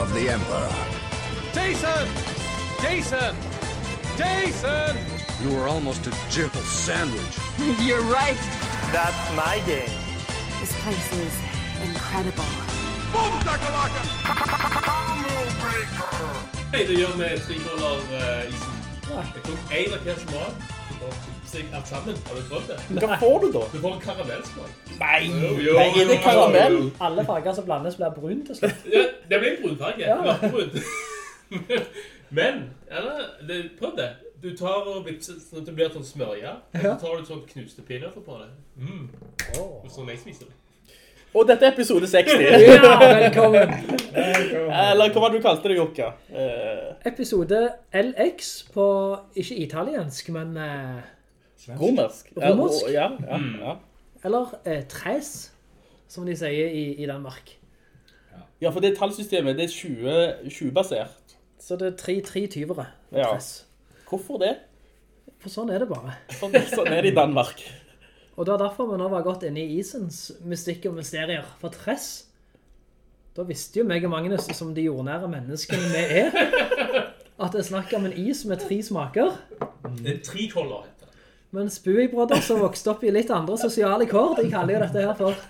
of the Emperor. Jason! Jason! Jason! You were almost a jibble sandwich. You're right. That's my game. This place is incredible. Hei, det gjør vi trikoller-isen. Jeg tok en av hver smak. Så jeg alt sammen. Har du prøvd det? Hva får du da? Du får en karamellsmak. Nei, Jo, jo, nei, er det jo, karamell? jo. Alle farger som blandes blir brun til slutt. Ja, det blir en brunfarge. Ja. Mørkebrun. Men, eller, det, prøv det. Du tar og vipser sånn at det blir sånn smørje. Og så tar du sånn knuste peanøtter på det. Mm. Sånn jeg spiser det. Og dette er episode 60. Ja, velkommen. Eller hva var det du kalte det, Jokka? Eh, Episode LX på, ikke italiensk, men, eh, romersk. Romersk? Ja, ja, ja. eller eh, tres, som de sier i, i Danmark. ja, for det tallsystemet, det er 20-basert. Så det er tre, tre tyvere. Ja. Tres. Hvorfor det? For sånn er det bare. Sånn, sånn er det i Danmark. Og det er derfor vi nå var gått inne i isens mystikk og mysterier. For tres, da visste jo meg og Magnus, som de jordnære menneskene vi er, at det snakker om en is med tre smaker. Det er heter det. Men Spui Brothers som vokste opp i litt andre sosiale kår, de kaller jo dette her for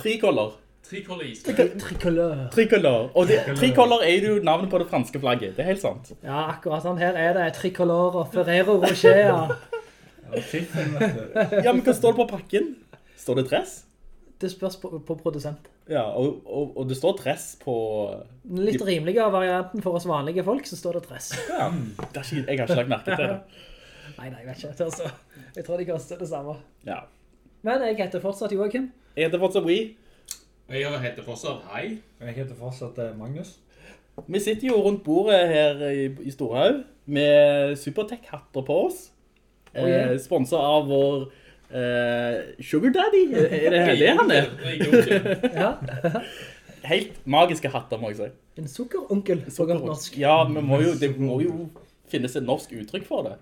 Trikoller. Tricolør. Trikoller. Og det, trikoller er jo navnet på det franske flagget. Det er helt sant. Ja, akkurat sånn. Her er det tricolor og Ferrero Rocher. Ja. Ja, men hva står det på pakken? Står det dress? Det spørs på, på produsent. Ja, og, og, og det står dress på... Den litt rimeligere varianten for oss vanlige folk, så står det dress. Ja, det er ikke, jeg har ikke lagt merke til det. Nei, nei, jeg vet ikke. Altså, jeg tror de koster det samme. Ja. Men jeg heter fortsatt Joachim. Jeg heter fortsatt we? Jeg heter fortsatt Hei. Jeg heter fortsatt eh, Magnus. Vi sitter jo rundt bordet her i, i Storhaug med Supertech-hatter på oss. Oh, yeah. eh, sponset av vår eh, Sugar Daddy. Er det det han er? Ja. Helt magiske hatter, må jeg si. En sukkeronkel på godt norsk. Ja, men må jo, det må jo finnes et norsk uttrykk for det.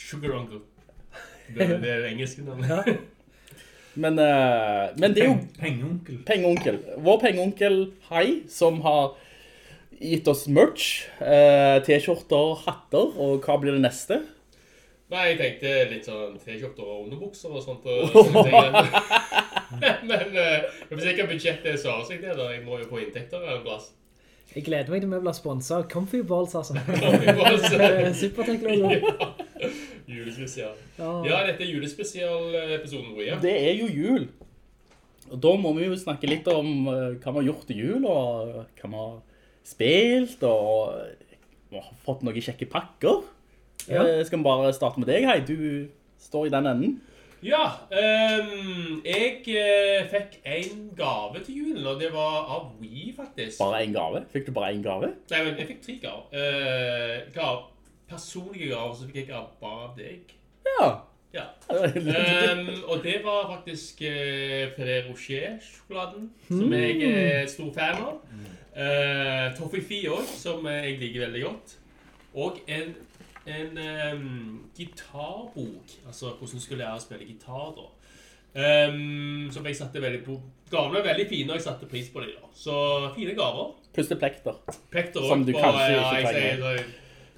Sugar Uncle. Det, er- det engelske navnet. Men, uh, men det er jo Pengeonkel. pengeonkel. Vår pengeonkel Hai, som har gitt oss merch, uh, t-skjorter, hatter, og hva blir det neste? Nei, jeg tenkte litt sånn T-skjorter og underbukser og sånt. Og. Men uh, jeg ikke har budsjettet svarer seg det, da. Jeg må jo få inntekter en plass. Jeg gleder meg til vi blir sponset av Comfy Balls, altså. Ja. Superteknologi. Julespesial. Ja. Dette er julespesial-episoden, ja. Det er jo jul. Og da må vi jo snakke litt om eh, hva vi har gjort i jul, og hva vi har spilt, og vi har fått noen kjekke pakker. Ja. Eh, Skal vi bare starte med deg, Hei? Du står i den enden. Ja, um, jeg eh, fikk en gave til julen, og det var av Wii, faktisk. Bare en gave? Fikk du bare en gave? Nei, men jeg fikk tre gaver. Uh, gav, personlige gaver, så fikk jeg gaver av deg. Ja. Ja. Um, og det var faktisk uh, Ferrero Rocher-sjokoladen, som jeg er stor fan av. Uh, Toffifee òg, som eh, jeg liker veldig godt. Og en, en um, gitarbok, altså hvordan du jeg lære å spille gitar da. Um, som jeg satte veldig på. Gavene er veldig fine, og jeg satte pris på dem. Så fine gaver. Pluss det plekter. Plekter Som du kanskje ikke trenger.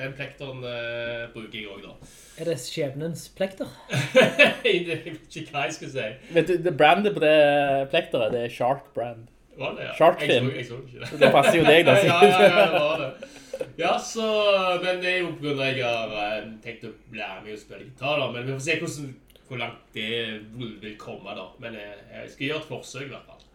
Den plekteren uh, bruker jeg også da. Er det skjebnens plekter? jeg vet ikke hva jeg skulle si. Vet du, det brandet på det plekteret, det er Shark brand. Var det, ja? Shark jeg fin. så, jeg så ikke det. Det passer jo deg da. ja, ja, ja, det var det. Ja, så, men det er jo på grunn av at jeg har eh, tenkt å lære meg å spille gitar da, men vi får se hvordan, hvor langt det vil komme da. Men jeg, jeg skal gjøre et forsøk i hvert fall.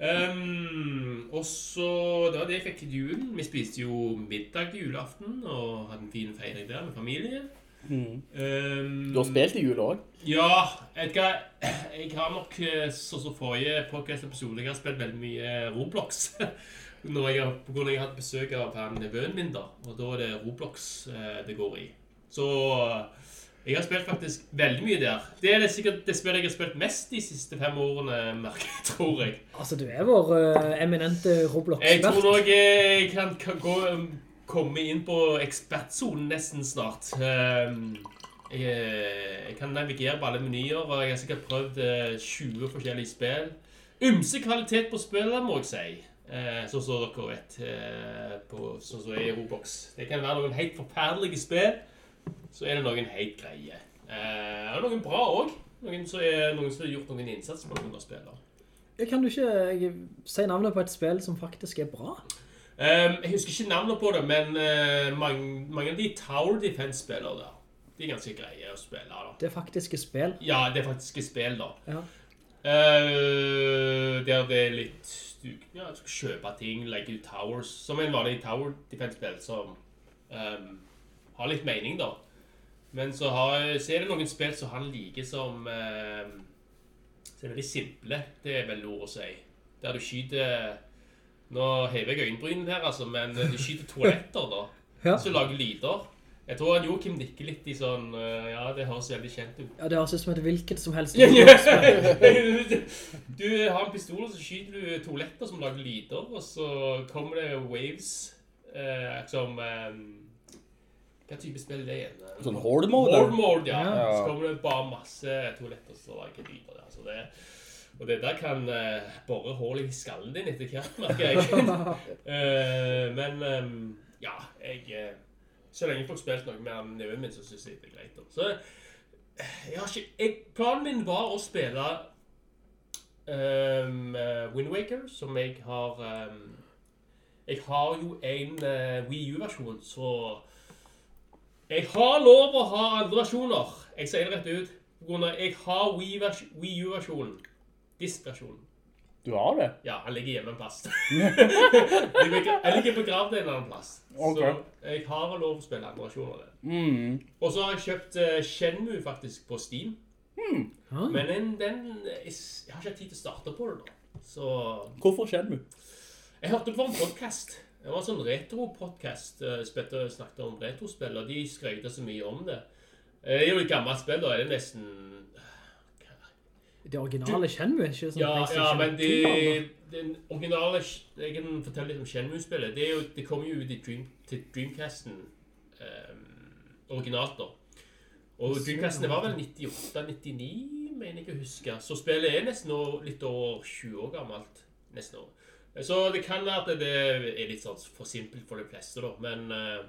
Ehm, og så, det var det jeg fikk til julen. Vi spiste jo middag julaften og hadde en fin feiring der med familie. Mm. Um, Du har spilt i jul også. ja, Jeg, jeg har nok, eh, sånn som forrige podcast-episode, jeg har spilt veldig mye Roblox. Når jeg, at jeg har hatt besøk av nevøen min, da. Og da er det Roblox eh, det går i. Så eh, jeg har spilt faktisk veldig mye der. Det er det sikkert det spillet jeg har spilt mest de siste fem årene, merker jeg, tror jeg. Altså, du er vår uh, eminente Jeg tror nok jeg kan, kan gå, um, komme inn på ekspertsonen nesten snart. Um, jeg, eh, jeg kan navigere på alle menyer, og jeg har sikkert prøvd uh, 20 forskjellige spill. Ymse kvalitet på spillet, må jeg si. Uh, sånn som dere vet, eh, på, sånn som er i Roblox. Det kan være noen helt forferdelige spill, så er det noen helt greie. Eh, og noen bra òg. Noen, som har gjort noen innsats på noen av spillene. Kan du ikke eh, si navnet på et spill som faktisk er bra? Ehm, jeg husker ikke navnet på det, men eh, mange, mange av de Tower Defense-spillere der, de er ganske greie å spille. da. Det er faktiske spill. Ja, det er faktiske spill, da. Ja. Uh, der det er litt ja, du skal kjøpe ting, legge ut towers, som en vanlig Tower Defense-spill som um, har litt mening, da. Men så, har, så er det noen spill som han liker som eh, som er veldig simple, det er vel ord å si. Der du skyter Nå hever jeg øyenbrynene her, altså, men du skyter toaletter, da. Ja. Som lager lyder. Jeg tror han Joakim nikker litt i sånn eh, Ja, det høres veldig kjent ut. Ja, det høres ut som et hvilket som helst du har en pistol, og så skyter du toaletter som lager lyder, og så kommer det waves eh, som eh, Hva type spill det er det igjen? Sånn horde mode? Horde mode, ja. Ja. Så kommer det bare masse toaletter som lager lyder. der. Så det, og det der kan uh, bore hull i skallen din etter hvert, merker jeg. uh, men um, ja, jeg eh, Så lenge jeg får spilt noe med nevøen min, så syns jeg det er greit. da. Så jeg har ikke jeg, Planen min var å spille um, Wind Waker, som jeg har um, Jeg har jo en uh, Wii U-versjon, så Jeg har lov å ha andre versjoner. Jeg sier det rett ut. På grunn av jeg har Wii U-versjonen. Disk-versjonen. Du har det? Ja, han ligger hjemme en plass. jeg ligger begravd en annen plass. Okay. Så jeg har lov å spille andre versjoner av det. Mm. Og så har jeg kjøpt uh, Shenmue faktisk på Steam. Mm. Men den, den Jeg jeg har ikke tid til å starte på det, nå. Så Hvorfor Shenmue? Jeg hørte på en podkast. Det var en sånn retro-podkast. Uh, snakket om retrospill, og de skrøt så mye om det. Eh, Det er jo et gammelt spill, da. Er det nesten Det originale Shenmue, ikke sånn Ja, ja men de, 2 den originale Jeg kan fortelle litt om Shenmue-spillet. Det, jo- det kom jo ut Dream, til Dreamcasten um, originalt, da. Og Dreamcasten det var vel 98-99, mener jeg å huske. Så spillet er nesten litt over 20 år gammelt. Nesten år. Så det kan være at det er litt sånn for simpelt for de fleste, da. Men uh,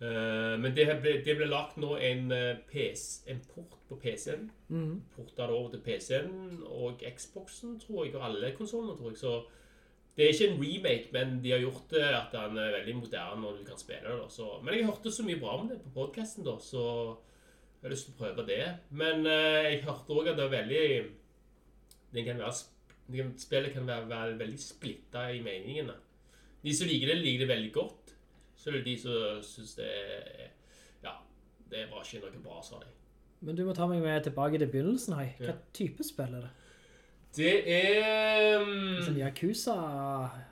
eh, men det ble, det ble lagt nå en, PC, en port på PC-en Mm. porta det over til PC-en og Xboxen, tror jeg, og alle konsollene, tror jeg. Så det er ikke en remake, men de har gjort det at den er veldig moderne og du kan spille det. da. Så, men jeg hørte så mye bra om det på podcasten da, så jeg har lyst til å prøve det. Men uh, jeg hørte også at det er veldig det kan være, sp- det kan, Spillet kan være, være veldig splitta i meningene. De som liker det, liker det veldig godt. Så det er de som syns det er Ja, det var ikke noe bra, sa de. Men du må ta meg med tilbake til begynnelsen, hei. Hva Ja. type spill er det? Det er um, Sånn Yakuza,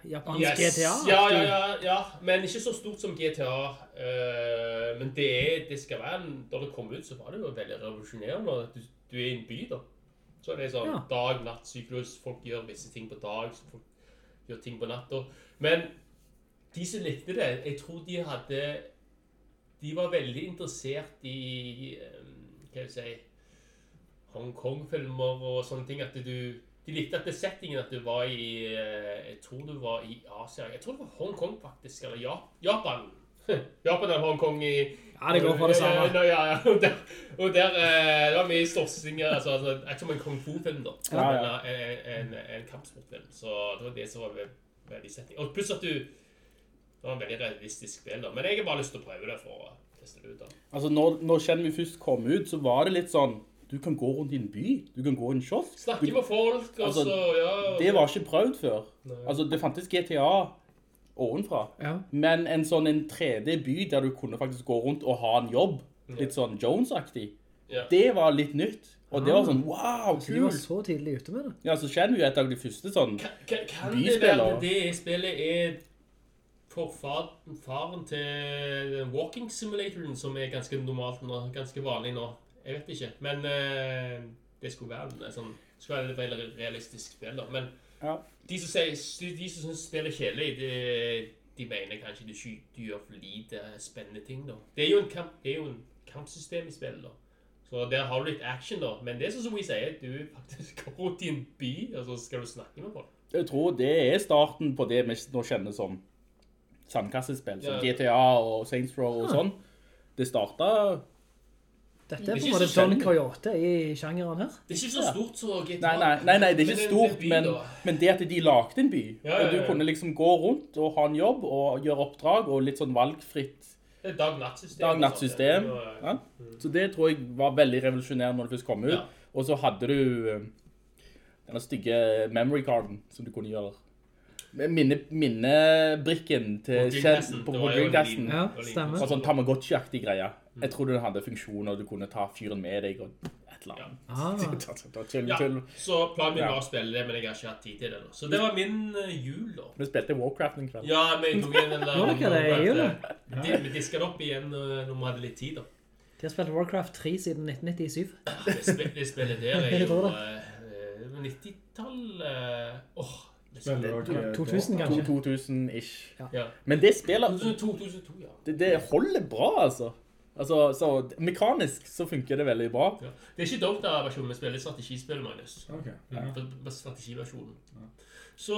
japansk Yes. GTA? Ja, ja, ja, ja, men ikke så stort som GTA. Uh, men det, er, det skal være en- Da det kom ut, så var det jo veldig revolusjonerende. Du, du er i en by, da. Så er det sånn Ja. dag-natt-syklus. Folk gjør visse ting på dag, så folk gjør ting på natta. Men de som likte det, jeg tror de hadde De var veldig interessert i eh, Hva skal jeg si Hongkong-filmer og sånne ting. At du De likte at det settingen at du var i eh, Jeg tror du var i Asia. Jeg tror det var Hongkong, faktisk. Eller Japan. Japan eller Hongkong i Ja, det går for det samme. Ja, ja, ja. Og der, og der eh, Det var mye slåssinger. Altså, altså, Ikke som en kung fu-film, da. Ja, ja. En, en, en, en kampsportfilm. Så det var det som var veldig setting. Og pluss at du Det var en veldig realistisk spil da. Men jeg har bare lyst til å prøve det for å teste det ut. da. Altså, når, når Shenmue først kom ut, så var det litt sånn Du kan gå rundt i en by. Du kan gå i en kiosk. Snakke med folk, Altså, så ja, og Det var ikke prøvd før. Nei. Altså, det fantes GTA ovenfra. Ja. Men en sånn en 3D-by der du kunne faktisk gå rundt og ha en jobb, litt sånn Jones-aktig, Ja. Det var litt nytt. Og det var Ah. sånn, wow, Så de var så tidlig ute med det. Ja, så kjenner vi et av de første sånn byspillene kan det være at det spillet er for faren til walking simulatoren, som er ganske normalt nå, ganske vanlig nå? Jeg vet ikke, men uh, det skulle være en sånn, skulle være et veldig realistisk spill da. Men Ja. de som, sier, de, de som synes spillet er kjedelig, de, de mener kanskje du, sky- gjør for lite spennende ting da. Det er jo en, kamp, det er jo en kampsystem i spillet da. Så der har du litt action da. Men det er sånn som vi sier, du faktisk går ut i en by, og så skal du snakke med folk. Jeg tror det er starten på det vi nå kjenner som sandkassespill, som Ja. GTA og Saints Row og sånn. Det startet Dette Det er på en måte Don. Coyote i sjangeren her. Det er ikke så stort så GTA. Nei, nei, nei, nei det er ikke stort, men, men det at de lagde en by, Ja, ja, og du kunne liksom gå rundt og ha en jobb og gjøre oppdrag og litt sånn valgfritt Det er dag-natt-system. og sånt, Ja. Så det tror jeg var veldig revolusjonerende når det først kom ut. Og så hadde du eh, denne stygge memory carden som du kunne gjøre. Med Minne, minnebrikken til. Kjell på, Dreamcasten. Ja, stemmer. Og sånn Tamagotchi-aktig greie. Jeg trodde den hadde funksjoner, du kunne ta fyren med deg og et eller annet. Ah. Tull, Ja, så planen min Ja. var å spille det, men jeg har ikke hatt tid til det Da. Så det var min eh, jul, da. Du spilte Warcraft en kveld. Ja, men jeg tok en eller annen det? De, vi disket opp igjen eh, når vi hadde litt tid, da. De har spilt Warcraft 3 siden 1997. Ja, det spillet der er jo det. eh, 90-tallet Åh, det Spiller 2000 kanskje. 2000-ish. Ja. Men det spiller 2002, 2002, ja. det, det holder bra, altså. Altså, så mekanisk så funker det veldig bra. ja. Det er ikke Dota-versjonen, vi spiller strategispill, Magnus. Okay. Ja. ja. Strategiversjonen. Så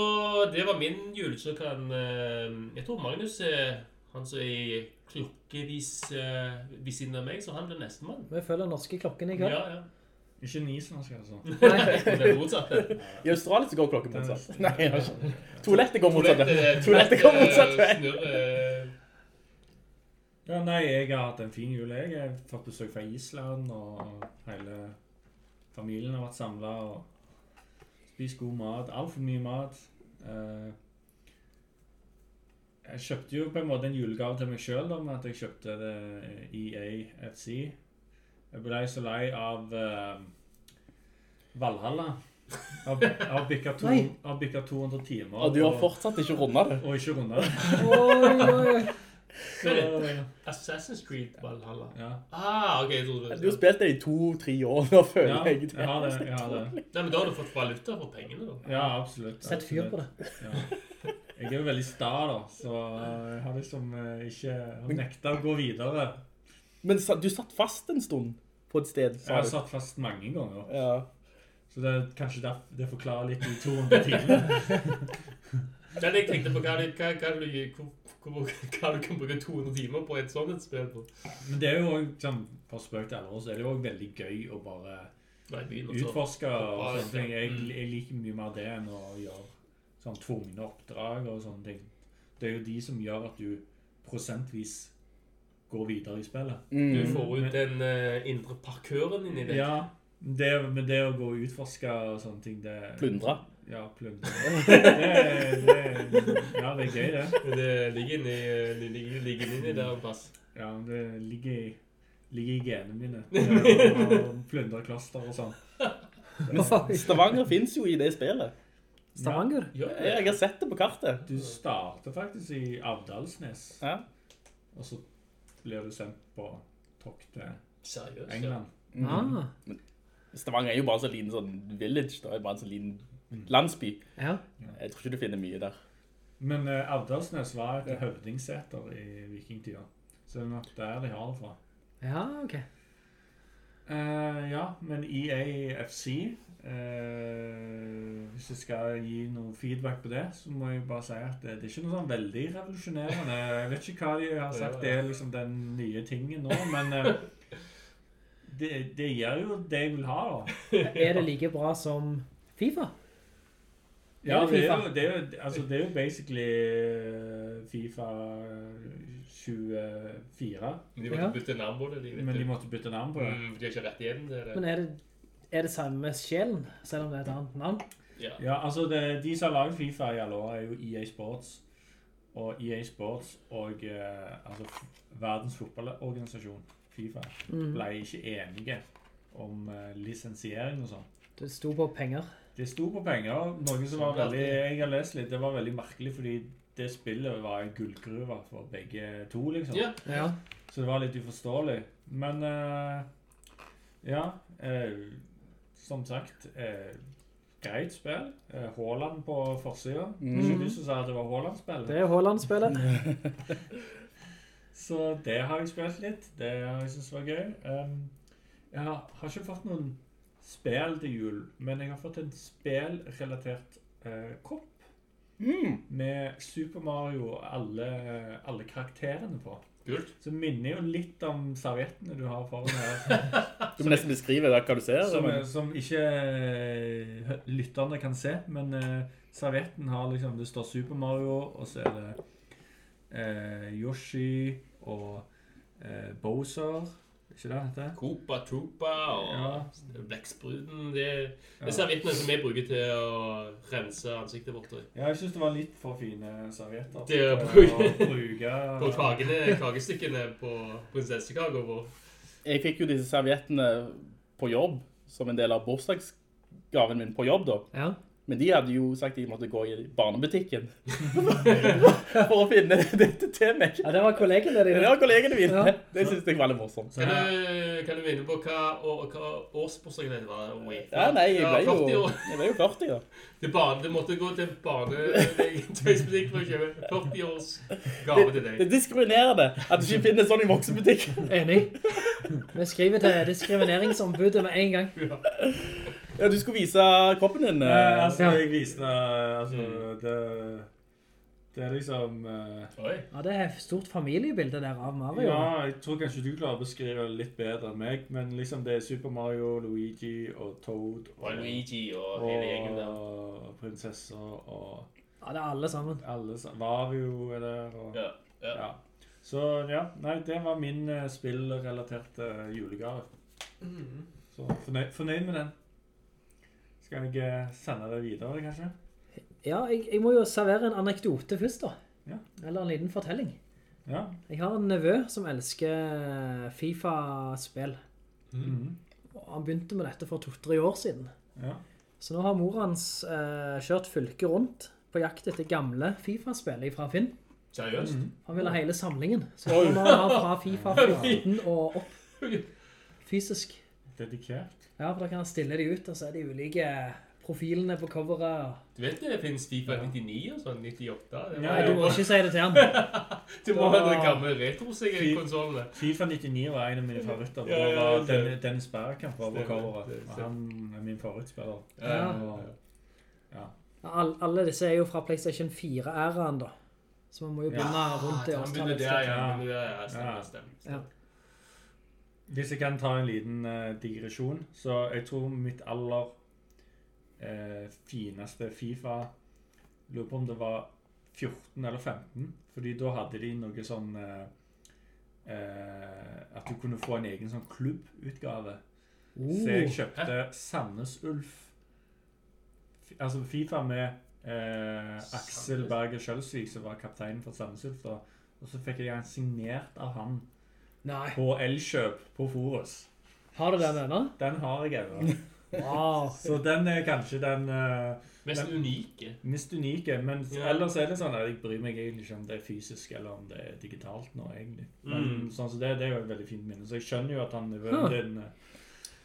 det var min jul, så kan eh, Jeg tror Magnus er han som er klokkevis eh, ved siden av meg, så han blir nestemann. Vi følger norske klokken i Ja, kveld. ja. Ikke en altså. Nei, det er motsatt. I Australia så går klokken motsatt. Nei, jeg har ikke. Toalettet går motsatt. Toalettet- går motsatt Ja, nei, jeg har hatt en fin jul. Jeg har fått besøk fra Island, og hele familien har vært samla og spist god mat. Altfor mye mat. Eh, jeg kjøpte jo på en måte en julegave til meg sjøl med at jeg kjøpte det EAFC. Jeg ble så lei av uh, Valhalla. Jeg har bikka to, Nei. har bikka 200 timer. Og du har og- fortsatt ikke runda det. Og ikke runda det. Assassin's Creed Valhalla. ja. Ah, ok, jeg trodde Du har det. spilt det i to-tre år nå, føler Ja, jeg. jeg har det. Jeg har det. Nei, men da har du fått valuta for pengene, da. Ja, absolutt. Sett fyr på det. Ja. Jeg er jo veldig sta, da, så jeg har liksom eh, ikke nekta å gå videre. Men du satt fast en stund på et sted, Jeg har satt fast mange ganger. Ja. Så det er kanskje det, det forklarer litt de 200 timene. Men jeg tenkte på hva, hva, hva, du, hva du kan bruke 200 timer på et sånt spil spill på. Men det er jo også, sånn, for spøk til andre, så er det jo også veldig gøy å bare utforske og sånne ting. Jeg, mm. jeg liker mye mer det enn å gjøre sånn tvungne oppdrag og sånne ting. Det er jo de som gjør at du prosentvis går videre i spillet. Du Mm. får ut den uh, indre parkøren inni i det. Ja, det, men det å gå og utforske og sånne ting, det Plundre. Ja, plugg. Det, det, ja, det er gøy, det. Det ligger inni, det ligger, ligger inni der en plass. Ja, det ligger ligger i genene mine. Å Plundre cluster og sånn. Stavanger finnes jo i det spillet. Stavanger. Ja, Jeg har sett det på kartet. Du starter faktisk i Avdalsnes, Ja. og så blir du sendt på tokt til seriøst. Ja. England. Mm. Ah, Stavanger er jo bare så liten sånn village, da. Bare en så liten landsby. ja. Jeg tror ikke du finner mye der. Men uh, Avdalsnes var et høvdingseter i vikingtida. Så det er nok der de har det fra. Ja, ok. Uh, ja, men EAFC uh, Hvis jeg skal gi noe feedback på det, så må jeg bare si at det, det er ikke noe sånn veldig revolusjonerende. Jeg vet ikke hva de har sagt det er liksom den nye tingen nå, men uh, det, det gjør jo det jeg vil ha, da. Er det like bra som FIFA? Ja, det er jo, det er jo, altså, det er jo basically eh, Fifa 24, De måtte Ja. bytte navn på det. De, men de måtte bytte navn på det. Mm, de har ikke rettigheten til det. Men er det, er det samme sjelen, selv om det er et annet navn? Ja. Ja, altså det, De som har laget Fifa i alle år, er jo EA Sports. Og EA Sports og eh, altså verdens fotballorganisasjon, Fifa, Mhm. ble ikke enige om eh, lisensiering og sånn. Det sto på penger. Det sto på penger, noe som var veldig Jeg har lest litt, det var veldig merkelig, fordi det spillet var en gullgruve for begge to, liksom. Ja. Ja. Så det var litt uforståelig. Men uh, ja uh, Som sagt uh, Greit spill. Eh, Haaland på forsida. Mm. Ikke du som sa at det var Haaland-spillet? Det er Haaland-spillet. Så det har jeg spilt litt. Det har jeg syntes var gøy. Um, jeg har, har ikke fått noen spill til jul, men jeg har fått en spillrelatert eh, kopp Mm. med Super Mario og alle, alle karakterene på. Kult. Så minner jo litt om serviettene du har foran her. Du må nesten beskrive det, hva du ser. Som, men- som ikke eh, lytterne kan se, men eh, servietten har liksom Det står Super Mario, og så er det eh, Yoshi og eh, Bowser. Ikke det han Copa Troopa og Ja. Blekkspruten. Det, det er serviettene som vi bruker til å rense ansiktet vårt. Ja, jeg syns det var litt for fine servietter. Det å bruke- å bruke På kakene, kakestykkene på prinsessekaka vår. Jeg fikk jo disse serviettene på jobb, som en del av bursdagsgaven min på jobb da. Ja. Men de hadde jo sagt at de måtte gå i barnebutikken for å finne dette til meg. ja, det var kollegene Det dine. var kollegene mine. Ja. Det synes jeg var litt morsomt. Kan du, kan du vinne på hva, år- hva årsbursdagen din var? Ja, nei, jeg ble jo, 40 jeg ble jo 40 da. Det, det måtte gå til barnetøysbutikk for å kjøpe 40 års gave til deg. Det er diskriminerende at du ikke finner sånn i voksenbutikk. Enig. Vi skriver til diskrimineringsombudet med en gang. Ja, du skulle vise kroppen din. Eh, eh. altså, Ja. jeg viste Altså, det Det er liksom eh, Oi. Ja, det er et stort familiebilde der av Mario. Ja, jeg tror kanskje du klarer å beskrive det litt bedre enn meg, men liksom det er Super Mario, Luigi og Toad Og Luigi og hele gjengen der. og prinsesser og Ja, det er alle sammen. alle sammen. Vario er der og Ja, ja. Ja. Så ja, nei, det var min uh, spillrelaterte julegave. Mm. Så fornøyd, fornøyd med den. Skal jeg eh, sende det videre, kanskje? Ja, jeg, jeg må jo servere en anekdote først da. Ja. Eller en liten fortelling. Ja. Jeg har en nevø som elsker FIFA-spill. Mm -hmm. Han begynte med dette for to-tre år siden. ja. Så nå har mor hans eh, kjørt fylket rundt på jakt etter gamle FIFA-spill fra Finn. Seriøst? Han vil ha hele samlingen. Så han har fra FIFA 14 og opp fysisk. Dedikert. Ja, for da kan han stille de ut, og så er de ulike profilene på coveret. Du vet det det finnes FIFA 99 og sånn, 98? Det Ja, Nei, du må ikke si det til ham. Du må ha den gamle retro-konsolene. Fifa 99 var en av mine favoritter. Ja, ja, var det- Den- Dennis Bergkamp var på coveret. Han er min favorittspiller. Ja. Ja. Ja, All, alle disse er jo fra PlayStation 4-æraen da. Så man må jo begynne rundt det Han begynner årstallet. der, ja. Ja. han begynner der, ja. Stemmer, Ja. stemmer. Ja. Hvis jeg kan ta en liten uh, digresjon, så jeg tror mitt aller uh, fineste Fifa Lurer på om det var 14 eller 15, fordi da hadde de noe sånn uh, eh, At du kunne få en egen sånn klubbutgave. Så jeg kjøpte Sandnes Ulf. F- Altså Fifa med eh, Aksel Berger Skjølsvik, som var kapteinen for Sandnes Ulf. da. Og så fikk jeg en signert av han Nei. på Elkjøp på Forus. Har du den ennå? Den har jeg ennå. Wow. Så den er kanskje den uh, Mest unike. mest unike. Men Ja. ellers er det sånn at jeg bryr meg egentlig ikke om det er fysisk eller om det er digitalt nå, egentlig. Men Mm. sånn så det, det er jo et veldig fint minne. Så jeg skjønner jo at han Huh. din eh,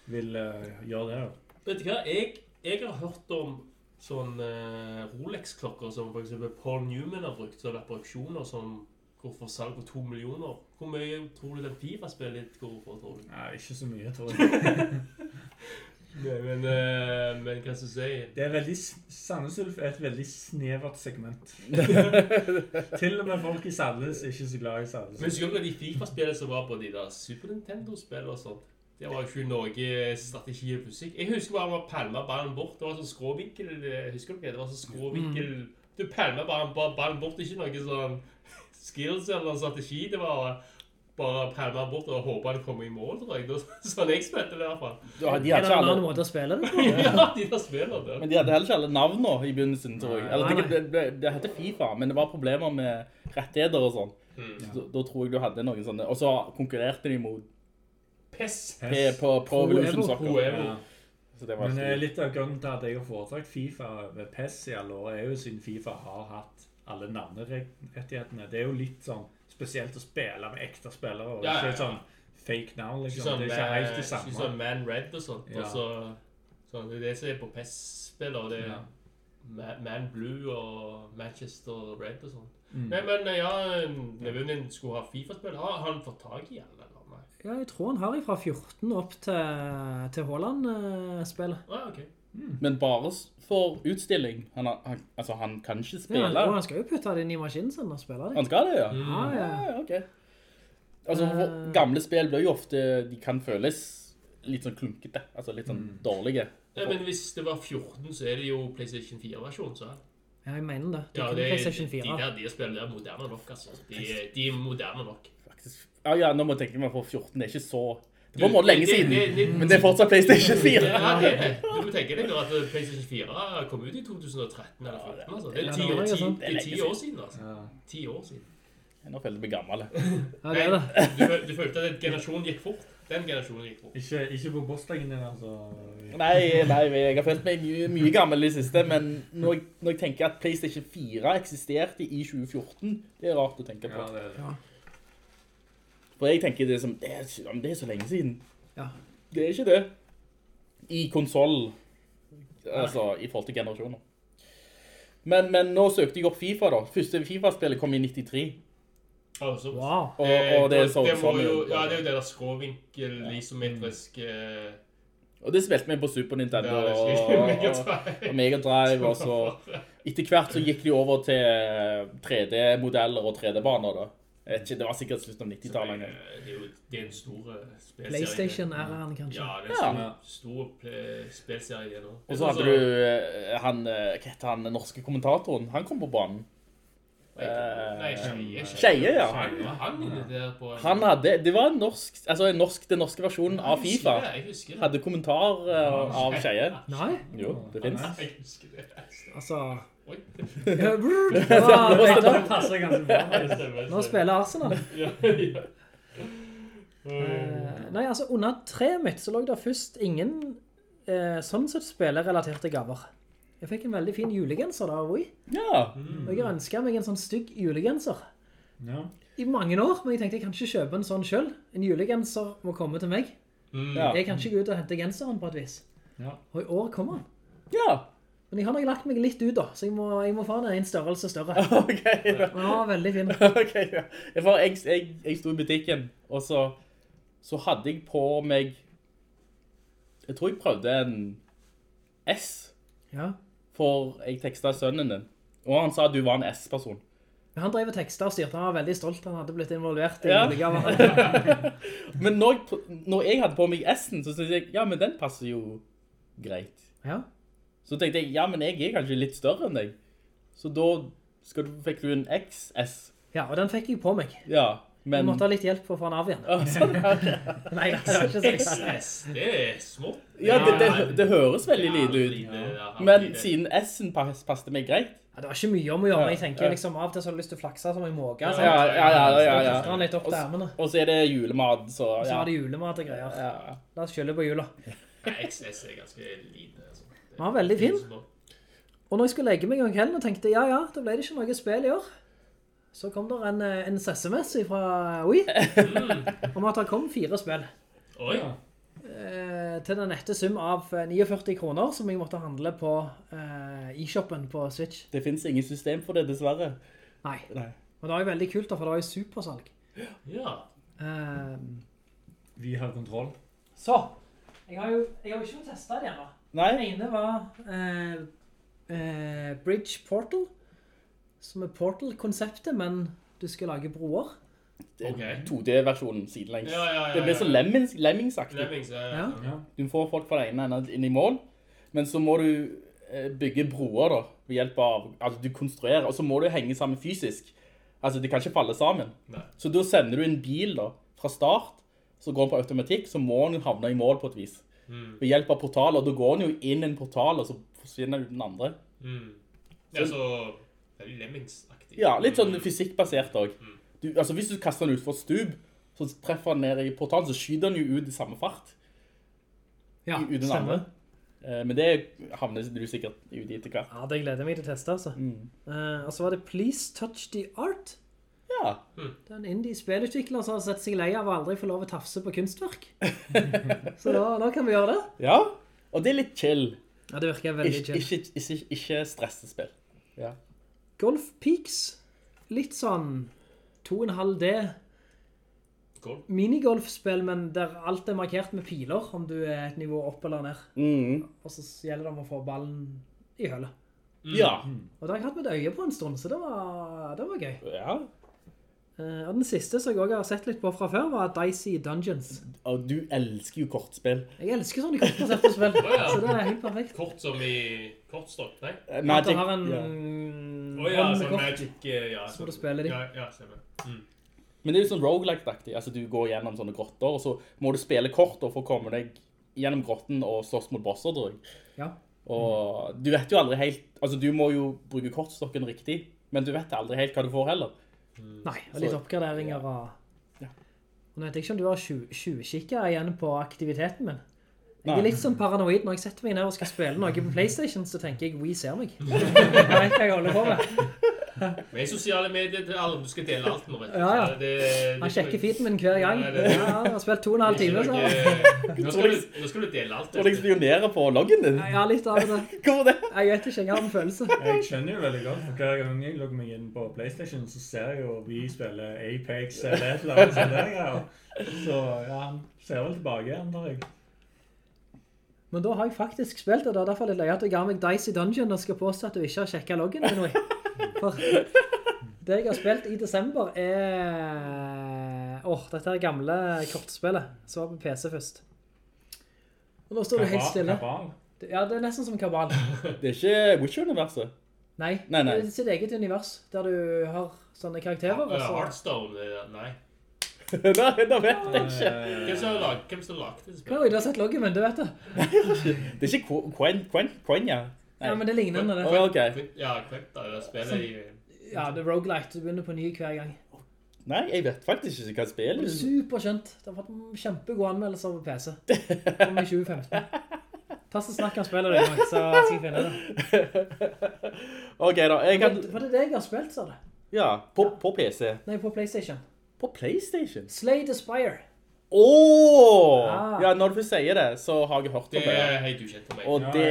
vil uh, gjøre det. da. Vet du hva, jeg, jeg har hørt om sånne uh, Rolex-klokker som eksempel Paul Newman har brukt, som har vært på auksjoner som går for salg på to millioner. Hvor mye tror du den FIFA-spillet går for, tror du? Nei, ikke så mye, tror jeg. Nei, men, uh, men hva skal du si? Det er veldig, Sandnes Ulf er et veldig snevert segment. Til og med folk i Sandnes er ikke så glad i Sandnes Men husker du de FIFA-spillene som var på de der Super Nintendo-spillene og sånt? Det var jo ikke noe strategi og fysikk. Jeg husker bare man palma ballen bort. Det var sånn skråvinkel, eh, husker du ikke? Det var sånn skråvinkel. Du palma bare ballen bort, ikke noe sånn skills eller strategi. Det var bare palma bort og håpe han kom i mål, tror jeg. Sånn jeg spilte det i hvert fall. Ja, de hadde ikke annen alle, måte å spille det på? Ja, de der spillene det. men de hadde heller ikke alle navn nå i begynnelsen, tror jeg. Eller, det, det, det, det heter FIFA, men det var problemer med rettigheter og sånn. Mm. Så Da, da tror jeg du hadde noen sånne, og så konkurrerte de mot PES. På Pro Evolution Soccer. Ja. Det var Men eh, litt av grunnen til at jeg har foretrakt Fifa ved PES i alle år, er jo siden Fifa har hatt alle navnerettighetene. Det er jo litt sånn spesielt å spille med ekte spillere, og Ja, ja, ikke ja. sånn fake navn, liksom. sånn, det er ikke helt det ikke samme. sånn Man Red og sånt. Ja. Og så, sånn, det er det som er på PES-spiller. Det er Ja. Man Blue og Manchester Red og sånn. Mm. Men, men ja, nevøen din skulle ha Fifa-spill. Har han fått tak i alle? eller? Nei. Ja, jeg tror han har fra 14 opp til, til Haaland-spillet. Ah, Men bare for utstilling. Han, har- han, altså, han kan ikke Ja, spille. og han skal jo putte det inn i maskinen sin og spille det. Han skal det, ja? Ja, ja. Ja, ok. Altså, for Eh. gamle spill blir jo ofte, de kan føles litt sånn klunkete, altså litt Mm. sånn dårlige. Ja, men hvis det var 14, så er det jo PlayStation 4-versjon, så Ja, jeg mener det. Det Ja, det er, PlayStation 4. de der de spiller, der er moderne nok, altså. De, de er moderne nok. Faktisk. Ja, ja, nå må jeg tenke meg for 14, det er ikke så... Det var en lenge siden, det- det- men det er fortsatt PlayStation 4. Ja, det det. Du må tenke deg at PlayStation 4 kom ut i 2013 eller 2014, altså. Det er Ja, ti år, ti, sånn. det er ti år siden, altså. Ti år siden. Nå føler jeg meg gammel. Ja, det er det. Du, du følte at generasjonen gikk fort? Den generasjonen gikk fort. Ikke, ikke på bursdagen din, altså. Nei, nei, jeg har følt meg mye, mye gammel i det siste, men når jeg, når jeg tenker at PlayStation 4 eksisterte i 2014, det er rart å tenke på. Ja, det er det. For jeg tenker det er, som, det er, det er så lenge siden. Ja. Det er ikke det. I konsol, altså i forhold til generasjoner. Men, men nå søkte jeg opp FIFA da. Første FIFA-spillet kom i 93. Altså, Wow. Og, og det er så, det, må sånn jo, ja, det er jo det der skråvinkel, isometrisk eh, Og det spilte vi på Super Nintendo Ja, og, Megadrive. og Mega Drive, og så etter hvert så gikk de over til 3D-modeller og 3D-baner da. Jeg vet ikke, Det var sikkert slutten av 90-tallet. en. Det er jo det er en stor eh, spilserie. PlayStation-æraen, kanskje. Ja, det er en stor, stor spilserie nå. Og så hadde du eh, han, eh, hva heter han, den norske kommentatoren, han kom på banen. Nei, Skeie. Skeie, ja. Han han Han hadde, det var en norsk, altså en norsk, den norske versjonen av Jeg husker FIFA. det, Jeg husker det. Hadde kommentar av Skeie. Nei, Jo, det finnes. Jeg husker det. altså... Oi. Ja, brr, det var- Det passer ganske bra. Nå spiller Arsenal. Ja, ja. Eh, nei, altså, under treet mitt så lå det først ingen eh, sånn sett spillerelaterte gaver. Jeg fikk en veldig fin julegenser da, Rui. Ja, Og jeg ønsket meg en sånn stygg julegenser. Ja. I mange år, men jeg tenkte jeg kan ikke kjøpe en sånn selv. En julegenser må komme til meg. Mm. Jeg kan ikke gå ut og hente genseren på et vis. Ja. Og i år kommer han. Ja, Men jeg har nok lagt meg litt ut da, så jeg må, jeg må få den en størrelse større. ok. ja. Ja, veldig fin. ok, ja. For jeg, jeg, jeg sto i butikken, og så, så hadde jeg på meg, jeg tror jeg prøvde en S, Ja. for jeg tekstet sønnen din. Og han sa at du var en S-person. Men Han drev og tekstet og styrte, han var veldig stolt, han hadde blitt involvert i Ja. julegaver. Men når jeg, når jeg hadde på meg S-en, så syntes jeg, ja, men den passer jo greit. Ja. Så tenkte jeg, ja, men jeg er kanskje litt større enn deg. Så da skal du, fikk du en XS. ja, og den fikk jeg på meg. Ja, men... Du måtte ha litt hjelp for å få den av igjen. Ah, sånn, ja. Nei, det var ikke så XS, det er smått. Ja, det, det, det høres veldig lite ut. ja, Men siden S-en pass, passte meg greit. Ja, det var ikke mye om å gjøre, men jeg tenker liksom av og til så har du lyst til å flakse som en måke. Ja, ja, ja, ja, ja, Så ja. litt opp til og så er det julemat, så Og så er det julemat og greier. La oss kjøle på jula. XS er ganske lite. Den var veldig fin. Og når jeg skulle legge meg om kvelden og tenkte, ja, ja, da ble det ikke noe spill i år. Så kom der en, eh, en SMS fra Wii, om at det kom fire spill. Oi. Eh, til den nette sum av eh, 49 kroner, som jeg måtte handle på eh, e-shoppen på Switch. Det finnes ingen system for det, dessverre. Nei, Nei. men det var jo veldig kult da, for det var jo supersalg. Ja. Eh, Vi har kontroll. så, jeg har jo, jeg har jo ikke testet det ennå. Nei? Den ene var eh, eh, Bridge Portal, som er Portal-konseptet, men du skal lage broer. Det er Ok. 2D-versjonen sidelengs. Ja, ja, ja, Det blir så lemmings, lemmingsaktig. Lemmings, ja. Ja. ja. Ja. Du får folk fra det ene enden inn i mål, men så må du eh, bygge broer da, ved hjelp av, altså du konstruerer, og så må du henge sammen fysisk. Altså, de kan ikke falle sammen. Nei. Så da sender du en bil da, fra start, så går den på automatikk, så må den havne i mål på et vis. Mm. Ved hjelp av portaler, da går han jo inn en portal, og så forsvinner den andre. Mm. Ja, så veldig lemmingsaktig. Ja, litt sånn fysikkbasert også. Mm. altså hvis du kaster den ut et stup, så treffer han ned i portalen, så skyter han jo ut i samme fart. Ja, i- uten stemmer. andre. Eh, Men det havner du sikkert ut i etter hvert. Ja, det gleder jeg meg til å teste, altså. Eh, og så var det Please Touch the Art. Ja. Det er en indie-spillutvikler som har sett seg lei av å aldri få lov å tafse på kunstverk. så da, da kan vi gjøre det. Ja, og det er litt chill. Ja, det virker veldig Ikke, chill. ikke, ikke, ikke stressespill. Ja. Golf Peaks. Litt sånn 2,5D. Minigolfspill, men der alt er markert med piler, om du er et nivå opp eller ned. Mm. Og så gjelder det om å få ballen i hølet. Ja. Og det har jeg hatt med et øye på en stund, så det var, det var gøy. ja. Eh, og den siste som jeg også har sett litt på fra før, var Dicey Dungeons. Og du elsker jo kortspill. Jeg elsker sånne kortbaserte spill, ja. så det er helt perfekt. Kort som i kortstokk, nei? Magic, At du har en ja. Oh, ja, sånn kort. Magic eh, ja, Så du spille de. Ja, ja, stemmer. Mm. Men det er jo sånn roguelike-aktig. Altså, du går gjennom sånne grotter, og så må du spille kort for å komme deg gjennom grotten og slåss mot bosser, tror jeg. Ja. Og du vet jo aldri helt... Altså, du må jo bruke kortstokken riktig, men du vet aldri helt hva du får heller. Nei, og litt oppgraderinger og... Ja. Nå vet jeg ikke om du har 20 kikker igjen på aktiviteten min. Jeg er litt sånn paranoid når jeg setter meg ned og skal spille noe på Playstation, så tenker jeg, we ser meg. Jeg vet hva jeg holder på med. Med sosiale medier til alle, du skal dele alt nå, vet du. Ja, ja. Det- det- Han sjekker feeden min hver gang. Ja, har spilt to og en halv time, så... Nå skal, du, nå skal du dele alt. Tror du jeg spionerer på loggen din? Ja, litt av det. Hvorfor det? Jeg vet ikke, jeg har en følelse. Jeg skjønner jo veldig godt, for hver gang jeg logger meg inn på Playstation, så ser jeg jo vi spiller Apex eller et eller annet sånt der ja. Så ja, han ser vel tilbake antar jeg. Men da har jeg faktisk spilt det, det er derfor litt løye at jeg ga meg Dicey Dungeon og skal påstå at du ikke har sjekket loggen min. For det jeg har spilt i desember er... Åh, dette er gamle kortspillet. Så var på PC først. Og nå står du helt stille. Kabal. Ja, det er nesten som Kabal. Det er ikke Witcher-universet. Nei, Nei, nei. det er sitt eget univers, der du har sånne karakterer. Ja, så- Hearthstone, nei. nei. da, da vet jeg ikke. Eh, Hvem som har lag- hvem som har lagt det Hva har er det du har du vet det. Det er ikke Qu- Quen, Quen, Quenya. Ja, men det ligner lignende det. Å, ja, ok. Ja, Quenta, det spillet i... Ja, det er roguelite, du begynner på ny hver gang. Nei, jeg vet faktisk ikke hva Det spillet er er. superskjønt. Det har fått kjempegod anmeldelser på PC. Om i 2015. Ta så snakk om spillet deg så skal jeg finne det. Ok da, jeg kan... var det det jeg har spilt, sa du? Ja, på, på PC. Nei, på Playstation. På Playstation. Slay the Spire. Åh! Ah. Ja, når du sier det, så har jeg hørt om Det det. er helt ukjent for meg. Og det,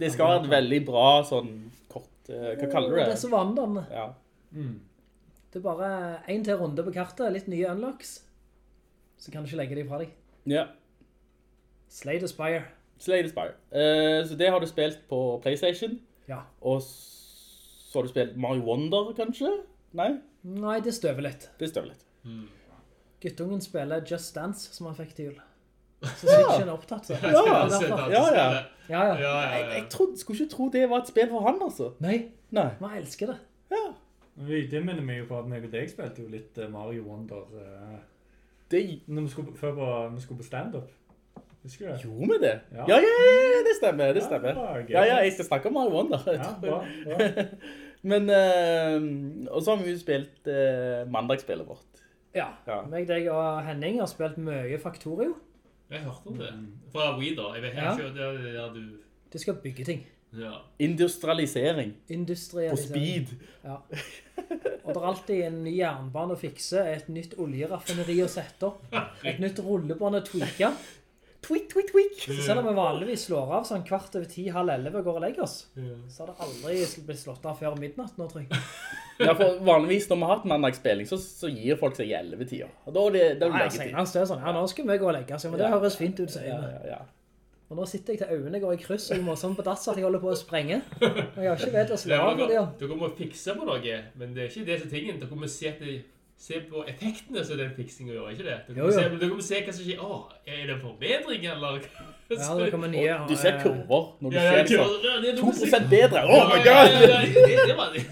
det skal være et veldig bra sånn kort... eh, Hva kaller du Det er det? så vandrende. Ja. Det er bare en til runde på kartet, litt nye unlocks. Så kan du ikke legge dem fra deg. ja. Slay the Spire. Slay the Spire. Eh, så det har du spilt på Playstation. Ja. Og så har du spilt Mario Wonder, kanskje? Nei? Nei, det støver litt. Det støver litt. Guttungen spiller Just Dance, som han fikk til jul. Så Switchen er opptatt, så. Ja, ja, ja, ja. Ja, ja. Ja, ja, Jeg, jeg trodde, skulle ikke tro det var et spill for han, altså. Nei, Nei. man elsker det. Ja. Det minner meg jo på at meg og deg spilte jo litt eh, Mario Wonder eh, Det når vi skulle, før på, vi skulle på stand-up. Husker du det? gjorde vi det. Ja. Ja, ja, ja, det stemmer, det stemmer. Ja, ja, jeg skal snakke om Mario Wonder. Ja, bra, bra. Men, uh, og så har vi jo spilt uh, mandagsspillet vårt. Ja, Ja. meg, deg og Henning har spilt mye Faktorio. Jeg hørte om det. Fra da. Jeg vet Ja. ikke, det er der du... Du skal bygge ting. Ja. Industrialisering. På speed. Ja. Og det er alltid en ny jernbane å fikse, et nytt oljeraffineri å sette opp, et nytt rullebånd å tweake. Tweak, tweet, tweet. Så selv om vi vanligvis slår av sånn kvart over ti, halv elleve går og legger oss, så har det aldri blitt slått av før midnatt nå, tror jeg. Ja, for vanligvis når vi har hatt mandagsspilling, så, så gir folk seg i 11-tida. Og da er det, da er det leggetid. sier han sånn, ja, nå skal vi gå og legge oss, ja, men det Ja. høres fint ut, sier vi. ja, ja. Og nå sitter jeg til øynene går i kryss, og jeg må sånn på dass at jeg holder på å sprenge. Og jeg har ikke vet å slå av det, ja. Dere må fikse på noe, men det er ikke det som er tingen. Dere må se, til, se på effektene som den fiksingen gjør, ikke det? Dere Jo, må, jo. se, du kan se hva som skjer. Åh, er det en forbedring, eller? Ja, det kommer nye... Du ser eh, kurver når du Ja, ja, ser det sånn. ja, det er 2% bedre. Oh my god! ja, ja, ja, det, det var det.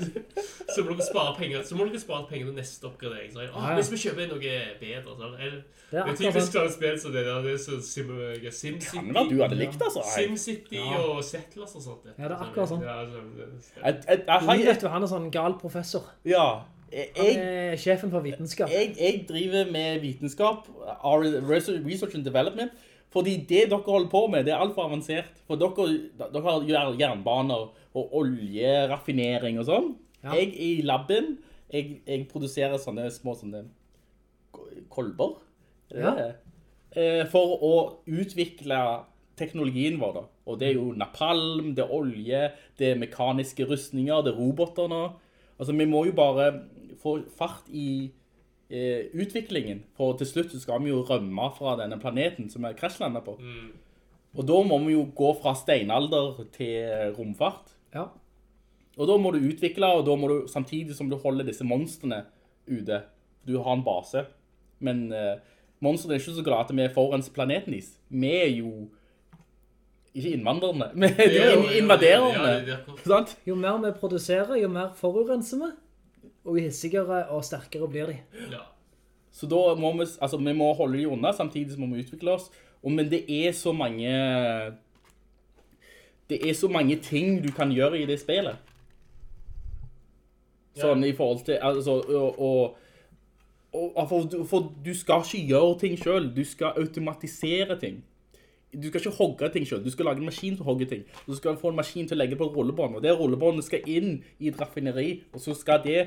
Så må dere spare penger, så må dere spare penger til neste oppgradering. Så, Åh, ja. hvis vi kjøper noe bedre, sånn. det, er det er akkurat typisk sånn. sånn spill som det der, det er så Sim, SimCity. Kan være du hadde likt, altså. SimCity Ja. og Settlers og sånt. Ja, det er akkurat sånn. Ja, sånn. Jeg, jeg, jeg, jeg, jeg, jeg, jeg, jeg, han er sånn gal professor. ja, Jeg, er sjefen for vitenskap. jeg, jeg driver med vitenskap, research and development, fordi det dere holder på med, det er alt for avansert. For dere, dere gjør jernbaner og oljeraffinering og sånn. Ja. Jeg i labben, jeg, jeg produserer sånne små sånne kolber. Er Ja. Eh, For å utvikle teknologien vår da. Og det er jo napalm, det er olje, det er mekaniske rustninger, det er robotene. Altså, vi må jo bare få fart i eh, utviklingen, for til slutt skal vi jo rømme fra denne planeten som er krasjlandet på. Og da må vi jo gå fra steinalder til romfart. Ja. Og da må du utvikle, og da må du, samtidig som du holder disse monstrene ute, du har en base. Men eh, monstrene er ikke så glad at vi forurenser planeten deres. Vi er jo ikke innvandrerne, vi er invadererne. det er. Sant? Jo mer vi produserer, jo mer forurenser vi. Og hissigere og sterkere blir de. Ja. Så da må vi, altså, vi må holde de unna, samtidig som vi må utvikle oss. Og, men det er så mange... Det er så mange ting du kan gjøre i det spillet. Sånn i forhold til, altså, og, for, for du skal ikke gjøre ting selv, du skal automatisere ting. Du skal ikke hogge ting selv, du skal lage en maskin til å hogge ting. Du skal få en maskin til å legge på rullebånd, og det rullebåndet skal inn i et raffineri, og så skal det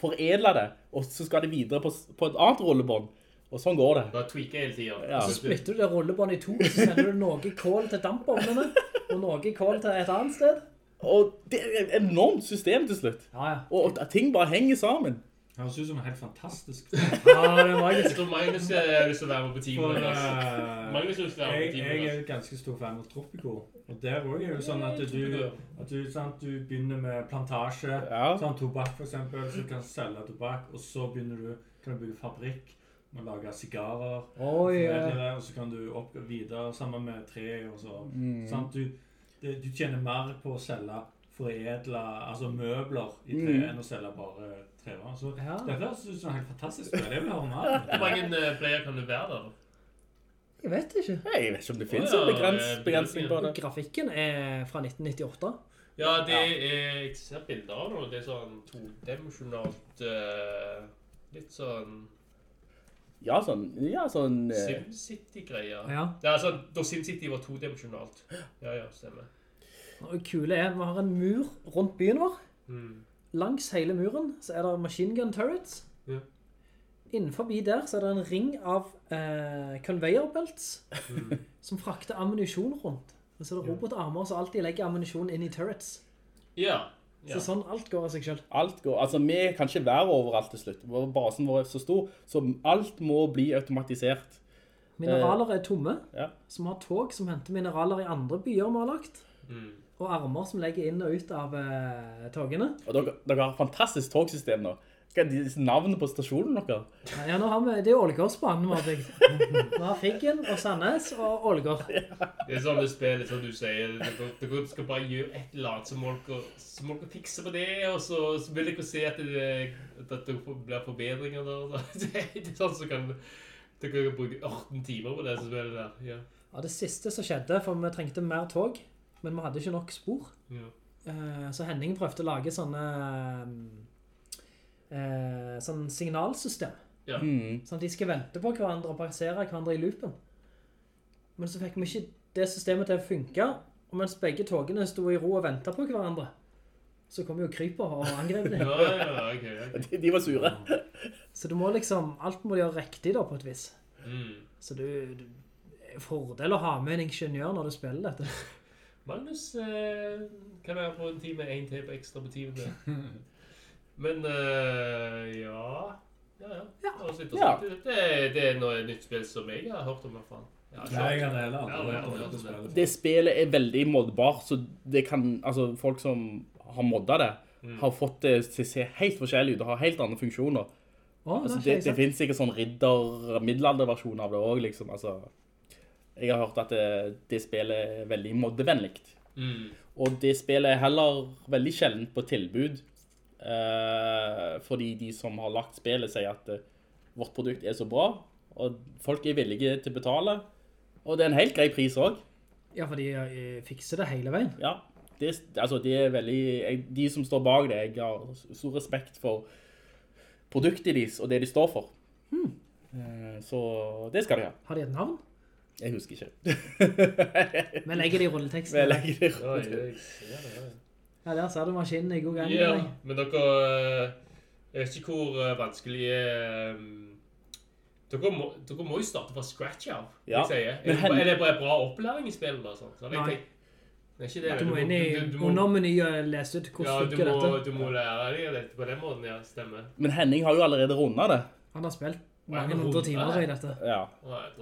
foredle det, og så skal det videre på, på et annet rullebånd. Og sånn går det. Bare tweaker hele tiden. Ja. Så splitter du det rullebåndet i to, så sender du noe kål til dampovnene, og noe kål til et annet sted. Og det er et enormt system til slutt. Ja, ja. Og ting bare henger sammen. Høres ut som helt fantastisk. Det Jeg magisk. tror Magnus har lyst til å være med på For, teamet. altså. eh, Magnus lyst til å være med jeg, på jeg teamet. er jo ganske stor fan av Tropico. Og der òg er jo sånn at du, at du, sant, du begynner med plantasje, Ja. sånn tobakk for eksempel, så du kan selge tobakk, og så begynner du, kan du bygge fabrikk, med å lage sigarer, oh, yeah. og så kan du opp videre sammen med tre, og så, Mm. sant, du, det, du tjener mer på å selge foredla altså møbler i tre, Mm. enn å selge bare trevarer. Så Ja. dette høres ut som helt fantastisk. Det vil jeg høre mer om. Hvor mange eh, player kan du være der? Jeg vet ikke. Jeg vet ikke om det finnes ja, en begrens, eh, begrensning på det. Grafikken er fra 1998. Ja, det er Jeg ser bilder av noe. Det er sånn todimensjonalt eh, Litt sånn Ja, sånn, ja, sånn SimCity-greier. Ja. Det er sånn, Da SimCity var todimensjonalt. Ja, ja, stemmer. Det kule er, vi har en mur rundt byen vår. Mm. Langs hele muren så er det machine gun turrets. Ja. Innenfor der så er det en ring av eh, conveyor belts som frakter ammunisjon rundt. Og så er det robotarmer som alltid legger ammunisjon inn i turrets. Ja. ja. Så sånn alt går av seg selv. Alt går, altså vi kan ikke være overalt til slutt. Basen vår er så stor, så alt må bli automatisert. Mineraler er tomme, Ja. som har tog som henter mineraler i andre byer vi har lagt. Mm. Og armer som legger inn og ut av uh, togene. Og dere, dere har fantastisk togsystem nå. Hva er disse navnene på stasjonen dere? Ja, nå har vi, det er Ålgårdsbanen vi har bygd. Vi har Figgen og Sandnes og Ålgård. Det er sånn det spillet, som du sier. Dere, skal bare gjøre et eller annet, så må dere, så må dere fikse på det, og så, så vil dere se at det, at det blir forbedringer der. Det, det er sånn som kan Dere kan bruke 18 timer på det spillet der. Ja. Ja, det siste som skjedde, for vi trengte mer tog, men vi hadde ikke nok spor. Ja. Eh, Så Henning prøvde å lage sånne eh, sånn signalsystem. Ja. Mm. Sånn at de skal vente på hverandre og passere hverandre i loopen. Men så fikk vi ikke det systemet til å funke, og mens begge togene sto i ro og ventet på hverandre, så kom jo kryper og angrep dem. Ja, ja, okay, okay. De, de var sure. Så du må liksom, alt må du gjøre riktig da på et vis. Mm. Så du, du fordel å ha med en ingeniør når du spiller dette. Magnus eh, kan være på en time, en til på ekstra på teamet. Men eh, ja Ja, ja. Ja. interessant. Det, det er noe nytt spill som jeg har hørt om, i hvert fall. Ja, jeg hadde heller Ja, aldri hørt om ja, dette ja. spillet. Det spillet er veldig moddbart, så det kan, altså folk som har modda det, har fått det til å se helt forskjellig ut, og har helt andre funksjoner. Oh, Altså, det, det, det ikke finnes sikkert sånn ridder, middelalderversjon av det også, liksom, altså. Jeg har hørt at det, det spillet er veldig moddevennligt. Mm. Og det spillet er heller veldig sjeldent på tilbud, eh, fordi de som har lagt spillet sier at eh, vårt produkt er så bra, og folk er villige til å betale, og det er en helt grei pris også. Ja, for de eh, fikser det hele veien. Ja, det, altså det er veldig, jeg, de som står bak det, jeg har stor respekt for produktet deres og det de står for. Eh, Så det skal de ha. Har de et navn? Jeg husker ikke. Vi legger det i rulleteksten. Vi legger det i oi. Ja, der ser du maskinen i god gang. Ja, men dere eh, Jeg vet ikke hvor eh, vanskelig eh, dere, må, dere må jo starte fra scratch av, Ja, jeg sier. Er, det, hen- det bare bra opplæring i spillet? og sånt? Så hadde jeg Nei. Det er ikke det. Du må inn i undermeny og lese ut ja, du funker må, dette. du må lære deg dette på den måten, ja. Stemmer. Men Henning har jo allerede rundet det. Han har spilt Ja, mange hundre timer i dette. Ja.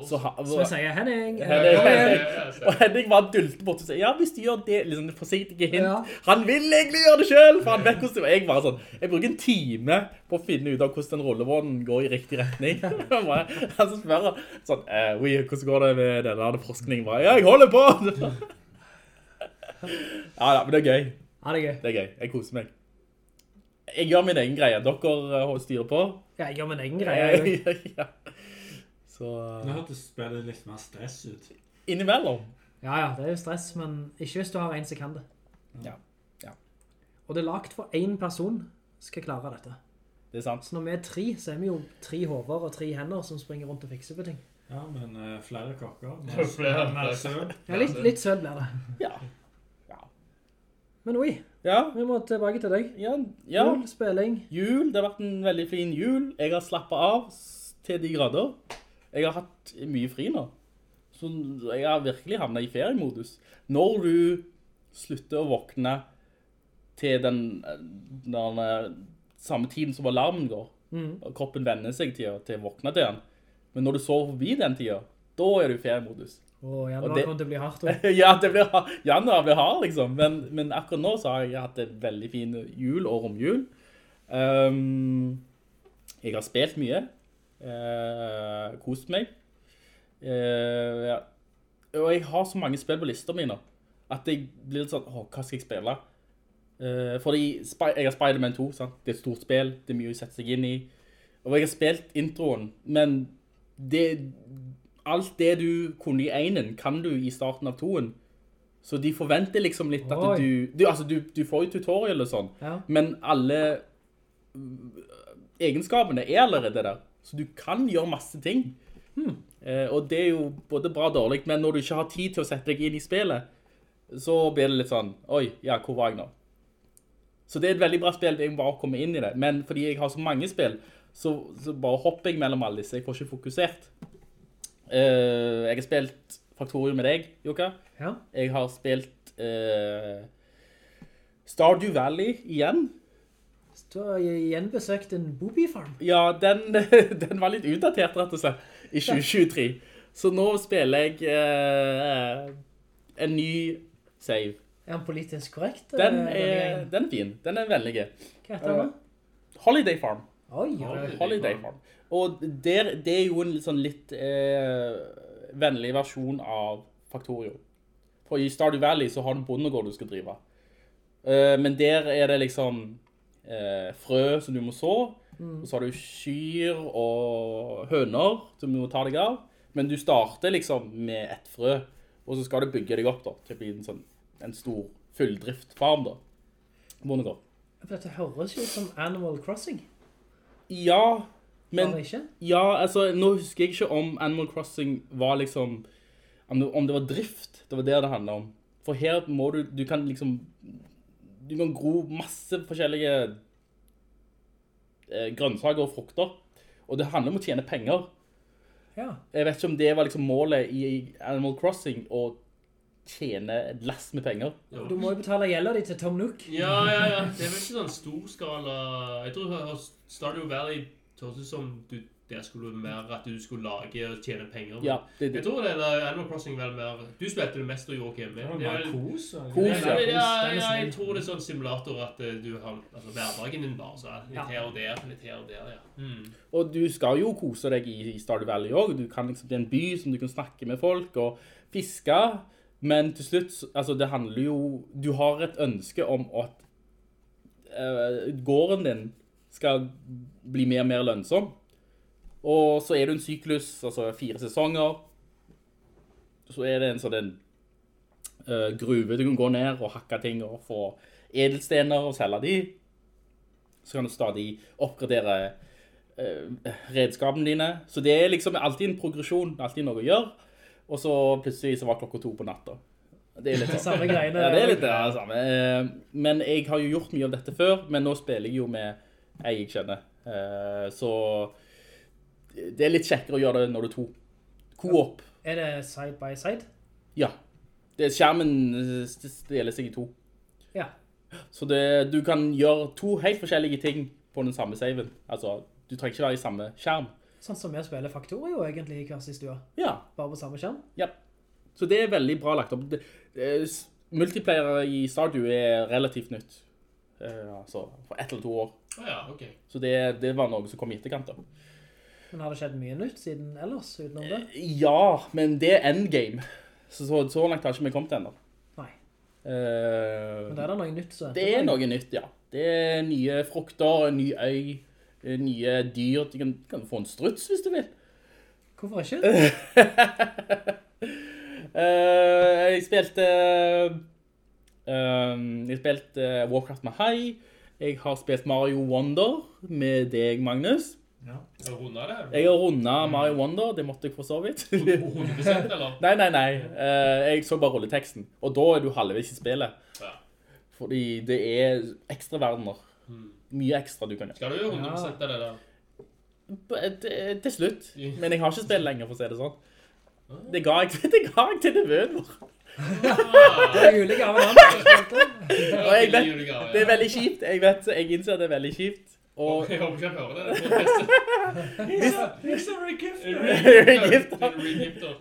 Så, Så jeg sier Henning. Henning- Henning. og. Henning bare dulte bort og sier, ja, hvis du gjør det, liksom forsiktige hint. Ja. Han vil egentlig gjøre det selv, for han vet hvordan det var. Jeg bare sånn, jeg bruker en time på å finne ut av hvordan den rollevånen går i riktig retning. Han så spør han sånn, eh, «Oi, hvordan går det med denne forskningen? Bare, ja, jeg holder på! Ja, ja, men det er gøy. Ja, det er gøy. Det er gøy. Jeg koser meg. Jeg gjør min egen greie. Dere eh, styrer på. Ja, jeg gjør min egen greie. ja. Så Nå hørtes spillet litt mer stress ut. innimellom. Ja, ja, det er jo stress, men ikke hvis du har en sekund. Ja, ja. Og det er lagt for en person skal klare dette. Det er sant. Så når vi er tre, så er vi jo tre hover og tre hender som springer rundt og fikser på ting. Ja, men uh, flere kokker. Flere- Mer søl. Ja, litt, litt søl blir det. Ja. Men oi, Ja. vi må tilbake til deg. Ja. ja. Jul, spilling. Jul, det har vært en veldig fin jul. Jeg har slappet av til de grader. Jeg har hatt mye fri nå. Så jeg har virkelig havnet i feriemodus. Når du slutter å våkne til den, den eh, samme tiden som alarmen går, og kroppen venner seg til, til å våkne til den, men når du sover forbi den tiden, da er du i feriemodus. Å, januar Og det- kommer til å bli hardt. også. ja, det blir, januar blir hard, liksom. Men, men akkurat nå så har jeg hatt en veldig fin jul og romjul. Um, jeg har spilt mye. Uh, kost meg. Uh, ja. Og jeg har så mange spill på lister mine at jeg blir litt sånn, åh, hva skal jeg spille? Uh, fordi jeg har Spider-Man 2, sant? Det er et stort spill, det er mye å sette seg inn i. Og jeg har spilt introen, men det, alt det du kunne i enen, kan du i starten av toen. Så de forventer liksom litt at du, du, altså du, du får jo tutorial og sånn, Ja. men alle øh, egenskapene er allerede der. Så du kan gjøre masse ting. Eh, og det er jo både bra og dårlig, men når du ikke har tid til å sette deg inn i spillet, så blir det litt sånn, oi, ja, hvor var jeg nå? Så det er et veldig bra spill, jeg må bare komme inn i det. Men fordi jeg har så mange spill, så, så bare hopper jeg mellom alle disse, jeg får ikke fokusert. Eh, jeg har spilt Faktorium med deg, Jokka. Ja. Jeg har spilt uh, Stardew Valley igjen. Du har gjenbesøkt en booby-farm. Ja, den, den var litt utdatert, rett og slett, i 2023. Så nå spiller jeg uh, en ny save. Er den politisk korrekt? Den er, den er fin. Den er veldig gøy. Hva heter den da? Holiday Farm. Oi, oi. Holiday Farm. Og der, det er jo en sånn litt eh, vennlig versjon av Factorio. For i Stardew Valley så har du bondegård du skal drive. Eh, men der er det liksom eh, frø som du må så, og så har du kyr og høner som du må ta deg av. Men du starter liksom med ett frø, og så skal du bygge deg opp da, til å bli en, sånn, en stor fulldriftfarm da. Bondegård. Dette høres jo ut som Animal Crossing. Ja, men... Ja, altså, nå husker jeg ikke om Animal Crossing var liksom, om det, var drift, det var det det handlet om. For her må du, du kan liksom, du kan gro masse forskjellige eh, grønnsaker og frukter, og det handler om å tjene penger. Ja. Jeg vet ikke om det var liksom målet i Animal Crossing, å tjene last med penger. Du må jo betale gjelda di til Tom Nook. Ja, ja, ja. Det er vel ikke sånn storskala Jeg tror Stardew Valley høres ut som du, der skulle mer at du skulle lage og tjene penger. Ja, det, Jeg tror det er Animal Crossing vel mer Du spilte det mest og Joakim. hjemme. Det var er vel kos. og- Kos, ja, ja. ja, ja, jeg tror det er sånn simulator at eh, du har altså, hverdagen din bare så litt her og der, litt her og der, ja. Mm. Og du skal jo kose deg i, i Stardew Valley også. Du kan liksom, det er en by som du kan snakke med folk og fiske. Men til slutt, altså det handler jo, du har et ønske om at uh, gården din skal bli mer og mer lønnsom. Og så er det en syklus, altså fire sesonger. Så er det en sånn eh, gruve du kan gå ned og hakke ting og få edelstener og selge de. Så kan du stadig oppgradere uh, redskapene dine. Så det er liksom alltid en progresjon, alltid noe å gjøre. Og så plutselig så var klokka to på natta. Det er litt sånn. Samme greiene. Ja, det er litt det samme. Eh, Men jeg har jo gjort mye av dette før, men nå spiller jeg jo med ei jeg kjenner. Eh, Så det er litt kjekkere å gjøre det når du er to. Co-op. Er det side by side? Ja. Det er skjermen eh, deler seg i to. Ja. Så det, du kan gjøre to helt forskjellige ting på den samme saven. Altså, du trenger ikke være i samme skjerm. Sånn som vi spiller Factorio egentlig i hver sin stue. Ja, Bare på samme skjerm. ja. Så det er veldig bra lagt opp. Det, det, multiplayer i Stardew er relativt nytt. Eh, altså, for ett eller to år. Å ja, ok. Så det, det var noe som kom i etterkant da. Men har det skjedd mye nytt siden ellers utenom det? Ja, men det er endgame. Så, så, så langt har ikke vi kommet enda. Nei. Uh, Men er det noe nytt så Det er noe nytt, ja. Det er nye frukter, en ny øy, eh, nye dyr. Du kan, kan få en struts hvis du vil. Hvorfor ikke? Eh, jeg spilte eh, Jeg spilte Warcraft med Hai. Jeg har spilt Mario Wonder med deg, Magnus. Har runda det? Jeg har runda Mario Wonder, det måtte jeg for så vidt. 100% eller? nei, nei, nei. Eh, jeg så bare rulleteksten. Og da er du halvveis i spillet. Ja. Fordi det er ekstra verdener. Mye ekstra du kan gjøre. Skal du jo 100% det der? Til- Til slutt. Men jeg har ikke spilt lenger, for å si det sånn. Det ga jeg, det ga jeg til nevøen vår. Det er julegave jeg det er veldig kjipt. Jeg vet, jeg innser det er veldig kjipt. Og Jeg håper ikke han hører det. det. It's a regift. Regifter.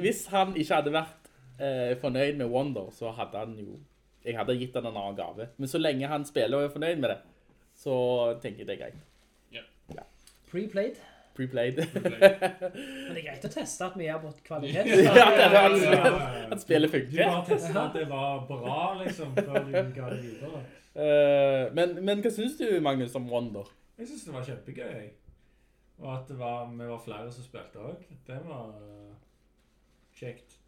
Hvis han ikke hadde vært eh, fornøyd med Wonder, så hadde han jo Jeg hadde gitt han en annen gave. Men så lenge han spiller og er fornøyd med det, så tenker jeg det er greit. Pre-played. Preplayed. Men det er greit å teste at vi har fått kvalitet. ja, det er ja. at spillet Du funker. bare testet at det var bra, liksom, før du ga det videre. Eh, men, men hva synes du, Magnus, om Wonder? Jeg synes det var kjempegøy, jeg. Og at det var, vi var flere som spilte også. Det var uh, kjekt.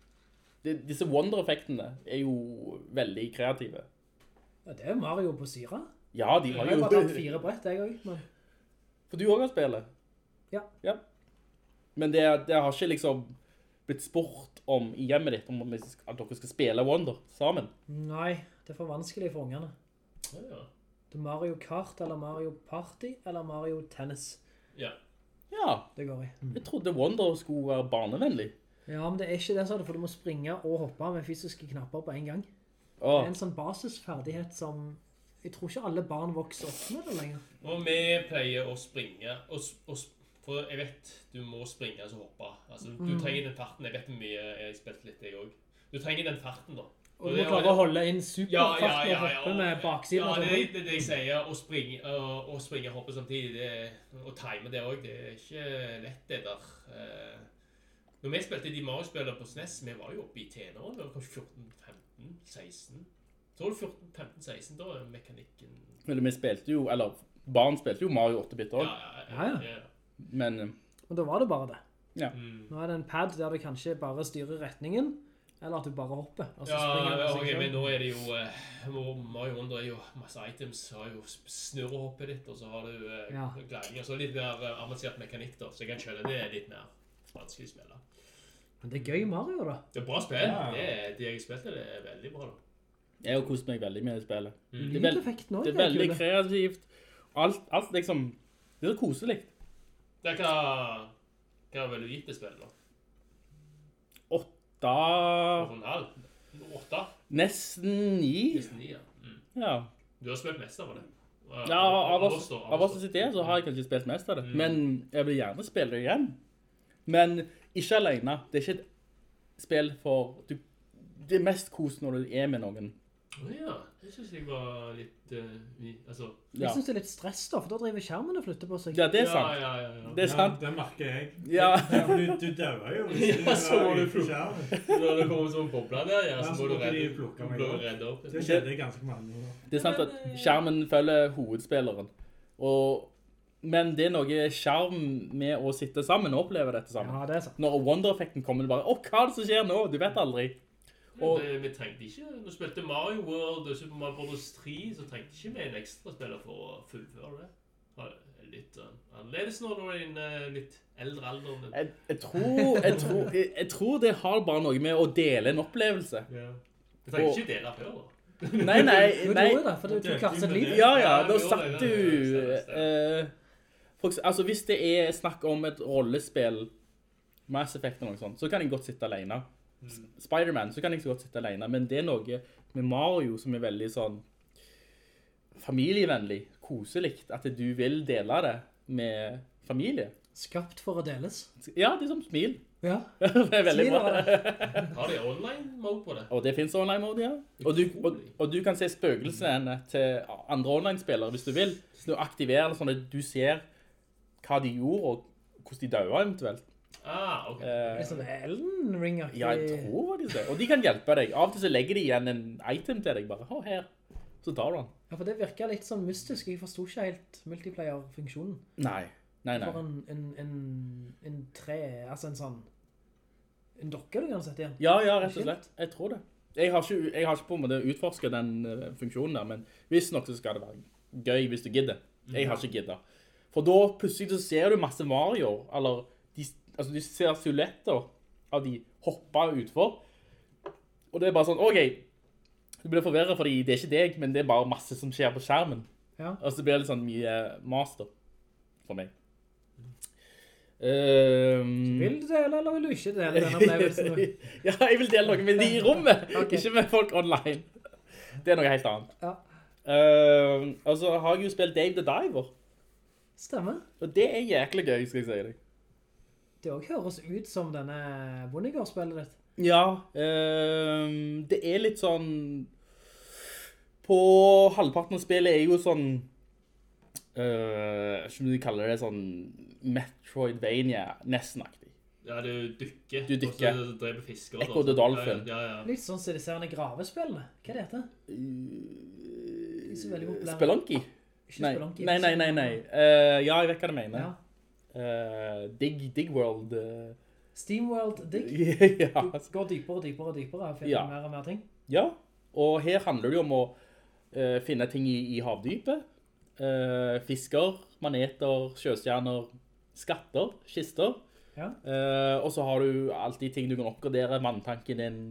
De, disse Wonder-effektene er jo veldig kreative. Ja, det er Mario på syre. Ja, de har jo... jo har bare tatt fire brett, jeg også. Men For du også har spillet? Ja. ja. Men det, det har ikke liksom blitt spurt om i hjemmet ditt om at dere skal spille Wonder sammen. nei, det er for vanskelig for ungene. Ja. Det er Mario Kart eller Mario Party eller Mario Tennis Ja. Ja, det går i. jeg trodde Wonder skulle være barnevennlig. Ja, men det er ikke det, sa du, for du må springe og hoppe med fysiske knapper på en gang. Det er en sånn basisferdighet som jeg tror ikke alle barn vokser opp med det lenger. Og vi pleier å springe og, og, For jeg vet du må springe og hoppe. Altså, du mm. trenger den farten. Jeg vet hvor mye jeg har spilt litt, jeg òg. Du trenger den farten, da. Og, du må klare å holde inn superfarten ja, ja, ja, og hoppe med baksiden. Ja, det er det, det, jeg sier. Å springe, å, springe og hoppe samtidig, det, og time det òg, det er ikke lett, det der. Eh, når vi spilte de Mario-spillene på SNES, vi var jo oppe i tenårene. 14-15-16. Så var det 14, 15, 16, da er mekanikken... men vi spilte jo, eller barn spilte jo Mario 8-bit Ja, også. Ja, ja. ja. Men eh, Og da var det bare det. ja, Mm. Nå er det en pad der du kanskje bare styrer retningen, eller at du bare hopper, og så Ja, springer du ja, av ok, men nå er det jo uh, Mario Wonder er jo masse items. Har jo snurrehoppet ditt, og så har du uh, Ja. gliding. Så litt mer uh, avansert mekanikk, da. Så jeg kan skjønne det er litt mer vanskelig å spille. Men det er gøy Mario, da. Det er bra spill. Ja. Det, det jeg spilte, det er veldig bra. da. Jeg har kost meg veldig med det spillet. Mm. Det er, veld, det er veldig kule. kreativt. Alt, alt liksom, det er så koselig. Det er hva Hva vil du gitt det spillet, da? Åtta, halv? Åtte? nesten ni. Nesten ni, ja. Mm. Ja, Du har spilt mest av det? Ja, av oss, av oss som sitter her, så har jeg kanskje spilt mest av det. Mm. Men jeg vil gjerne spille det igjen. Men ikke alene. Det er ikke et spill for... Du, det er mest kos når du er med noen. Å ja. Det syns jeg var litt eh, vi- Altså Jeg Ja, synes det er litt stress da, for da driver skjermen og flytter på seg. ja det er sant. Ja, ja, ja. Det er sant. Ja, det merker jeg. Ja. Du, du døver jo hvis du Ja, så må du plukke. skjermen. Når det kommer sånn boble der, ja, så må du de redde, plukke meg må du opp. redde opp. Det skjedde ganske mange ganger. Det er sant at skjermen følger hovedspilleren. Og, men det er noe skjerm med å sitte sammen og oppleve dette sammen. Ja, det er sant. Når Wonder-effekten kommer, det bare, åh, hva er det som skjer nå? Du vet aldri. Og- det, vi trengte ikke, når vi spilte Mario World og Super Mario Bros. 3, så trengte ikke vi en ekstra spiller for å fullføre det. Litt, uh, annerledes nå når du er uh, litt eldre alder? Jeg, jeg, tror, jeg, tror, jeg, jeg tror det har bare noe med å dele en opplevelse. Ja. Jeg tenker ikke dele før, da. Nei, nei, Du nei. Jo, det, for du klarte et liv. Ja, ja, da satt du... uh, eh, for, altså, hvis det er snakk om et rollespill, Mass Effect eller noe sånt, så kan jeg godt sitte alene. Mm. S- Spider-Man, så kan jeg så godt sitte alene, men det er noe med Mario som er veldig sånn familievennlig, koselig, at du vil dele det med familie. Skapt for å deles. Ja, det er som smil. Ja. det er veldig bra. Har de online mode på det? Og det finnes online mode, ja. Og du, og, og du kan se spøkelsene til andre online-spillere hvis du vil. Så du aktiverer sånn at du ser hva de gjorde, og hvordan de døde eventuelt. Ah, ok. Eh, Litt sånn Elden Ring-aktig. ja, jeg tror faktisk det. Og de kan hjelpe deg. Av og til så legger de igjen en item til deg bare. Å, her. Så tar du den. Ja, for det virker litt sånn mystisk. Jeg forstod ikke helt multiplayer-funksjonen. Nei. Nei, nei. For en, en, en, en tre, altså en sånn, en dokke du kan sette igjen. Ja, ja, rett og slett. Jeg tror det. Jeg har ikke, jeg har ikke på en måte utforsket den eh, funksjonen der, men hvis nok så skal det være gøy hvis du gidder. Jeg har ikke giddet. For da plutselig så ser du masse Mario, eller de, altså du ser silhuetter av de hopper utfor. Og det er bare sånn, ok, du blir forvirret fordi det er ikke deg, men det er bare masse som skjer på skjermen. Ja. Og så blir det litt sånn mye master for meg. Um, Vil du dele, eller vil du ikke dele denne opplevelsen? ja, jeg vil dele noe med de i rommet, okay. ikke med folk online. Det er noe helt annet. Ja. Uh, og så har jeg jo spilt Dave the Diver, Stemmer. og det er jæklig gøy, skal jeg si deg. Det også høres ut som denne Bondegård-spillet ditt. Ja, ehm, det er litt sånn På halvparten av spillet er jo sånn eh, vet ikke om du kaller det sånn Metroidvania, nesten-aktig. Ja, du dykker. Du dykker. Og så dreper fisker. og Echo the Dolphin. Ja, ja, ja. Litt sånn som disse gravespillene. Hva er det heter? det populære. Spelunky? Ikke Nei, Spelunky. nei, nei, nei. nei. Uh, ja, jeg vet hva du mener. Ja. Eh, Dig, Dig World. Steam Steamworld Dig. ja. Du går dypere og dypere og dypere finner Ja. mer og mer ting. ja, og her handler det jo om å uh, finne ting i, i havdypet. Eh, fisker, maneter, sjøstjerner, skatter, kister. Ja. Eh, og så har du alltid ting du kan oppgradere, vanntanken din,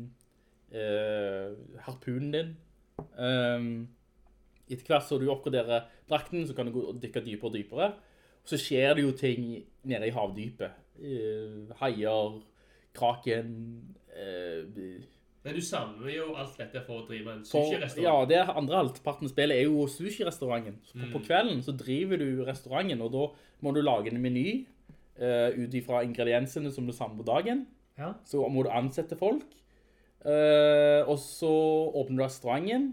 eh, harpunen din. Um, etter hvert så du oppgraderer drakten, så kan du dykke dypere og dypere. Så skjer det jo ting nede i havdypet. Heier, haier, kraken, eh, Men du savner jo alt dette for å drive en sushi-restaurant. ja, det andre halvparten av spillet er jo sushi-restauranten. Så på, på kvelden så driver du restauranten, og da må du lage en meny uh, ut ifra ingrediensene som du samler på dagen. Ja. Så må du ansette folk. Eh, og så åpner du restauranten.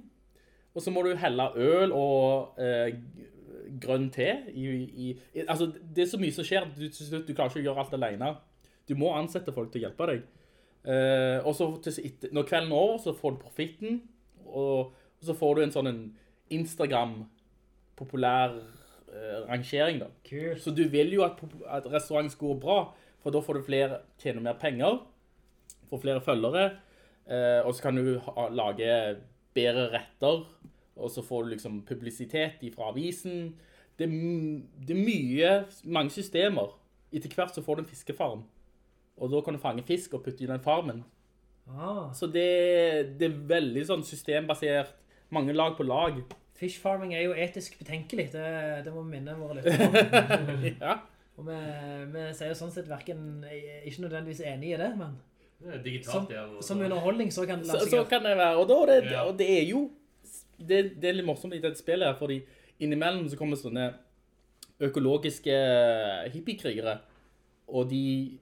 Og så må du helle øl og eh, grønn te. I, i, i, altså, det er så mye som skjer. Du, du klarer ikke å gjøre alt alene. Du må ansette folk til å hjelpe deg. Eh, og så når kvelden er over, så får du profitten. Og, og så får du en sånn Instagram-populær eh, rangering da. Cool. Så du vil jo at, at restauranten skal gå bra, for da får du flere, tjener mer penger, får flere følgere, eh, og så kan du ha, lage bedre retter, og så får du liksom publisitet fra avisen. Det, det er mye, mange systemer. Etter hvert så får du en fiskefarm, og da kan du fange fisk og putte i den farmen. Ah, Så det, det er veldig sånn systembasert, mange lag på lag. fish farming er jo etisk betenkelig, det, det må vi minne våre lyttere om. Ja. Og vi, vi sier jo sånn sett hverken, ikke nødvendigvis enig i det, men Det digitalt, som, som underholdning så kan det la Så, seg så så kan det være, og, da, det, Ja. og det er jo det, det er litt morsomt i dette spillet her, fordi innimellom så kommer sånne økologiske hippiekrigere, og de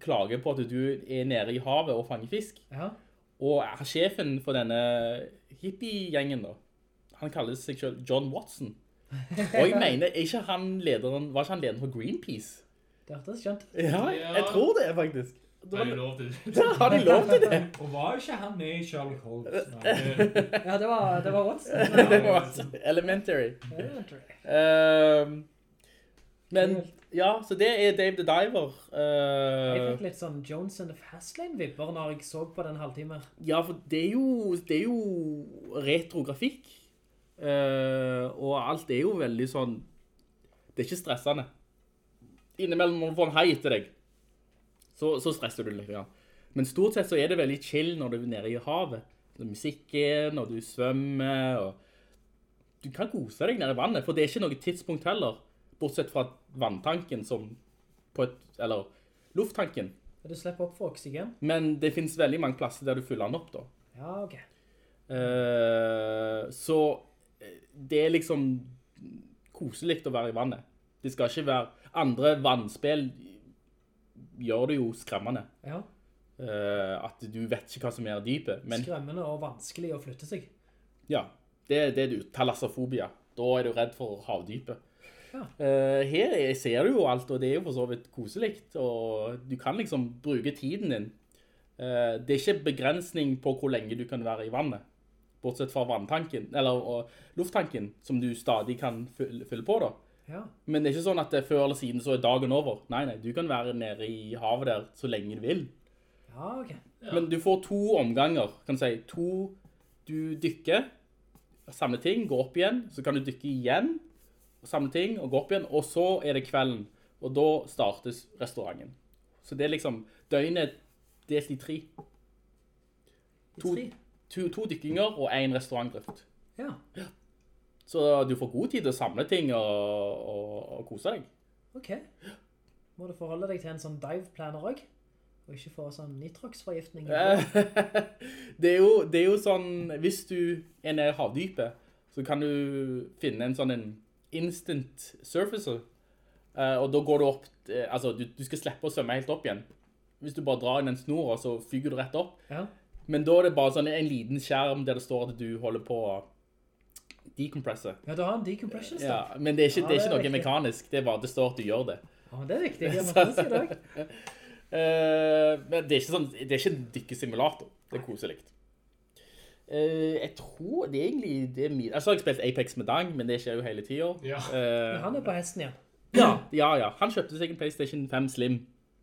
klager på at du er nede i havet og fanger fisk. Ja. Og er sjefen for denne hippiegjengen da, han kaller seg selv John Watson. Og jeg mener, er ikke han lederen, var ikke han lederen for Greenpeace? Det hørtes skjønt. Ja, jeg tror det faktisk. Da Har de lov til Ja, har de lov til det? Og var ikke han med i Sherlock Holmes? Nei. Ja, det var, det var Watson. Elementary. Elementary. Um, men ja, så det er Dave the Diver. Jeg Eh, fikk litt sånn Jones and the Fastlane-vipper når jeg så på den halvtime. ja, for det er jo, det er jo retrografikk. Uh, og alt er jo veldig sånn Det er ikke stressende. Innemellom når du får en hei etter deg, så, så stresser du litt. Ja. Men stort sett så er det veldig chill når du er nede i havet. Musikken, og du svømmer, og du kan kose deg nede i vannet, for det er ikke noe tidspunkt heller, bortsett fra vanntanken som på et, eller lufttanken. Du slipper opp for oksygen. Men det finnes veldig mange plasser der du fyller den opp da. Ja, ok. Uh, så eh, det er liksom koselig å være i vannet. Det skal ikke være andre vannspill gjør det jo skremmende. Ja. Eh, at du vet ikke hva som er dypet. Men Skremmende og vanskelig å flytte seg. ja, det er det du, talassofobia. Da er du redd for havdypet. Ja. Eh, her er- ser du jo alt, og det er jo for så vidt koselikt, og du kan liksom bruke tiden din. Eh, det er ikke begrensning på hvor lenge du kan være i vannet, bortsett fra vanntanken, eller lufttanken, som du stadig kan fylle på da. Ja. Men det er ikke sånn at det, før eller siden så er dagen over. Nei, nei, du kan være nede i havet der så lenge du vil. Ja, ok. Men du får to omganger, kan du si. To, du dykker, samler ting, går opp igjen, så kan du dykke igjen, samle ting og gå opp igjen, og så er det kvelden, og da startes restauranten. Så det er liksom døgnet delt i tre. To, to, to dykkinger og en restaurantdrift. Ja. Så du får god tid til å samle ting og, og, og kose deg. Ok. Må du forholde deg til en sånn dive-planer også? Og ikke få sånn nitrox-forgiftning? det, er jo, det er jo sånn, hvis du er nede i havdypet, så kan du finne en sånn en instant surfacer, Eh, og da går du opp, eh, altså du, du skal slippe å svømme helt opp igjen. Hvis du bare drar inn en snor, så fyger du rett opp. Ja. Men da er det bare sånn en liten skjerm der det står at du holder på å decompresse. Ja, du har en decompression Ja, men det er ikke, det er det er noe mekanisk, det er bare det står at du gjør det. Ja, det er. Det er matematikk i dag. uh, men det er ikke sånn, det er ikke en dykkesimulator. Det er koselig. Uh, jeg tror det er egentlig det er min, altså jeg har spilt Apex med Dang, men det skjer jo hele tiden. Ja. Eh, Han er på hesten igjen. ja, ja, ja. Han kjøpte seg en Playstation 5 Slim.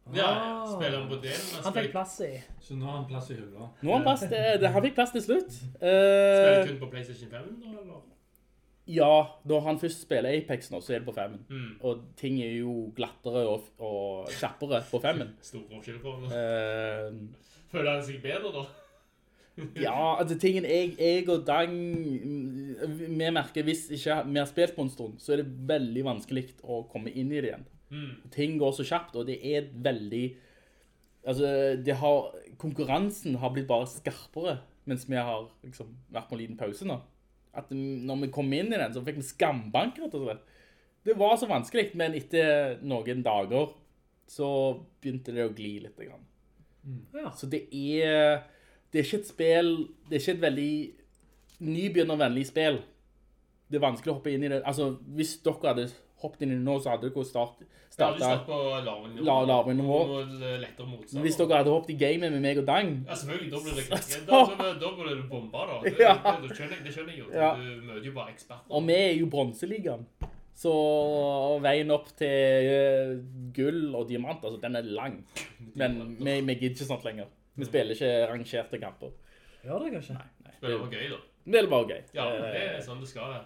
Ja, ja. Spiller han men Han fikk plass i. Så nå har han plass i hylla. Nå har han plass til, han fikk plass til slutt. Spiller Eh, kun på PlayStation 5 da, eller? ja, når han først spiller Apex nå, så er det på 5. Mm. Og ting er jo glattere og, og kjappere på 5. Stor forskjell på ham. Uh, Føler han seg bedre da? Ja, altså tingen jeg, jeg og Dang Vi merker hvis ikke vi har spilt på en stund, så er det veldig vanskelig å komme inn i det igjen. Mm. Ting går så kjapt, og det er veldig Altså, det har Konkurransen har blitt bare skarpere mens vi har liksom vært på en liten pause nå. At mm, når vi kom inn i den, så fikk vi skambank, rett og slett. Det var så vanskelig, men etter noen dager så begynte det å gli litt. Grann. Ja. Så det er Det er ikke et spill Det er ikke et veldig nybegynnervennlig spill. Det er vanskelig å hoppe inn i det. Altså, hvis dere hadde hoppet inn i nå, så hadde dere start, starta starter på lavere nivå. Lettere motstand. Hvis dere hadde hoppet i gamet med meg og Dang Ja, selvfølgelig. Da blir det knakke. Da, da, da blir du bomba, da. Det, Ja. det, det, skjønner jeg, det skjønner jeg jo. Ja. Du møter jo bare eksperter. Og vi er jo bronseligaen. Så veien opp til gull og diamant, altså, den er lang. Men vi, vi gidder ikke sånt lenger. Vi spiller ikke rangerte kamper. Gjør det ikke? Nei, nei. Spiller bare gøy, da. Det er bare gøy. Ja, det er sånn det skal være.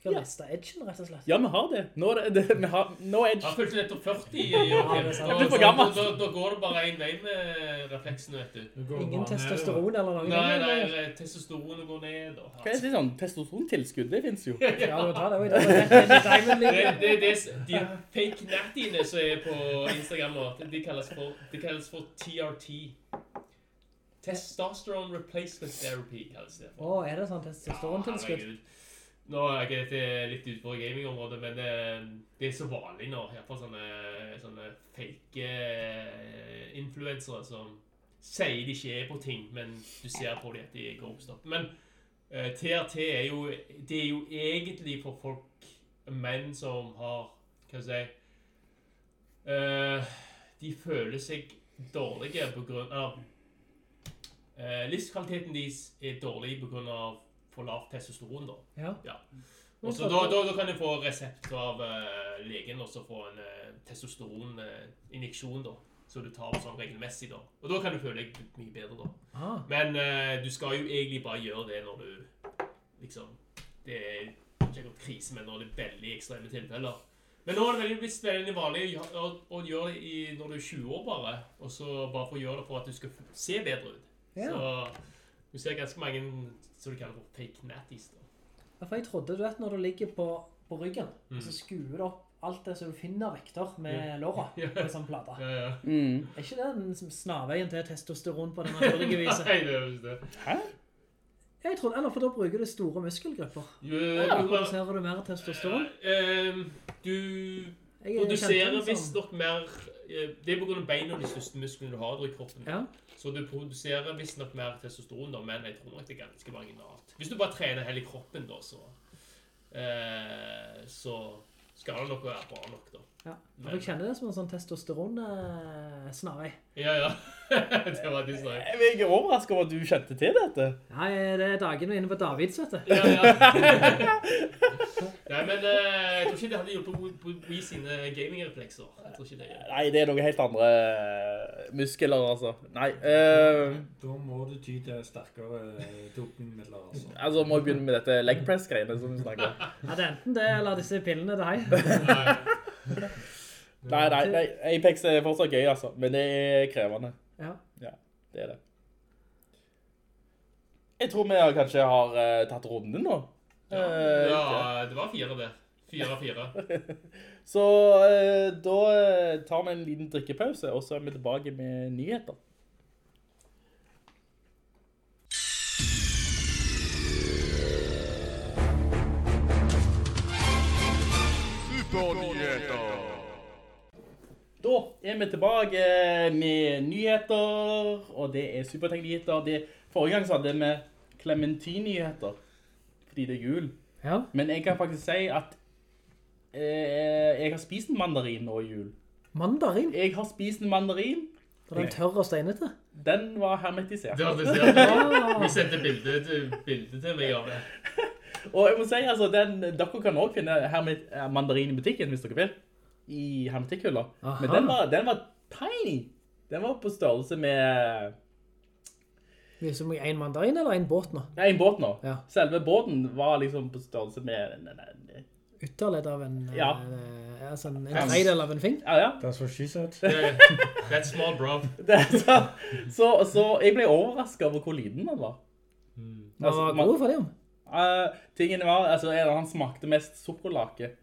Eh, Skal Ja. miste edgen, rett og slett. ja, vi har det. Nå er det, det vi har, nå er Han det følte nettopp 40 i Ja, Jeg blir for gammel. Da, da går det bare en vei med refleksen, vet du. Ingen testosteron eller noe? Nei, nei, testosteronet går ned. Og, Hva er det sånn? Testosterontilskudd, det finnes jo. Ja, du tar det jo. Det er Det, det, det, de fake nattiene som er på Instagram nå, de kalles for, de kalles for TRT. Testosterone Replacement Therapy kalles det Å, oh, er det sånn testosterontilskudd? herregud. Nå er ikke dette litt ut på gamingområdet, men det, det er så vanlig nå. Iallfall sånne, sånne fake eh, influensere som sier de ikke er på ting, men du ser på dem at de er ghost-up. Men uh, TRT er jo, det er jo egentlig for folk, menn som har, hva skal jeg si, uh, de føler seg dårlige på grunn av, uh, livskvaliteten deres er dårlig på grunn av for lavt testosteron da. Ja. Ja. Og så da, da, da kan du få resept av uh, legen og så få en uh, testosteroninjeksjon da, så du tar sånn regelmessig da. Og da kan du føle deg mye bedre da. Ah, Men uh, du skal jo egentlig bare gjøre det når du liksom Det er ikke noe krise, men når det er veldig ekstreme tilfeller. Men nå er det veldig blitt veldig vanlig å gjøre det i, når du er 20 år bare, og så bare for å gjøre det for at du skal se bedre ut. Ja. Så du ser ganske mange som du kaller for fake natties. da. Ja, For jeg trodde, du vet, når du ligger på, på ryggen, Mm. så skuer du opp alt det som du finner vekter med låra Ja. på en sånn plate. Ja, ja. Mm. Er ikke det den snaveien til testosteron på den naturlige viset? Nei, det er jo ikke det. Jeg trodde, eller for da bruker du store muskelgrupper. Jo, Da jo, produserer du mer testosteron. Ehm, du produserer visst nok mer Det er pga. beina og de største musklene du har i kroppen. Ja. Så du produserer visstnok mer testosteron, da, men jeg tror nok det er ganske marginalt. Hvis du bare trener hele kroppen, da, så eh, Så skal det nok være bra nok, da. Ja. For jeg kjenner det som en sånn testosteron-snarvei. Ja, ja. det var det snarvei. Jeg er overrasket over at du kjente til dette. Nei, det er dagene inne på Davids, vet du. Ja, ja. Nei, men eh, jeg tror ikke det hadde hjulpet på- på Wii sine gaming-reflekser. Jeg tror ikke det. Nei, det er noe helt andre eh, muskler, altså. Nei, Uh... Da må du ty til sterkere dopingmidler, altså. altså må vi begynne med dette leg press-greiene som vi snakker om. Ja, det er enten det, eller disse pillene til hei. Nei, nei, nei, Apex er fortsatt gøy, altså, men det er krevende. Ja. Ja, det er det. Jeg tror vi har- kanskje har uh, tatt runden nå. Eh, Ja, det var fire, det. Fire av fire. Så uh, da tar vi en liten drikkepause, og så er vi tilbake med nyheter. Supernyheter. Da er vi tilbake med nyheter, og det er superteknyheter. Det, forrige gang så hadde vi Clementine-nyheter, fordi det er jul. Ja. Men jeg kan faktisk si at eh, jeg har spist en mandarin nå i jul. Mandarin. Jeg har spist en mandarin. Var den tørr og steinete? Den var hermetisert. Det var det Vi sendte bilde til, meg av det. Og jeg må si, altså, den, dere kan også finne hermet, eh, mandarin i butikken, hvis dere vil, i hermetikkhyller. Men den var, den var tiny. Den var på størrelse med Som en mandarin eller en båt nå? Nei, en båt nå. Ja. Selve båten var liksom på størrelse med en, en, en, Ytterledd av en, Ja. Uh, altså en, tredjedel av en fink? Ja, ja. That's what she said. That's small, bro. Så, så, så jeg ble overrasket over hvor liten den var. Mm. Altså, var man- god for dem. Uh, tingen var, altså, han smakte mest sukkerlake.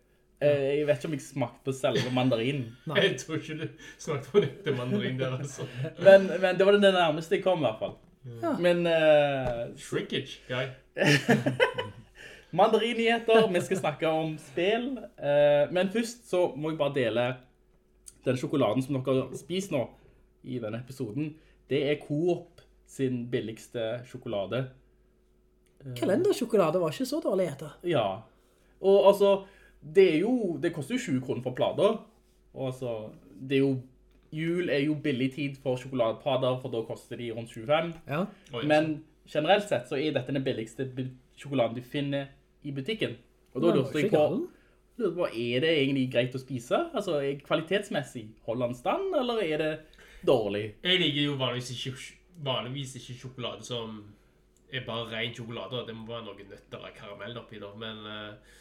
Eh, jeg vet ikke om jeg smakte på selve mandarinen. Nei. Jeg tror ikke du smakte på nytt mandarin der, altså. Men, men det var det nærmeste jeg kom i hvert fall. Ja. Men uh, Shrinkage, guy. mandarinnyheter, vi skal snakke om spill. Uh, men først så må jeg bare dele den sjokoladen som dere spist nå i denne episoden. Det er Coop sin billigste sjokolade. Kalendersjokolade var ikke så dårlig etter. Ja. Og altså, det er jo, det koster jo 20 kroner for plader. Og altså, det er jo, jul er jo billig tid for sjokoladeplater, for da koster de rundt 25. Ja. Men generelt sett så er dette den billigste sjokoladen du finner i butikken. Og da lurte jeg på, lurte på, er det egentlig greit å spise? Altså, er kvalitetsmessig holder den stand, eller er det dårlig? Jeg liker jo vanligvis ikke, vanligvis ikke sjokolade som er bare ren sjokolade. Det må være noen nøtter eller karamell oppi da. Men eh,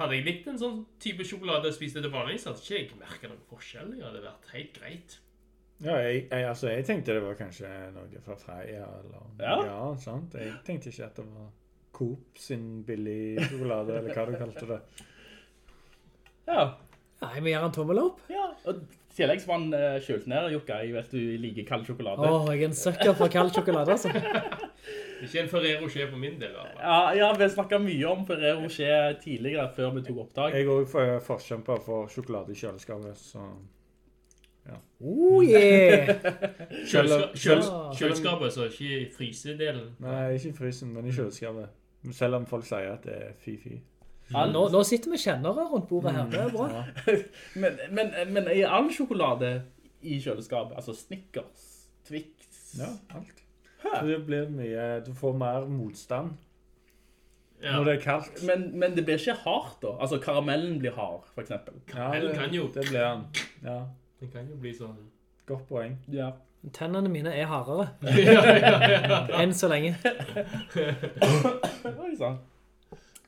hadde jeg likt en sånn type sjokolade og spiste det så hadde ikke jeg merket noen forskjell. Det hadde vært helt greit. Ja, jeg, jeg, altså, jeg tenkte det var kanskje noe fra Freia, eller Ja. ja, sant? Jeg tenkte ikke at det var Coop sin billig sjokolade, eller hva du kalte det. Ja. Nei, vi gjør en tommel opp. ja. Og tillegg så var han uh, kjølt ned, Jukka. Jeg vet du liker kald sjokolade. Åh, jeg er en søkker for kald sjokolade, altså. Ikke en Ferrero Rocher på min del. altså. Ja, ja, vi snakket mye om Ferrero Rocher tidligere, før vi tok opptak. Jeg er også for, forkjemper for sjokolade i kjøleskapet, så Oh yeah! Kjøleskapet, Ja. kjøleskapet, så ikke i frysedelen. Nei, ikke i frysen, men i kjøleskapet. Selv om folk sier at det er fy-fy. Ja, nå, nå sitter vi kjennere rundt bordet her, det er bra. Men, men, men er all sjokolade i kjøleskapet? Altså Snickers, Twix? ja, alt. Det blir mye Du får mer motstand Ja. når det er kaldt. Men, men det blir ikke hardt da? Altså karamellen blir hard, for eksempel. Karamellen kan jo- det blir han, Ja, Det kan jo bli sånn godt poeng. Ja. Tennene mine er hardere, ja, ja, ja. enn så lenge. Oi, sann.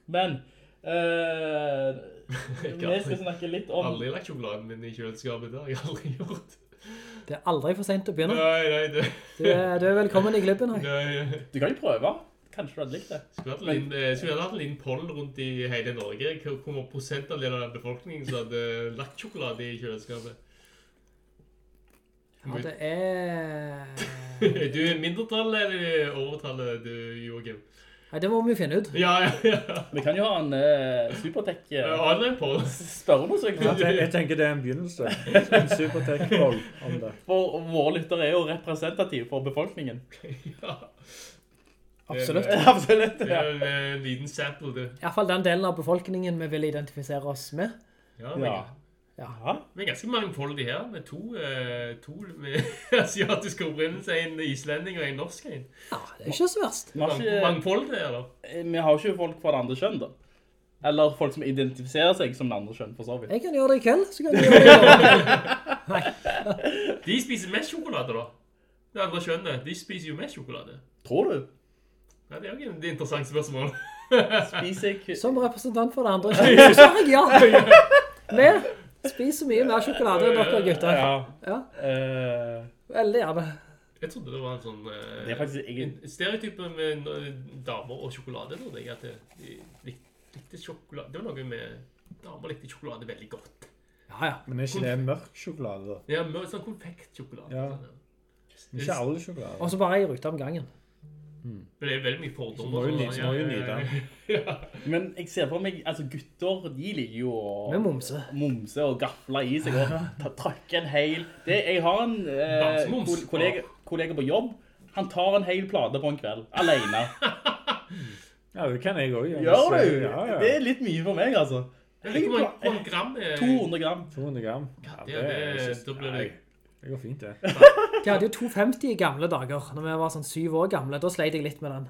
Men, Vi skal snakke litt om Aldri lagt sjokoladen min i kjøleskapet. Det har jeg aldri gjort. Det er aldri for sent å begynne. Nei, nei, det... Du er, du er velkommen i klubben. Nei. Du kan jo prøve. Kanskje du hadde likt det. Skulle hatt Linn, eh, skulle gjerne hatt en liten poll rundt i hele Norge. Hvor mange prosentandel av befolkningen som hadde lagt sjokolade i kjøleskapet? Ja, det er Er du mindretall eller overtallet, du, Joakim? Nei, det må vi jo finne ut. Ja, ja, ja. Vi kan jo ha en uh, Supertech Ja, uh, Online poll. spørreundersøkelse. Jeg jeg tenker det er en begynnelse. En supertech-roll om det. For våre lyttere er jo representative for befolkningen. Ja. Absolutt. Absolutt. Det Ja. er en eh, liten sample, det. I hvert fall den delen av befolkningen vi vil identifisere oss med. Ja, men, Ja. Ja. Vi er ganske mangfoldige her, med to, uh, to med asiatisk opprinnelse, en islending og en norsk en. Ja, det er ikke så verst. Mang, ikke, mangfold eller? vi har ikke folk fra det andre kjønn, da. Eller folk som identifiserer seg som det andre kjønn, for så vidt. Jeg kan gjøre det i kveld, så kan du gjøre det. De spiser mest sjokolade, da. Det andre kjønnet, de spiser jo mest sjokolade. Tror du? Ja, det er jo et interessant spørsmål. Spiser jeg Som representant for det andre kjønnet, så svarer jeg ja. Vi så mye mer sjokolade enn dere gutter. Ja. Ja, eh, veldig gjerne. Jeg trodde det var en sånn eh, Det er faktisk ingen- stereotype med damer og sjokolade, trodde jeg. At de likte sjokolade. Det var noe med damer likte sjokolade veldig godt. Ja, ja. Men er ikke det mørk sjokolade, da? Ja, mørk, sånn konfektsjokolade. Ja. Sånn, Men Ikke alle sjokolade. Og så bare ei rute om gangen. Men det er veldig mye fordommer. Så må jo så jo nyte den. ja. Men jeg ser for meg, altså gutter, de liker jo å Med momse. momse og gafle i seg og trakke en hel... Det, jeg har en eh, kollega, kollega på jobb, han tar en hel plate på en kveld, alene. Ja, det kan jeg òg gjøre. Gjør du? Ja, ja. Det er litt mye for meg, altså. Hvor mange- gram er 200 gram. 200 gram. Ja, det, det, synes- det blir det Det går fint, det. De hadde jo 250 i gamle dager, når vi var sånn syv år gamle. Da sleit jeg litt med den.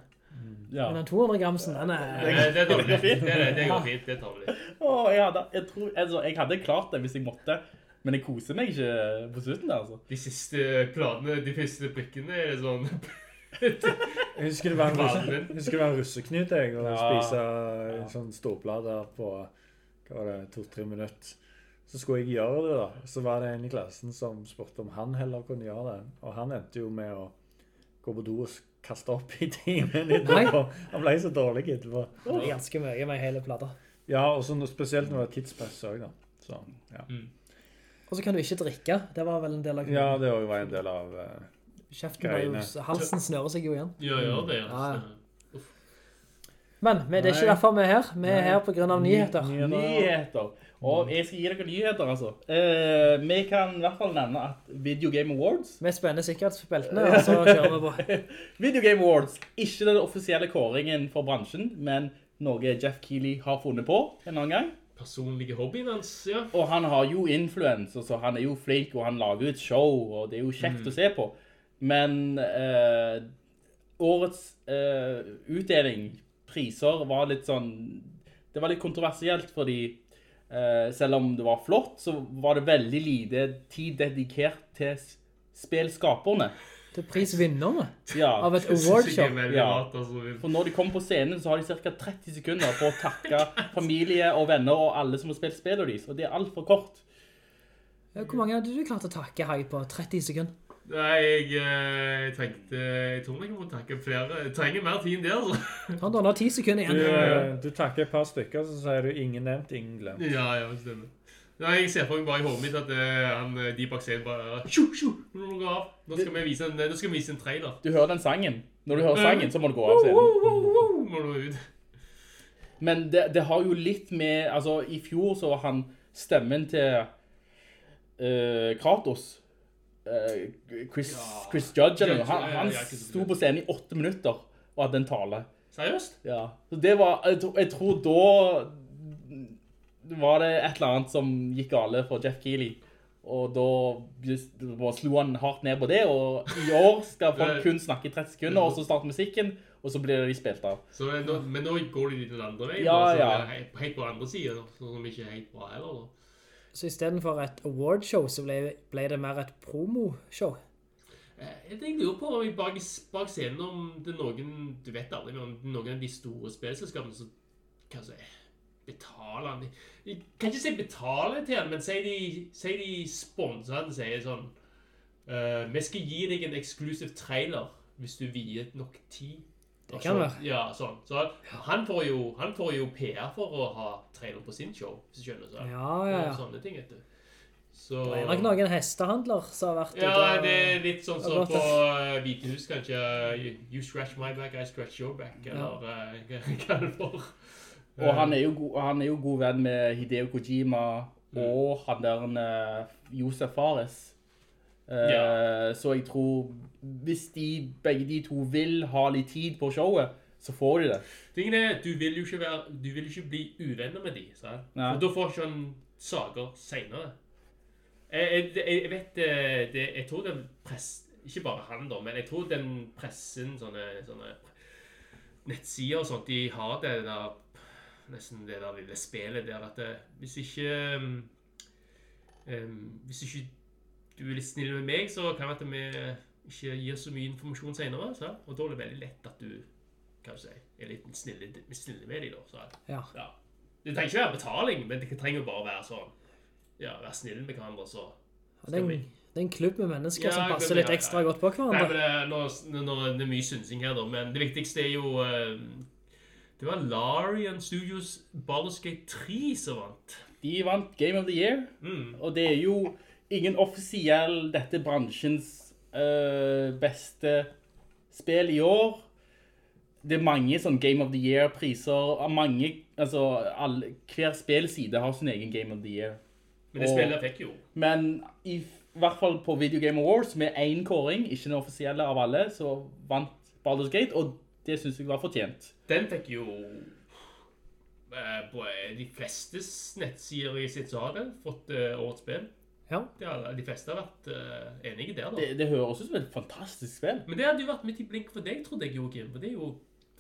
Ja. Men den 200-gramsen, den er... Det, det det, det, Det, det, det går fint. Det tar vi. Åh, jeg, hadde, jeg, tror, altså, jeg hadde klart det hvis jeg måtte, men jeg koser meg ikke på slutten der, altså. De siste pladene, de første brikkene, er sånn Jeg husker det var en, russe, jeg husker det var en russeknut, jeg, og Ja. spise en sånn storblad på hva var det, to-tre minutter. Så skulle jeg gjøre det, da. Så var det en i klassen som spurte om han heller kunne gjøre det. Og han endte jo med å gå på do og kaste opp i timen etterpå. Han ble så dårlig etterpå. Det er ganske mye med hele plata. Ja, og så spesielt når det er tidspress òg, da. Så, ja. Og så kan du ikke drikke. Det var vel en del av ja, det var en del av uh, kjeften. var jo- greiene. Halsen snører seg jo igjen. Ja, gjør det. Ja, ja. Men men det er ikke derfor vi er her. Vi er Nei. her på grunn av nyheter. Nyheter. Og jeg skal gi dere nyheter, altså. Eh, vi kan i hvert fall nevne at Video Game Awards Vi spenner sikkerhetsbeltene, og så kjører vi på. Video Game Awards, ikke den offisielle kåringen for bransjen, men noe Jeff Keighley har funnet på en annen gang. Personlige hobbyen hans, ja. Og han har jo influens, så han er jo flink, og han lager et show, og det er jo kjekt å se på. Men eh, årets eh, utdeling, priser, var litt sånn Det var litt kontroversielt, fordi eh, selv om det var flott, så var det veldig lite tid dedikert til spillskaperne. Til prisvinnerne Ja. av et awardshow. Ja. altså. For når de kommer på scenen, så har de ca. 30 sekunder på å takke familie og venner og alle som har spilt spillet deres, og det er alt for kort. Hvor mange hadde du klart å takke Hai på 30 sekunder? Nei, jeg jeg tenkte Jeg tror jeg må takke flere. Jeg trenger mer tid enn det, altså. Han har ti sekunder Du, igjen. eh, du takker et par stykker, så sier du 'ingen nevnt, ingen glemt'. Ja, ja, stemmer. Nei, jeg ser for meg bare i hodet mitt at uh, han, Deepak de bak scenen bare tju, tju, nå må du gå av. Nå skal vi vise en, nå skal vi vise en trailer. Du hører den sangen. Når du hører sangen, så må du gå av scenen. Wow, wow, wow, må du ut. Men det, det har jo litt med Altså, i fjor så var han stemmen til uh, Kratos. Eh, Chris. Chris Judge eller noe. Han, han sto på scenen i åtte minutter og hadde en tale. Seriøst? Ja. Så det var Jeg, tror- jeg tror da var det et eller annet som gikk gale for Jeff Keighley. Og da bare slo han hardt ned på det, og i år skal folk kun snakke i 30 sekunder, og så starte musikken, og så blir de spilt av. Så, men nå går de litt den andre veien, Ja, ja. helt, helt på andre siden, sånn som ikke er helt bra heller. Da. Så istedenfor et awardshow, så ble, ble det mer et promoshow. Eh, Jeg tenkte jo på bak, bak scenen om det er noen Du vet aldri, om noen av de store spillselskapene som kanskje betaler han Jeg kan ikke si betale til han, men si de, si de sponser sier sånn uh, Vi skal gi deg en eksklusiv trailer hvis du vier nok tid. Det kan så- være. Ja, sånn. Så han får, jo, han får jo PR for å ha trailer på sin show, hvis du skjønner. Så. Ja, ja, ja. Sånne ting, vet du. Så, Det er nok noen hestehandler som har vært Ja, og- det er litt sånn som så på uh, Hvite hus, kanskje. You, you scratch my back, I scratch your back. Eller ja. hva hva det for? Og han er jo god, han er jo god venn med Hideo Kojima og han der uh, Josef Fares. Eh, Ja. Så jeg tror hvis de, begge de to vil ha litt tid på showet, så får de det. Tingen er, du vil jo ikke, være, du vil ikke bli uvenner med de? Nei. For da får ikke han saker senere. Jeg, jeg, jeg vet det, det, Jeg tror den pressen, Ikke bare han, da, men jeg tror den pressen, sånne, sånne nettsider og sånt, de har det der Nesten det der lille spillet der at det, hvis ikke um, Hvis ikke du er litt snill med meg, så kan det at vi ikke gir så mye informasjon senere. Så, og da er det veldig lett at du kan du si, er litt snille, snille med dem. Da. Ja. Ja. Det trenger ikke være betaling, men det trenger bare være sånn Ja, være snill med hverandre, så Det er, en, det er en klubb med mennesker Ja, som passer litt ja, ekstra godt på Nei, men hverandre. det, nå, nå, det er mye synsing her, da, men det viktigste er jo eh, Det var Larian Studios Ballersgate 3 som vant. De vant Game of the Year, Mm. og det er jo ingen offisiell dette bransjens eh, beste spill i år. Det er mange sånn Game of the Year-priser, mange, altså alle, hver spillside har sin egen Game of the Year. Men det Og- spillet fikk jo Men i i hvert fall på Video Game Awards, med én kåring, ikke den offisielle av alle, så vant Baldur's Gate, og det synes jeg var fortjent. Den fikk jo eh, på de fleste nettsider i sitt så har den fått eh, årets spill. Ja. Det har, de fleste har vært uh, enige der, da. Det, det høres ut som et fantastisk spill. Men det hadde jo vært midt i blink for deg, trodde jeg, Joakim. For det er jo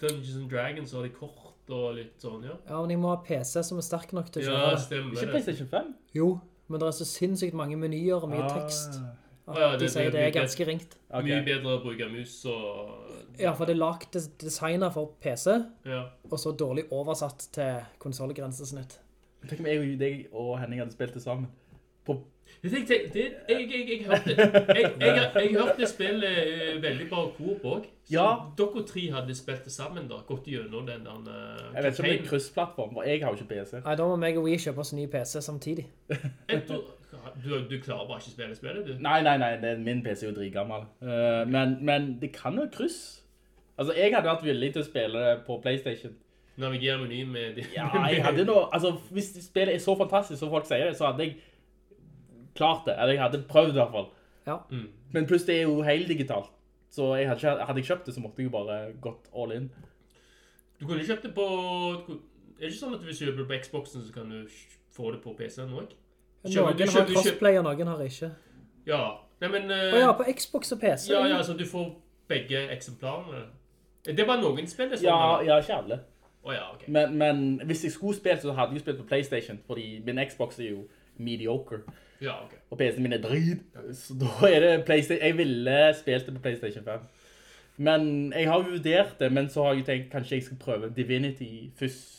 Dungeons and Dragons og det kort og litt sånn, ja. Ja, men jeg må ha PC som er sterk nok til å Ja, kjøre det. stemmer Ikke. PlayStation 5? Jo, men det er så sinnssykt mange menyer og mye tekst. Ah, ja, det, de sier det- det er ganske ringt. Okay. Mye bedre å bruke mus og Ja, for det er lagt designet for PC, Ja. og så dårlig oversatt til konsolgrensesnitt. Tenk om jeg og Henning hadde spilt det sammen. På, Jeg, tenkte, det, jeg, jeg, jeg, hørte, jeg, jeg, jeg hørte spillet eh, veldig bra Coop òg. Ja. dere tre hadde spilt det sammen, da. Gått gjennom den der uh, jeg vet ikke om det er kryssplattform, for jeg har jo ikke PC. Nei, da må meg og Wii kjøpe oss ny PC samtidig. du, du klarer bare ikke å spille spillet, du? Nei, nei, nei, det, min PC er jo dritgammel. Eh, men, men det kan jo kryss. Altså, jeg hadde vært villig til å spille det på Playstation. Navigere menyen med de, Ja, jeg hadde noe altså, hvis spillet er så fantastisk som folk sier det, så hadde jeg klart det. Eller jeg hadde prøvd i hvert fall. Ja. Mm. Men pluss det er jo helt digitalt. Så jeg hadde, ikke, hadde jeg kjøpt det, så måtte jeg jo bare gått all in. Du kunne kjøpt det på Er det ikke sånn at hvis du kjøper det på Xboxen, så kan du få det på PC-en òg? Noen har crossplay, og noen har ikke. Ja. Nei, men Uh, ja, på Xbox og PC. Ja, ja, så du får begge eksemplarene. Det var noen spill det sånn? Ja, ja, ikke alle. Oh, ja, okay. Men, men hvis jeg skulle spilt, så hadde jeg spilt på Playstation, fordi min Xbox er jo mediocre. Ja, ok. Og PC-en min er drit. Så da er det Playstation. Jeg ville spilt det på Playstation 5. Men jeg har vurdert det, men så har jeg tenkt kanskje jeg skal prøve Divinity først.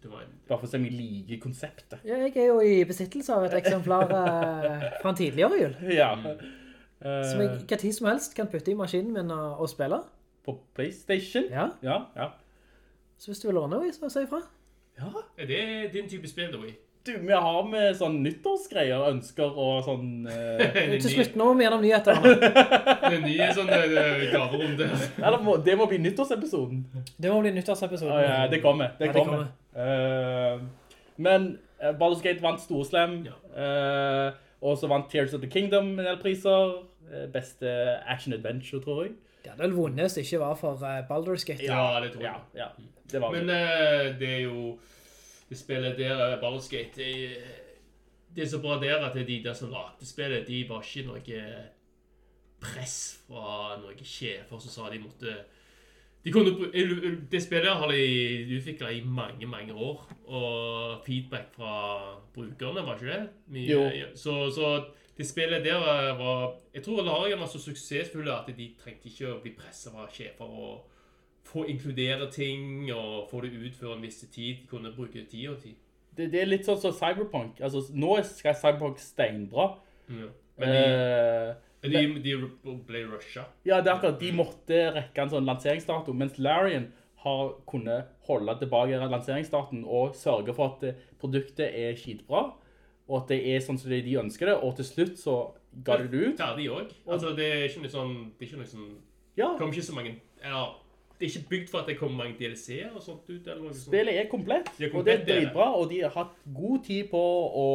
Det var en... Bare for å se om jeg liker konseptet. Ja, jeg er jo i besittelse av et eksemplar eh, fra en tidligere jul. Ja. Som jeg Eh, hva tid som helst kan putte i maskinen min og, og spille. på Playstation? Ja. Ja, ja. Så hvis du vil låne så si ifra. Ja. Er det din type spill, da? Du, vi har med sånn nyttårsgreier, ønsker og sånn... eh, Til slutt, nå må vi gjennom nyhetene. er nye sånn eh, gaverunde. eller må, det må bli nyttårsepisoden. Det må bli nyttårsepisoden. Ah, ja, det kommer. Det Ja, det kommer. Uh, men uh, Baldur's Gate vant Storslam, Ja. uh, og så vant Tears of the Kingdom en del priser. Beste action adventure, tror jeg. Det hadde vel vunnet hvis det ikke var for uh, Baldur's Gate. Ja, det tror jeg. Ja, ja. Det var Men det er jo Det spillet der, Ballskate det, det er så bra der at de der som lagde spillet, de var ikke noe press fra noen sjefer som sa de måtte de kunne, det spillet har de utviklet i mange, mange år, og feedback fra brukerne, var ikke det? Mye- Jo. Så, så det spillet der var, var Jeg tror Larian var så suksessfulle at de trengte ikke å bli presset fra sjefer og få inkludere ting og få det ut før en viss tid. Kunne bruke tid og tid. Det, det er litt sånn som Cyberpunk. Altså, nå skal Cyberpunk steinbra. Ja. Men de, uh, de, de ble rusha. ja, det er akkurat, de måtte rekke en sånn lanseringsdato, mens Larian har kunnet holde tilbake lanseringsdaten og sørge for at eh, produktet er skitbra, og at det er sånn som de ønsker det, og til slutt så ga de det ut. Ferdig òg. Altså, det er ikke noe sånn Det er ikke noe sånn Ja, Det kommer ikke så mange ja, Det er ikke bygd for at det kommer mange DLC-er og sånt ut. eller noe sånt. spillet er komplett, de er og det er komplett, dritbra, og de har hatt god tid på å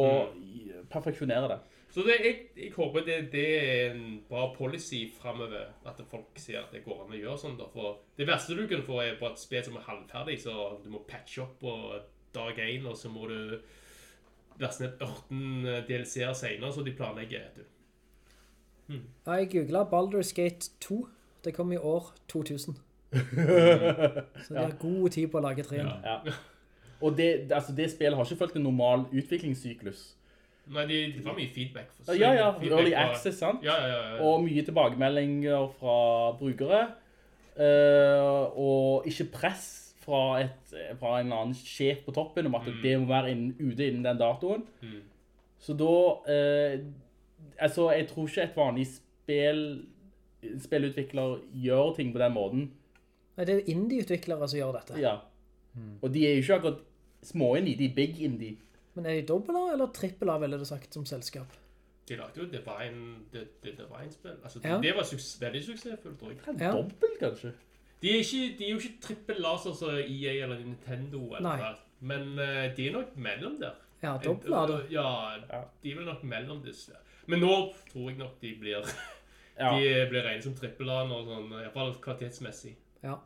perfeksjonere det. Så det, jeg, jeg håper det, det er en bra policy fremover, At folk ser at det går an å gjøre sånn. da, for Det verste du kan få, er på et spill som er halvferdig, så du må patche opp på dag 1, og så må du laste ned 18 DLC-er senere, så de planlegger. vet du. Jeg googlet Baldur's Gate 2. Det kom i år 2000. Så de har god tid på å lage trinn. Ja. Ja. Og det, altså det spillet har ikke følt en normal utviklingssyklus. Nei, de, de får mye feedback. For, Ja, ja, feedback early access, sant? Ja, ja, ja. ja. Og mye tilbakemeldinger fra brukere. Uh, og ikke press fra, et, fra en annen sjef på toppen om at Mm. det må være inn, ute innen den datoen. Mm. Så da Uh, Altså, jeg tror ikke et vanlig spill spillutvikler gjør ting på den måten. Nei, det er indie-utviklere som gjør dette. Ja. Og de er jo ikke akkurat små indie, de er big indie. Men er de dobbel A eller trippel A, ville du sagt, som selskap? De lagde jo Divine, det, det Divine-spill. Altså, Ja. Det var suks, veldig suksessfullt, tror jeg. Ja. Dobbelt, kanskje? De er, ikke, de er jo ikke trippel laser som EA eller Nintendo, eller Nei. hva. men uh, de er nok mellom der. Ja, dobbel A, da. Ja, de er vel nok mellom disse. Men nå tror jeg nok de blir Ja. De blir regnet som trippel A sånn, i hvert fall kvalitetsmessig. Ja.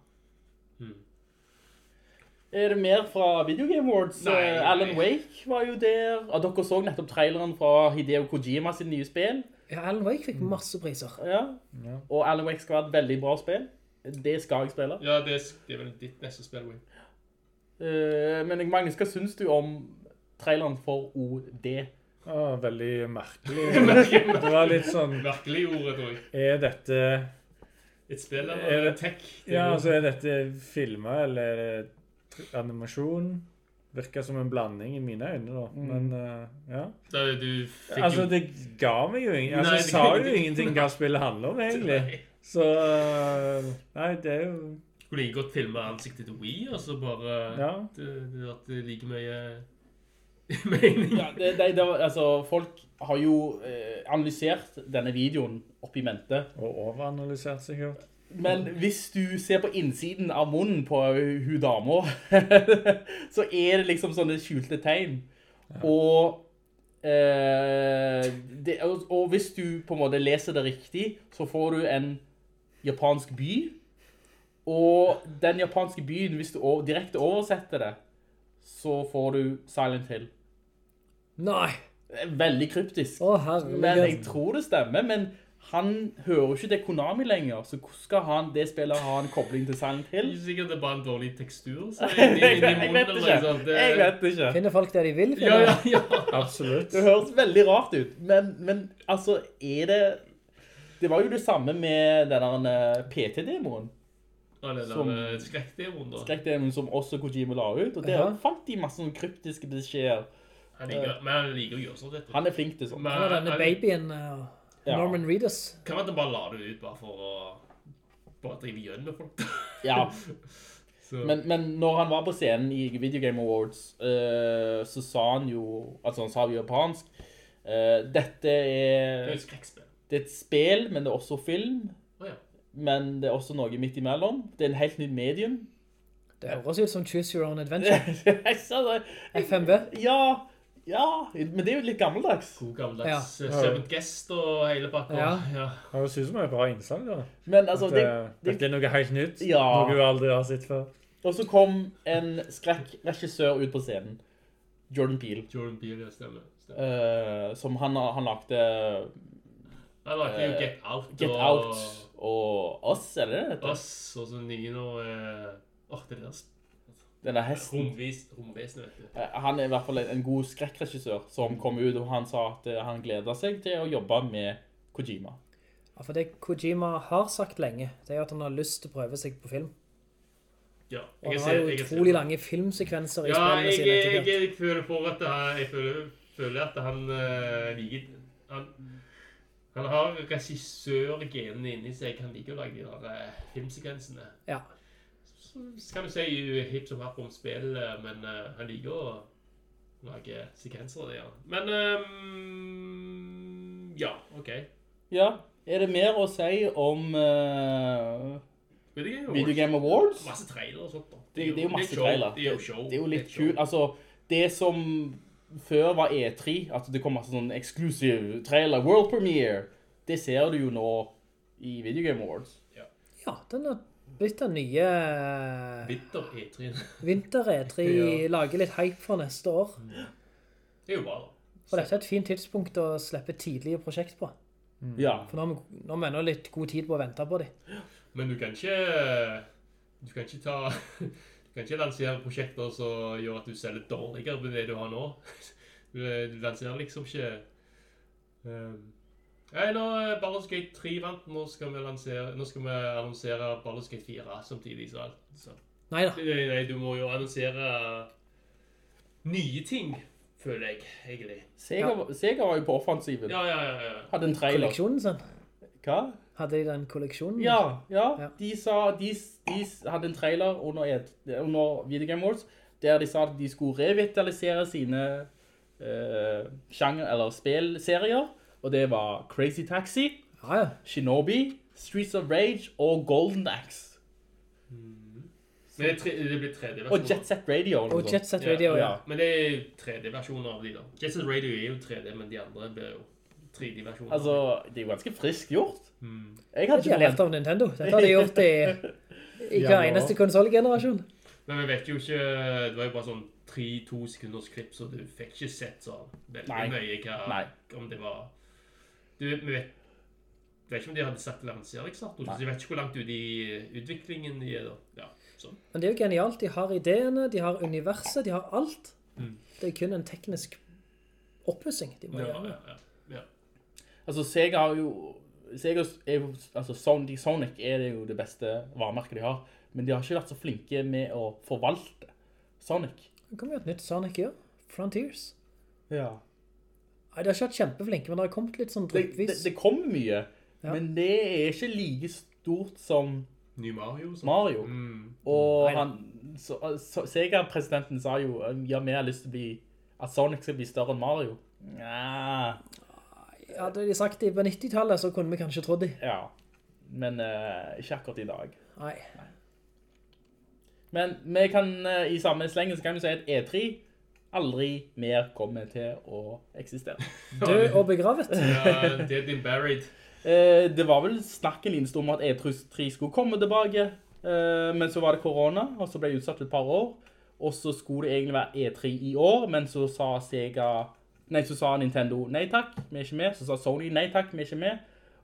Er det mer fra Video Game Awards? Nei, Eh, nei. Alan Wake var jo der. Og dere så nettopp traileren fra Hideo Kojima sin nye spill. Ja, Alan Wake fikk masse priser. Ja. Og Alan Wake skal være et veldig bra spill. Det skal jeg spille. Ja, det er, det er vel ditt neste spill, Wing. Eh, men Magnus, hva syns du om traileren for OD? Ah, veldig merkelig. Det var litt sånn Merkelig ordet, tror jeg. Er dette Et spill Er eller det- tech? Ja, altså er dette filmer eller er det animasjon? Virker som en blanding i mine øyne, da. Men uh, ja. Da, du fikk Altså, det ga meg jo ingen Altså, Nei, sa jo ingenting. ingenting hva spillet handler om, egentlig. Nei. Så uh, Nei, det er jo Skulle like godt filme ansiktet til Wii, og så bare Ja. det, det, at det er like mye mening. Ja, det, det, det, altså, folk har jo eh, analysert denne videoen opp i mente. Og overanalysert, sikkert. Men hvis du ser på innsiden av munnen på hun så er det liksom sånne skjulte tegn. Og, eh, det, og, og hvis du på en måte leser det riktig, så får du en japansk by. Og den japanske byen, hvis du direkte oversetter det, så får du Silent Hill. Nei! Er Veldig kryptisk. Å, Men jeg tror det stemmer, men han hører ikke til Konami lenger, så hvordan skal han, det spillet ha en kobling til Silent Det er sikkert det er bare en dårlig tekstur. Så jeg, vet ikke. Jeg vet ikke. Finner folk det de vil? Ja, ja, ja. Absolutt. Det høres veldig rart ut, men, men altså, er det... Det var jo det samme med denne PT-demoen. Ja, eh, skrekkdemoen, da. Skrekkdemoen som også Kojima la ut, og der fant de masse kryptiske beskjeder. Han liker, men han liker å gjøre sånn, dette. Han er flink til sånt. Men han var denne han- babyen, uh, Ja. Norman Reedus. Kan man ikke bare la det ut bare for å bare drive gjønn med folk. Ja, Men, men når han var på scenen i Video Game Awards, uh, så sa han jo, altså han sa jo japansk, uh, dette det er er, et skrekkspill. det er et spill, men det er også film, Oh, ja. men det er også noe midt imellom. Det er en helt nytt medium. Det høres ut som Choose Your Own Adventure. FMV. Ja, ja, men det er jo litt gammeldags. God gammeldags Ja. ja. Seventh Guest og hele pakka. Ja. Ja. Det synes ut er bra innsang da. Men altså, det, eh, det, er noe helt nytt. Ja. Noe du aldri har sett før. og så kom en skrekkregissør ut på scenen, Jordan Peele, Jordan Peele, ja, stemmer. stemmer. Uh, som han, han lagde Han lagde jo uh, Get Out Get og Out og Oss, er det det? Oss, Us, og så nye Åh, uh, oh, det der Den der hesten. romvis, romvesen, vet du. Eh, Han er i hvert fall en, god skrekkregissør som kom ut, og han sa at eh, han gleder seg til å jobbe med Kojima. Ja, for det Kojima har sagt lenge, det er at han har lyst til å prøve seg på film. Ja, Og han har jo utrolig lange filmsekvenser i Ja, spillene jeg, sine. jeg, jeg, jeg, føler for at jeg føler, føler at han uh, liker han, han har regissørgenene inni seg. Han liker å lage de der eh, filmsekvensene. Ja. Så kan du si hipp som happ om spill, eh, men uh, han liker å lage sekvenser der. ja. Men um, Ja, OK. Ja, er det mer å si om uh, Video Game Awards. Video Game Awards? Masse trailer og sånt. da. Det, det er jo masse trailer. Det er jo show. Det er jo litt kult. Altså, det som før var E3, at det kom masse sånn exclusive trailer, world premiere, det ser du jo nå i Video Game Awards. Ja, den har blitt den nye Vinter E3. vinter-E3, Ja. lager litt hype for neste år. Det er jo bra, For dette er et fint tidspunkt å slippe tidlige prosjekt på. Ja. For nå har vi, nå har vi ennå litt god tid på å vente på dem. Men du kan ikke Du kan ikke ta Du kan ikke lansere prosjekter som gjør at du selger dårligere enn det du har nå. Du, du lanserer liksom ikke um, Nei, nå er Baldur's Gate 3 vant. Nå skal vi, lansere, nå skal vi annonsere Baldur's Gate 4 samtidig. Så, så. Neida. Nei, nei, du må jo annonsere nye ting, føler jeg, egentlig. Sega, Sega var jo på offensiven. Ja, ja, ja. ja. Hadde en trailer. Kolleksjonen sin. Hva? Hadde de den kolleksjonen? Ja, ja. Ja. De, sa, de, de hadde en trailer under, et- under Video Game Awards, der de sa at de skulle revitalisere sine uh, sjanger, eller spillserier, og det var Crazy Taxi, Ja, ja. Shinobi, Streets of Rage og Golden Axe. Men det, er tre, det blir 3D-versjoner. Og Jet Set Radio. Og. Jet Set Radio, ja. Men det er 3D-versjoner av de da. Jet Set Radio er jo 3D, men de andre blir jo 3D-versjoner. Altså, det er jo ganske friskt gjort. Mm. Jeg hadde ikke lært av Nintendo. Dette har de gjort i, i hver eneste konsolgenerasjon. Men vi vet jo ikke Det var jo bare sånn 3-2 sekunders klipp, så du fikk ikke sett sånn veldig Nei. mye hva Nei. Om det var Du, vi vet du vet ikke om de hadde så Nei. jeg vet ikke hvor langt ute i utviklingen de er da. Ja, sånn. Men det er jo genialt. De har ideene, de har universet, de har alt. Mm. Det er kun en teknisk oppussing de må Ja, gjøre. ja, ja, ja. Altså, Sega har jo... Sega er jo... Altså, Sonic, Sonic er det jo det beste varemerket de har. Men de har ikke vært så flinke med å forvalte Sonic. Det kommer jo et nytt Sonic i år. Frontiers. Ja. Nei, de har ikke vært kjempeflinke, men det har kommet litt sånn Det, det, det kommer mye, Ja. men det er ikke like stort som Ny Mario. Så. Mario. Mm. Og Nei han, så, så, Sega-presidenten sa jo ja, vi har lyst til å bli, at Sonic skal bli større enn Mario. Ja, Hadde de sagt det på 90-tallet, så kunne vi kanskje trodd de. ja. Men uh, ikke akkurat i dag. Nei. Men vi kan, uh, i samme slengen så kan vi si at E3 aldri mer kommer til å eksistere. Død og begravet. Ja, Dead and Buried. Eh, det var vel snakk en liten om at E3 skulle komme tilbake, eh, men så var det korona, og så ble det utsatt et par år. Og så skulle det egentlig være E3 i år, men så sa Sega Nei, så sa Nintendo nei takk, vi er ikke med. Så sa Sony nei takk, vi er ikke med.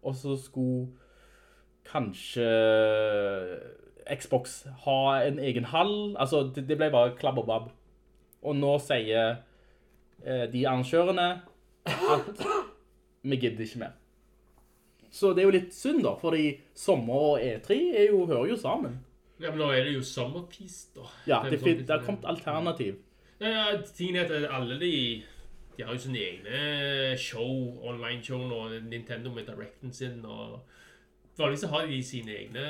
Og så skulle kanskje Xbox ha en egen hall. Altså, det, det ble bare klabb og babb. Og nå sier eh, de arrangørene at vi gidder ikke mer. Så det er jo litt synd da, fordi sommer og E3 er jo, hører jo sammen. Ja, men nå er det jo sommerpist da. Ja, det, det har kommet alternativ. Ja, ja, tingen er at alle de De har jo sine egne show, online-show nå, Nintendo med Directen sin, og Vanligvis har de sine egne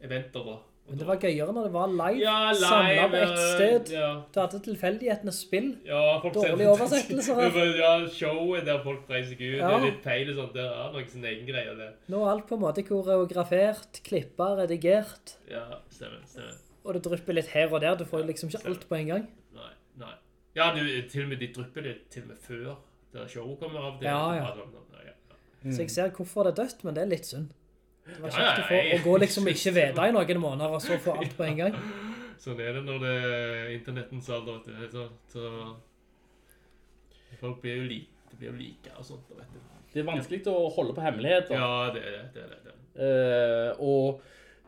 eventer, da. Og Men det var gøyere når det var live, Ja, live, samlet på ett sted. Ja, Du hadde tilfeldighetenes spill. ja Dårlige oversettelser her. Ja, showet der folk reiser ut, Ja. det er litt feil og sånt, det er noe sin egen greie, det. Nå er alt på en måte koreografert, klippet, redigert, Ja, stemmer, stemmer. og det drypper litt her og der. Du får liksom ikke alt på en gang. Nei, nei. Ja, du, til og med de drypper det til og med før det showet kommer av. Det, Ja, ja. Ja, ja, ja. Så jeg ser hvorfor det er dødt, men det er litt synd. Det var Ja, kjekt å ja, få jeg- å gå liksom ikke vite i noen måneder, og så få alt på en gang. Sånn er det når det er internettens alder, vet du. Så, så Folk blir jo like, det blir jo like og sånt, vet du. Det er vanskelig å holde på hemmeligheter. Ja, det er det. det, er det. Eh, og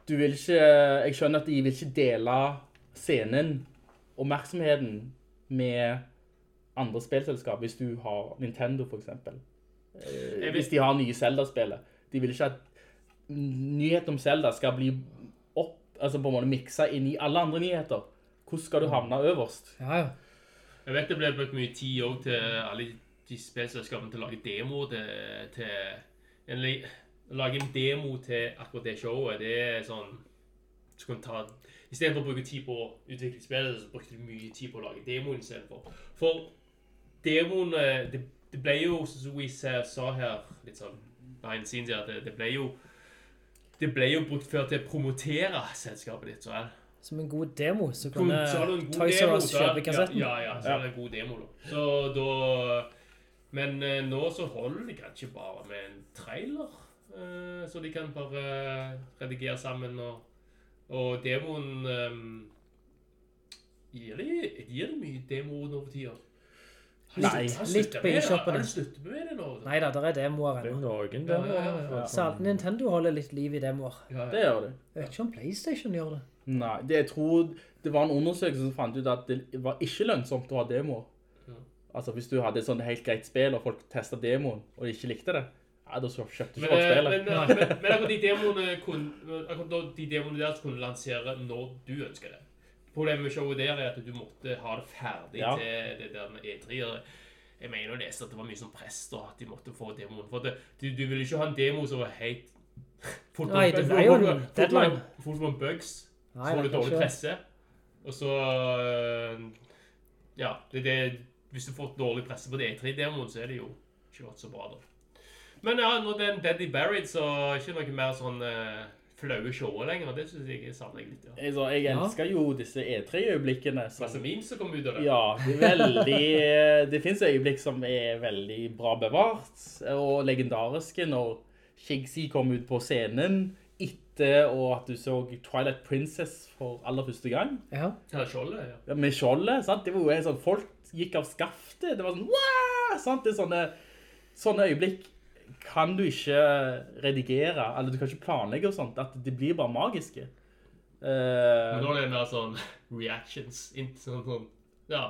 du vil ikke, jeg skjønner at de vil ikke dele scenen, oppmerksomheten med andre spillselskap, hvis du har Nintendo for eksempel. Eh, hvis de har nye Zelda-spillet. De vil ikke at nyheten om Zelda skal bli opp, altså på en måte miksa inn i alle andre nyheter. Hvordan skal du havne øverst? Ja, ja. Jeg vet det ble brukt mye tid også til alle de spilselskapene til å lage demo til, til en, lage en demo til akkurat det showet, det er sånn du kan ta, I stedet for å bruke tid på å utvikle spillet, så brukte du mye tid på å lage demoen istedenfor. For demoen eh, det, det ble jo, som vi sa sa her, litt sånn behind the scenes, her, det, det ble jo det ble jo brukt før til å promotere selskapet ditt. så det. Som en god demo, så Kun- kunne Toys R Us kjøpe kassetten. Ja, ja, så er det en god demo, da. Så da Men eh, nå så holder de kanskje bare med en trailer. eh, så de kan bare redigere sammen, og, og demoen eh, Gir de, gir de mye demoer nå for tida? Nei. Litt på e-shoppen. Har du sluttet med det nå? Nei da, der er demoer Det er ennå. noen Ja, ja, ja, ja. Særlig Nintendo holder litt liv i demoer. Ja, Det gjør det. Jeg vet ikke om PlayStation gjør det. Nei, det, jeg tror det var en undersøkelse som fant ut at det var ikke lønnsomt å ha demoer. Altså hvis du hadde et sånn helt greit spill, og folk testet demoen, og de ikke likte det, ja, da så kjøpte ikke folk eh, spillet. men, eh, men, men akkurat de demoene kunne, akkurat de demoene der kunne lansere når du ønsker det. Problemet med showet der er at du måtte ha det ferdig Ja. til det der med E3-er. Jeg mener å lese at det var mye sånn press og at de måtte få demoen. For det, du, du ville ikke ha en demo som var helt Nei, det var jo en deadline. Fullt bugs. Nei, så får det du er dårlig presse. Og så øh, Ja, det, det, hvis du får dårlig presse på det E3-demoen, så er det jo ikke gått så bra, da. Men ja, når den en is Buried, så er det ikke noe mer sånn uh, flaue showet lenger. Det synes jeg savner jeg litt. ja. Altså, jeg Ja. elsker jo disse E3-øyeblikkene. Masse som- memes som kommer ut av det. Ja, det veldig Det finnes øyeblikk som er veldig bra bevart og legendariske når Shigsy kom ut på scenen etter og at du så Twilight Princess for aller første gang. Ja. Ja, skjoldet, ja. Ja, Med skjoldet, sant? Det var jo en sånn Folk gikk av skaftet. Det var sånn Wow! Sant? Det er sånne Sånne øyeblikk kan du ikke redigere, eller du kan ikke planlegge og sånt, at det blir bare magiske. Uh, Men nå er det mer sånn reactions. Sånn, sånn, ja,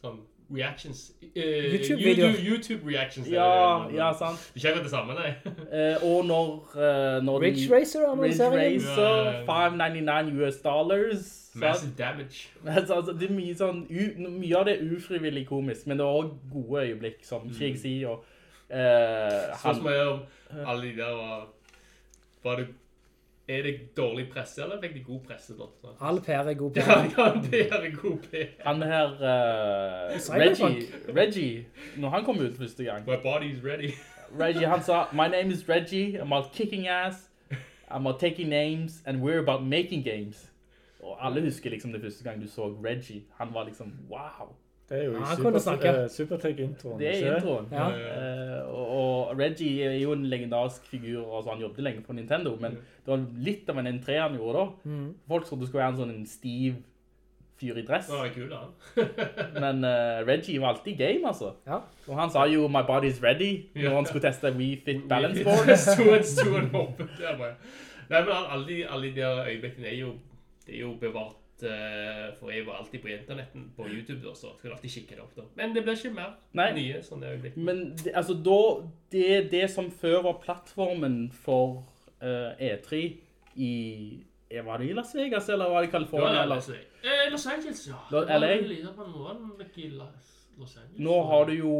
sånn reactions. Uh, YouTube-videoer. YouTube, YouTube reactions. ja, det, ja, sant. Det skjer ikke det samme, nei. uh, og når, Uh, når de- Ridge Racer Ridge. Racer, Ja. 599 US dollars. sant? Massive damage. Altså, altså, det er mye sånn, u, mye av det er ufrivillig komisk, men det er også gode øyeblikk, som Mm. Shigsy og eh, Spørsmålet er om alle de der var, var det, Er det dårlig presse, eller fikk de god presse? da? All PR er god PR. ja, PR er god PR. han her, uh, Reggie, Reggie, når han kom ut første gang, My body's ready. Reggie, han sa, My name is Reggie, I'm out kicking ass, I'm out taking names, and we're about making games. Og alle husker liksom det første gang du så Reggie. Han var liksom, wow. Det er jo Ja. Super- eh, Supertech-introen. Det er ikke? introen. Ja. Eh, og, og Reggie er jo en legendarisk figur, altså han jobbet lenge på Nintendo, men det var litt av en entré han gjorde da. Mm. Folk trodde det skulle være en sånn en stiv fyr i dress, Å, kul, han. men uh, Reggie var alltid game, altså. Ja. Og han sa jo, my body's ready, når han skulle teste Wii Fit Balance Board. Det sto en stor en hoppe der bare. Nei, men alle de, alle de der øyeblikkene er jo, det er jo bevart for jeg var alltid på internetten, på YouTube, da, så skulle alltid kikke det opp da. Men det blir ikke mer Nei. nye sånne øyeblikk. Men det, altså da, det, det som før var plattformen for uh, E3 i, eh, var det i Las Vegas, eller var det California? ja, eller? Eh, Los Angeles, ja. LA? Nå har du jo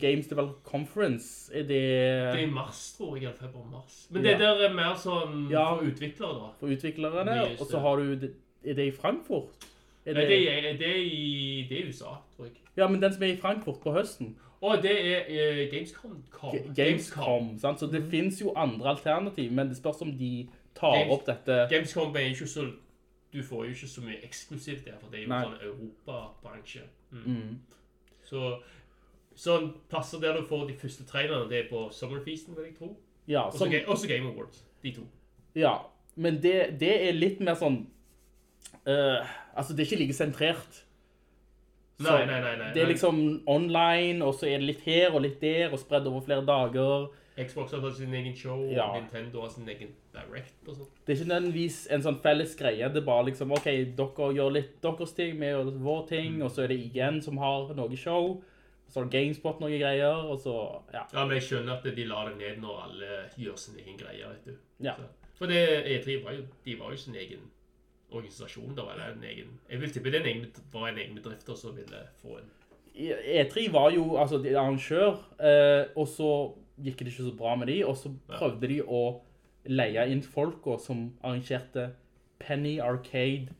Games Development Conference, er det... Det er i mars, tror jeg, eller februar-mars. Men det Ja. der er mer sånn Ja. for utviklere, da. for utviklerne, og så har du, er det i Frankfurt? Er Nei, det er, det er, i, det er USA, tror jeg. Ja, men den som er i Frankfurt på høsten. Og det er eh, Gamescom. Com. G- Gamescom, sant? Så det finnes jo andre alternativ, men det spørs om de tar Games- opp dette. Gamescom er ikke så Du får jo ikke så mye eksklusivt der, for det er jo Nei. sånn europabransje. Mm. Mm. Så sånn plasser der du får de første trailerne, det er på Summerfeasten, vil jeg tro. Ja, som, også Game Awards. De to. ja, men det, det er litt mer sånn, eh, altså det er ikke like sentrert. Så Nei, nei, nei. nei, Det er liksom online, og så er det litt her og litt der, og spredd over flere dager. Xbox har sin egen show, Ja. Nintendo har sin egen Direct og sånt. Det er ikke nødvendigvis en sånn felles greie, det er bare liksom, ok, dere gjør litt deres ting, vi gjør vår ting, Mm. og så er det IGN som har noe show, så har GameSpot noen greier, og så, ja. Ja, men jeg skjønner at de lar det ned når alle gjør sin egen greie, vet du. Ja. Så, for det E3 var jo, de var jo sin egen organisasjon, da, eller en egen Jeg vil tippe det en egen, var en egen bedrift som ville få en E3 var jo altså, arrangør, eh, og så gikk det ikke så bra med de, og så prøvde de å leie inn folka som arrangerte Penny Arcade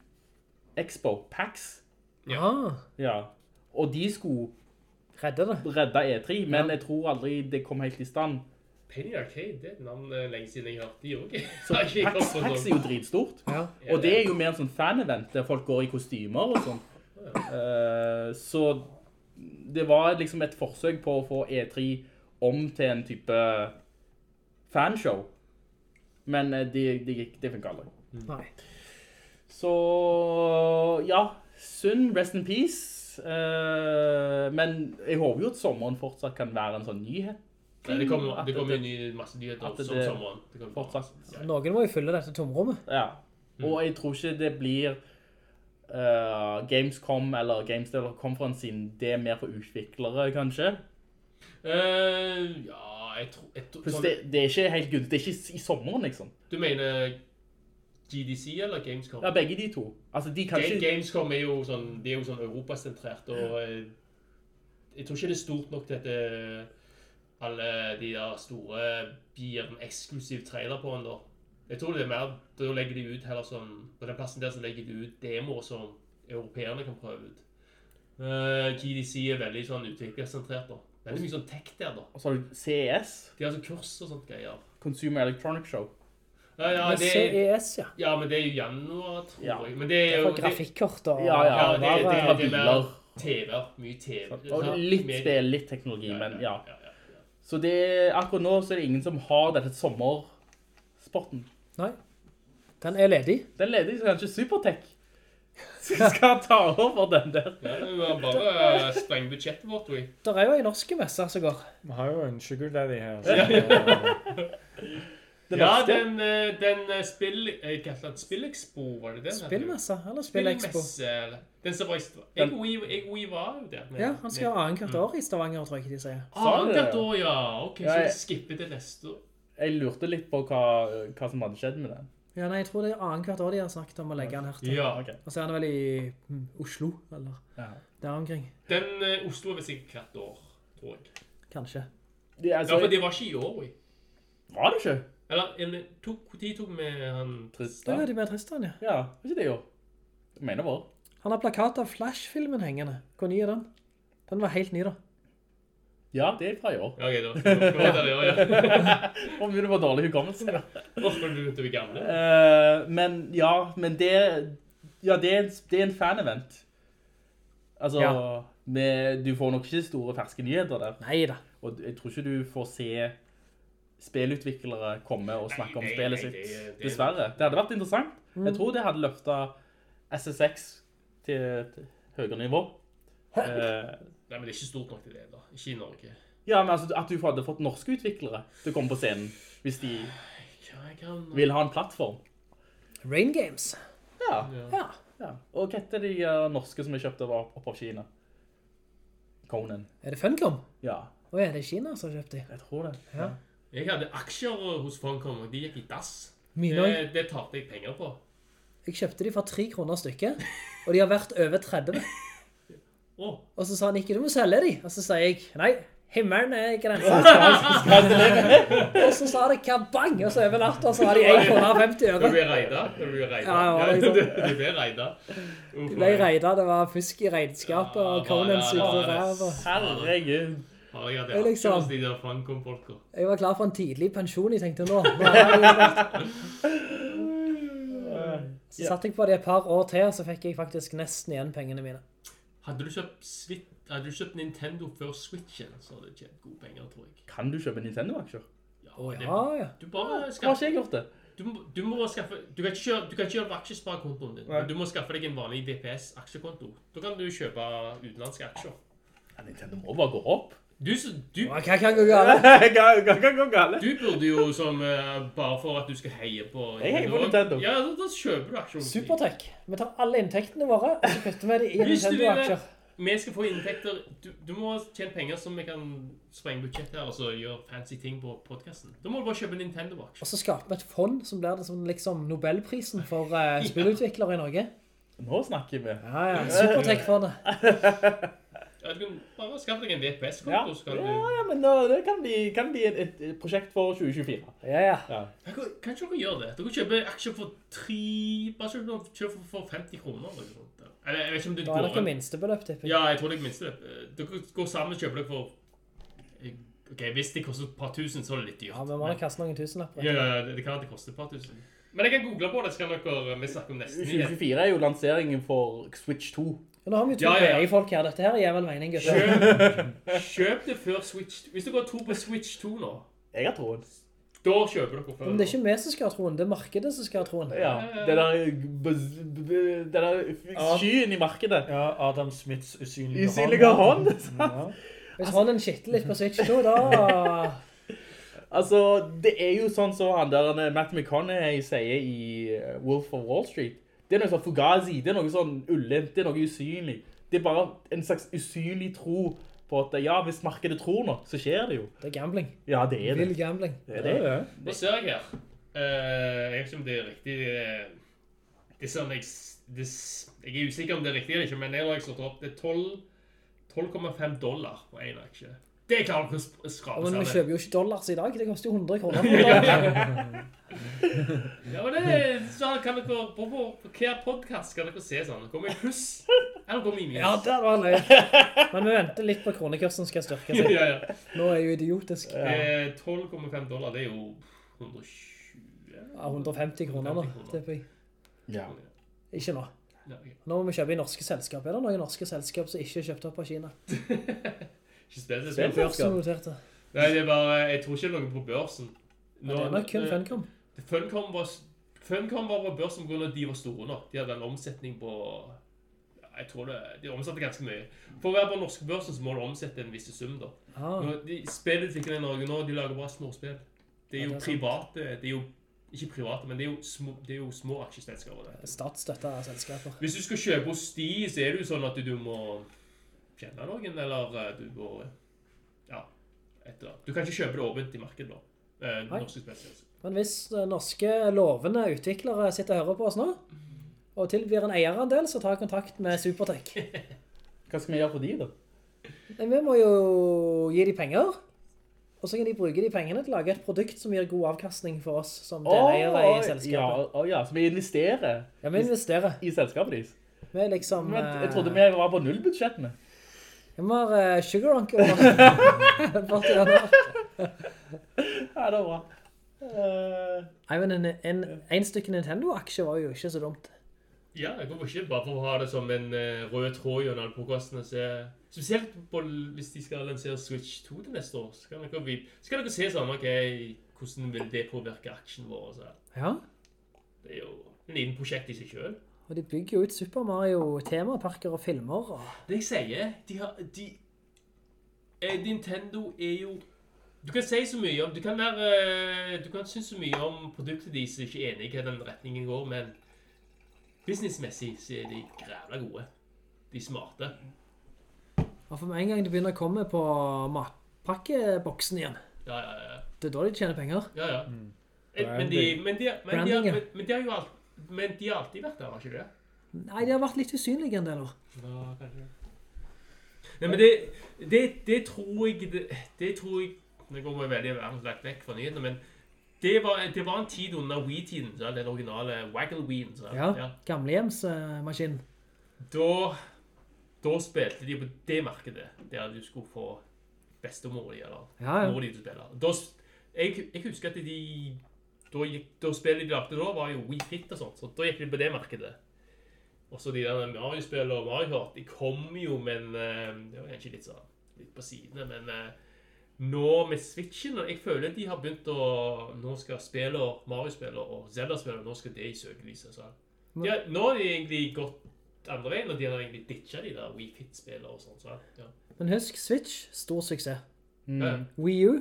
Expo, PAX. Ja. Ja. Og de skulle Redde det. redde E3, men Ja. jeg tror aldri det kom helt i stand. Penny Arcade, det er et navn eh, lenge siden jeg hørte de òg. PAX, PAX er jo dritstort. Ja. Og det er jo mer en sånn fan-event, der folk går i kostymer og sånn. Eh, så det var liksom et forsøk på å få E3 om til en type fanshow. Men eh, det, de, gikk, det funket aldri. Nei. Så, ja, synd, rest in peace. Eh, men jeg håper jo at sommeren fortsatt kan være en sånn nyhet. Nei, det kommer, det kommer jo ny, masse nyheter som sommeren. Det kommer Fortsatt. Noen må jo fylle dette tomrommet. Ja. Og jeg tror ikke det blir uh, Gamescom eller GameStable-konferansen. Det er mer for utviklere, kanskje. Uh, ja, jeg tror jeg, tror- sånn- det, det er ikke helt good. Det er ikke i sommeren, liksom. Du mener GDC eller Gamescom? Ja, begge de to. Altså, de kan ikke... Gamescom er jo sånn, er jo sånn europasentrert, og jeg, jeg tror ikke det er stort nok til at det, alle de der store gir en eksklusiv trailer på den da. Jeg tror det er mer, da legger de ut heller sånn, på den plassen der så legger de ut demoer som europeerne kan prøve ut. Uh, GDC er veldig sånn utviklersentrert da. Veldig mye sånn tech der da. Og så har du CES, De har sånn kurs og sånt greier. Consumer Electronic Show. Ja, ja, Men det, CES, ja. ja, men det er jo januar, tror Ja. jeg. Men det er jo... For grafikkort og Ja, ja, Ja, det, det, det det, er mer biler. TV. Mye TV. Og litt spill, litt teknologi, Ja, men ja, ja. Så det, akkurat nå så er det ingen som har dette sommersporten. Nei. Den er ledig. Den er ledig, så kanskje Supertech. Skal ta over den der. Ja, vi må bare sprenge budsjettet vårt, vi. Der er jo en norske messe som går. Vi har jo en sugar daddy her. Så, Den Ja, norske. den, eh, den eh, spill... eh, Hva heter den? Spillexpo, var det den? heter? Spillmesse, eller Spillexpo. Spillmesse, eller... Den som var i Stavanger. Jeg og jeg, jeg og I var jo der. med- Ja, han skal med- ha annethvert år i Stavanger, tror jeg ikke de sier. Ah, Sa du det? annethvert år, ja. Ok, så vi jeg- skipper til neste år. Jeg lurte litt på hva, hva som hadde skjedd med den. Ja, nei, jeg tror det er annethvert år de har snakket om å legge den her til. Ja. Ok. Og så er han vel i mm, Oslo, eller Ja. der omkring. Den eh, Oslo er vel sikkert hvert år, tror jeg. Kanskje. Det, Ja, altså, for det var ikke i år, vi. Var det ikke? Eller, en, tok, hvor tid tok med han... Det var de med Tristan, ja. Ja, var ikke det i år? Jeg mener bare. Han har plakat av Flash-filmen hengende. Hvor ny er den? Den var helt ny da. Ja, det er fra i år. Ja, ok, da. Nå var det det, ja. Om det var dårlig hukommelse. Hvorfor skulle du begynte å bli gammel? Eh, men ja, men det, ja, det, er, det er en fan-event. Altså, Ja. med, du får nok ikke store ferske nyheter der. Neida. Og jeg tror ikke du får se spillutviklere komme og snakke om spillet sitt. Dessverre. Det hadde vært interessant. Jeg tror det hadde løftet SSX til, et høyere nivå. Eh, Nei, men det er ikke stort nok til det, da. Ikke i Norge. ja, men altså, at du hadde fått norske utviklere til å komme på scenen, hvis de kan... vil ha en plattform. Rain Games. Ja, Ja. ja. Og hva heter de eh, norske som er kjøpt over, opp av Kina? Conan. Er det Funcom? Ja, Åja, ja, det er Kina som har kjøpt de. jeg tror det. Ja. Jeg hadde aksjer hos Funcom, og de gikk i dass. Mine Det, det tapte jeg penger på. Jeg kjøpte de for 3 kroner stykket, og de har vært over 30. Åh, Og så sa han ikke, du må selge de. Og så sa jeg, nei, himmelen er grensa. og så sa det kabang, og så over natta så var de 1 kroner og 50 du øre. ble reida. Du ble reida. Ja, ja, liksom. du, du ble reida. De ble reida, det var fusk i regnskapet, og Ja, Conan ja, sugde ja, ja. ræv. Herregud. Ja, jeg liksom- hos de der Funcom-folka. Jeg var klar for en tidlig pensjon, jeg tenkte nå. har. Så satt jeg på det et par år til, og så fikk jeg faktisk nesten igjen pengene mine. Hadde du kjøpt, Switch, hadde du kjøpt Nintendo før Switchen, så hadde du tjent gode penger, tror jeg. Kan du kjøpe Nintendo-aksjer? Å det- ja, ja. Du bare Har ikke jeg gjort det? Du, du må skaffe... Du kan ikke kjøre, du kan ikke gjøre aksjesparekontoen din, Nei. men du må skaffe deg en vanlig DPS-aksjekonto. Da kan du kjøpe utenlandske aksjer. Ja, Nintendo må bare gå opp. Du, så- du, Hva kan gå galt? Hva hva kan gå galt? du burde jo som uh, bare for at du skal heie på Jeg heier på Nintendo. Ja, da, da kjøper du aksjer. Supertech. Vi tar alle inntektene våre, og så putter vi det i. Nintendo-aksjer. vi skal få inntekter du, du må tjene penger som vi kan sprenge budsjettet her og så gjøre fancy ting på podkasten. Da må du bare kjøpe Nintendo-aksjer. Og så skaper vi et fond som blir det som liksom Nobelprisen for uh, spillutviklere i Norge. Nå snakker vi. Ja, ja. Supertech-fondet. Ja, du kan bare skaffe deg en VPS-konto, så kan ja, du ja men da, det kan bli, kan bli et, et, et prosjekt for 2024. Ja, ja. Ja. Ja, Kan kan ikke dere gjøre det? Dere kjøper aksjer for tre Bare kjøpe noen- kjøp for, for 50 kroner. Eller noe sånt. Eller jeg vet ikke om det Da er det går minste minstebeløp, tipper jeg. Ja, jeg tror det er minste det. Dere går sammen og kjøper dere for Ok, Hvis det koster et par tusen, så er det litt dyrt. Ja, men må har kaste noen tusen Ja, ja, ja, det, det kan at det koster et par tusen. Men jeg kan google på det, så kan dere vi snakker om nesten... 2024 er jo lanseringen for Switch 2. Nå har vi jo to Ja, ja. BI-folk her. Dette her gir vel mening, gutter. Kjøp, kjøp det før Switch Hvis dere har to på Switch 2 nå, Jeg har troen. da kjøper dere før. Men det er ikke vi som skal ha troen, det er markedet som skal ha troen. Ja, det der, det der skyen i markedet. Ja, Adam Smiths usynlige Usynlige hånd. Ja. Hvis hånden skitter litt på Switch 2, da... Altså, det er jo sånn som han der Matt McConaughey sier i uh, Wolf of Wall Street. Det er noe sånn fugazi, det er noe sånn ullent, det er noe usynlig. Det er bare en slags usynlig tro på at ja, hvis markedet tror noe, så skjer det jo. Det er gambling. Ja, det er det. Vill gambling. Det er det. Ja. Nå ser jeg her. Uh, jeg vet ikke om det er riktig. eh, Det er sånn jeg, det, jeg er usikker om det er riktig eller ikke, men jeg har jeg slått opp. Det er 12,5 dollar på en aksje. Det klarer ikke å sp- det. Men vi kjøper jo ikke dollars i dag, det koster jo 100 kroner. Ja, men det, så kan dere på, på, på hver podcast kan dere se sånn. Kommer i pluss, eller kommer i minus? Ja, det var løy. Men vi venter litt på kronekursen skal styrke seg. ja, ja. Nå er jo idiotisk. Det er 12,5 dollar, det er jo 120 Ja, 150 kroner nå, tipper jeg. Ja. Ikke nå. Nå må vi kjøpe i norske selskap. Er det noen norske selskap som ikke er kjøpt opp av Kina? Ikke spesielt. Spesielt. Børsnoterte. Nei, det er bare, jeg tror ikke det er noe på børsen. Det er nok kun eh, Funcom. Funcom var, Funcom var på børsen av at de var store nok. De hadde en omsetning på Jeg tror det, De omsatte ganske mye. For å være på norske børsen så må du omsette en viss sum. da. Ah, Nå, de Spillutviklere i Norge nå de lager bare småspill. Det er Ja, jo det er private det er jo, Ikke private, men det er jo små, det er jo små aksjeselskaper. det. Statsstøtta selskaper. Hvis du skal kjøpe hos de, så er det jo sånn at du må kjenne noen, eller eh, du må Ja. et eller annet. Du kan ikke kjøpe det åpent i markedet, da. Eh, norske spillselskaper. Men hvis eh, norske lovende utviklere sitter og hører på oss nå, og tilbyr en eierandel, så ta kontakt med Supertech. Hva skal vi gjøre for de da? Nei, Vi må jo gi de penger, og så kan de bruke de pengene til å lage et produkt som gir god avkastning for oss som deleiere i ja, selskapet. å ja, så vi investerer Ja, vi investerer. i selskapet deres. Vi er liksom... Men jeg eh, trodde vi var på nullbudsjettene. Vi har uh, Sugar Uncle. Ja, det var bra. Eh, Nei, men en, en, en stykke Nintendo-aksje var jo ikke så dumt. Ja, hvorfor ikke bare for å ha det som en eh, rød tråd gjennom podcasten og se Spesielt på, hvis de skal lansere Switch 2 til neste år, så kan dere, så kan dere se sånn OK, hvordan vil det påvirke aksjen vår? og Så. Ja, Det er jo en liten prosjekt i seg selv. og de bygger jo ut Super Mario temaparker og filmer. Og... Det jeg sier de har, de, eh, Nintendo er jo Du kan si så mye om Du kan være eh, Du kan synes så mye om produktet deres som ikke er enig i hva den retningen går, men businessmessig så er de grævla gode. De er smarte. Og for med en gang de begynner å komme på matpakkeboksen igjen, Ja, ja, ja. det er da de tjener penger. ja, ja. Men, de, men, de, men, de, har- men, men de har jo alt, men de har alltid vært der, har ikke det? Nei, de har vært litt usynlige en del år. Ja, kanskje. Nei, men det, det, det tror jeg det, det tror jeg Nå går vi veldig langt vekk fra nyhetene, men det var, det var en tid under Wii-tiden, den originale Waggle-Wien. Ja, Ja, gamlehjemsmaskin. Da, da spilte de på det markedet, der du skulle få bestemor di, eller Ja, ja. mor di til å spille. Da, jeg, jeg husker at de da, da spillet de lagde da, var jo Wii Fit og sånt, så da gikk de på det markedet. Og så de der Mario-spillene og Mario Kart, de kom jo, men eh, det var kanskje litt sånn, litt på sidene, men eh, nå med Switchen, og jeg føler de har begynt å, nå skal spiller, Mario-spiller og Zelda-spiller, nå skal det i søkelyset, så. De har, nå har de egentlig gått andre veien, og de har egentlig ditchet de der Wii Fit-spillere og sånn, så, ja. Men husk, Switch, stor suksess. Mm. Wii U,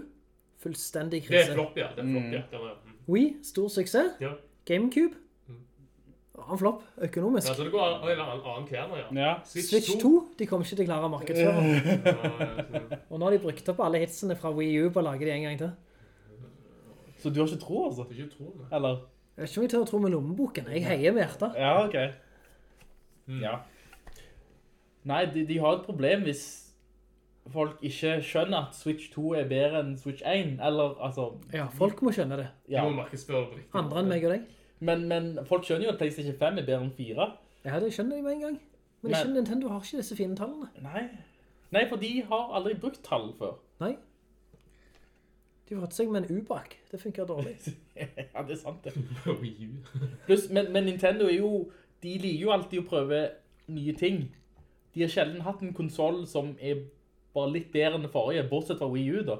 fullstendig Det er flopp, ja. Det er flopp, ja. Mm. Wii, stor suksess. ja. Gamecube, Mm. Annen flopp, økonomisk. Ja, så det går an, en annen, annen kvern, ja. ja. Switch 2, De kommer ikke til å klare å markedsføre. Og nå har de brukt opp alle hitsene fra Wii U på å lage de en gang til. Så du har ikke tro, altså? Ikke tro. Eller? Jeg vet ikke om jeg tør å tro med lommeboken. Jeg heier med hjertet. Ja, ok. Ja. Nei, de, de har et problem hvis folk ikke skjønner at Switch 2 er bedre enn Switch 1, eller, altså... Ja, folk må skjønne det. Ja. De må markedsføre det riktig. Andre enn meg og deg. Men, men folk skjønner jo at PlayStation 5 er bedre enn 4. Ja, det skjønner de med en gang. Men, Men- ikke Nintendo har ikke disse fine tallene. Nei. Nei, for de har aldri brukt tall før. Nei. De har hatt seg med en U-bak. Det funker dårlig. ja, det er sant det. Plus, men, men Nintendo er jo, de liker jo alltid å prøve nye ting. De har sjelden hatt en konsol som er bare litt bedre enn det forrige, bortsett fra Wii U da.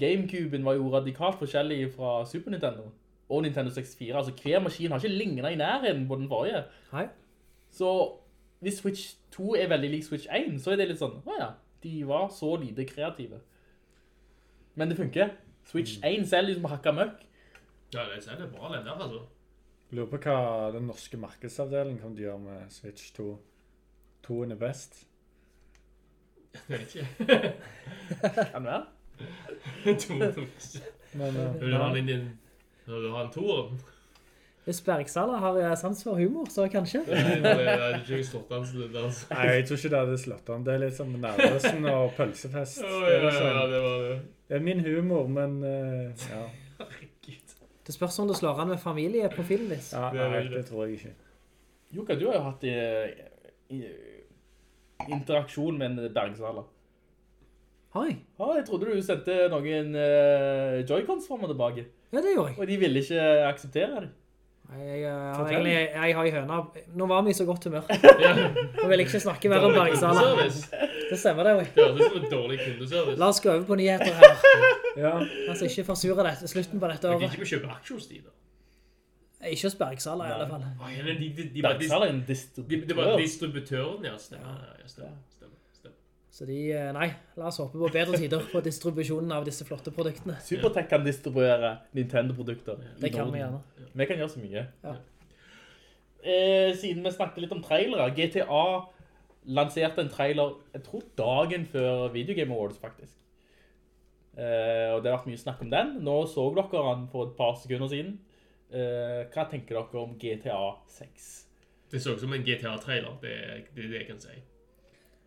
Gamecuben var jo radikalt forskjellig fra Super Nintendo og Nintendo 64. Altså hver maskin har ikke lignet i nærheten på den forrige. Nei. Så hvis Switch 2 er veldig lik Switch 1, så er det litt sånn, åja, de var så lite kreative. Men det funker. Switch 1 selv liksom hakka møkk. Ja, det er det bra den der, altså. Lurer på hva den norske markedsavdelingen kan gjøre med Switch 2. 2 er best. Jeg vet ikke. Kan det være? 2 er best. Men, uh, Vil du ha den inn Vil du har en toer? Hvis Bergsala har eh, sans for humor, så kanskje. Nei, det er ikke jeg stått an det, altså. Nei, jeg tror ikke det hadde slått an. Det er litt som nervøsen og pølsefest. Det ja, er, ja, ja, det var det. det er min humor, men uh, ja. Herregud. Det spørs om det slår an med familieprofilen din. ja Det nei, det. det tror jeg ikke. Jukka, du har jo hatt i, i- interaksjon med en Bergsala. Jeg? Ja, jeg trodde du sendte noen uh, Joy-Cons frem og tilbake, Ja, det gjorde jeg. og de ville ikke akseptere det. Jeg, jeg, har egentlig, jeg har i høna. Nå var vi i så godt humør. Ja. Nå vil jeg ikke snakke mer om Bergsala. Det stemmer det, jo. Det ut som en dårlig kundeservice. La oss gå over på nyheter her. Ja, Altså, ikke forsure dette, slutten på dette Jeg året. kan ikke kjøpe aksjer hos de, da. Ikke hos Bergsala i alle fall. De, de, Bergsala er en de, distributør. det var distributøren, ja. Stemmer. Ja. Så de, eh, nei, la oss håpe på bedre tider på distribusjonen av disse flotte produktene. Supertech kan distribuere Nintendo-produkter Det kan vi gjerne. Vi kan gjøre så mye. Ja. Eh, siden vi snakket litt om trailere, GTA lanserte en trailer, jeg tror dagen før Video Game Awards faktisk. Eh, og det har vært mye snakk om den. Nå så dere den for et par sekunder siden. Eh, hva tenker dere om GTA 6? Det så ut som en GTA-trailer, det, det er det jeg kan si.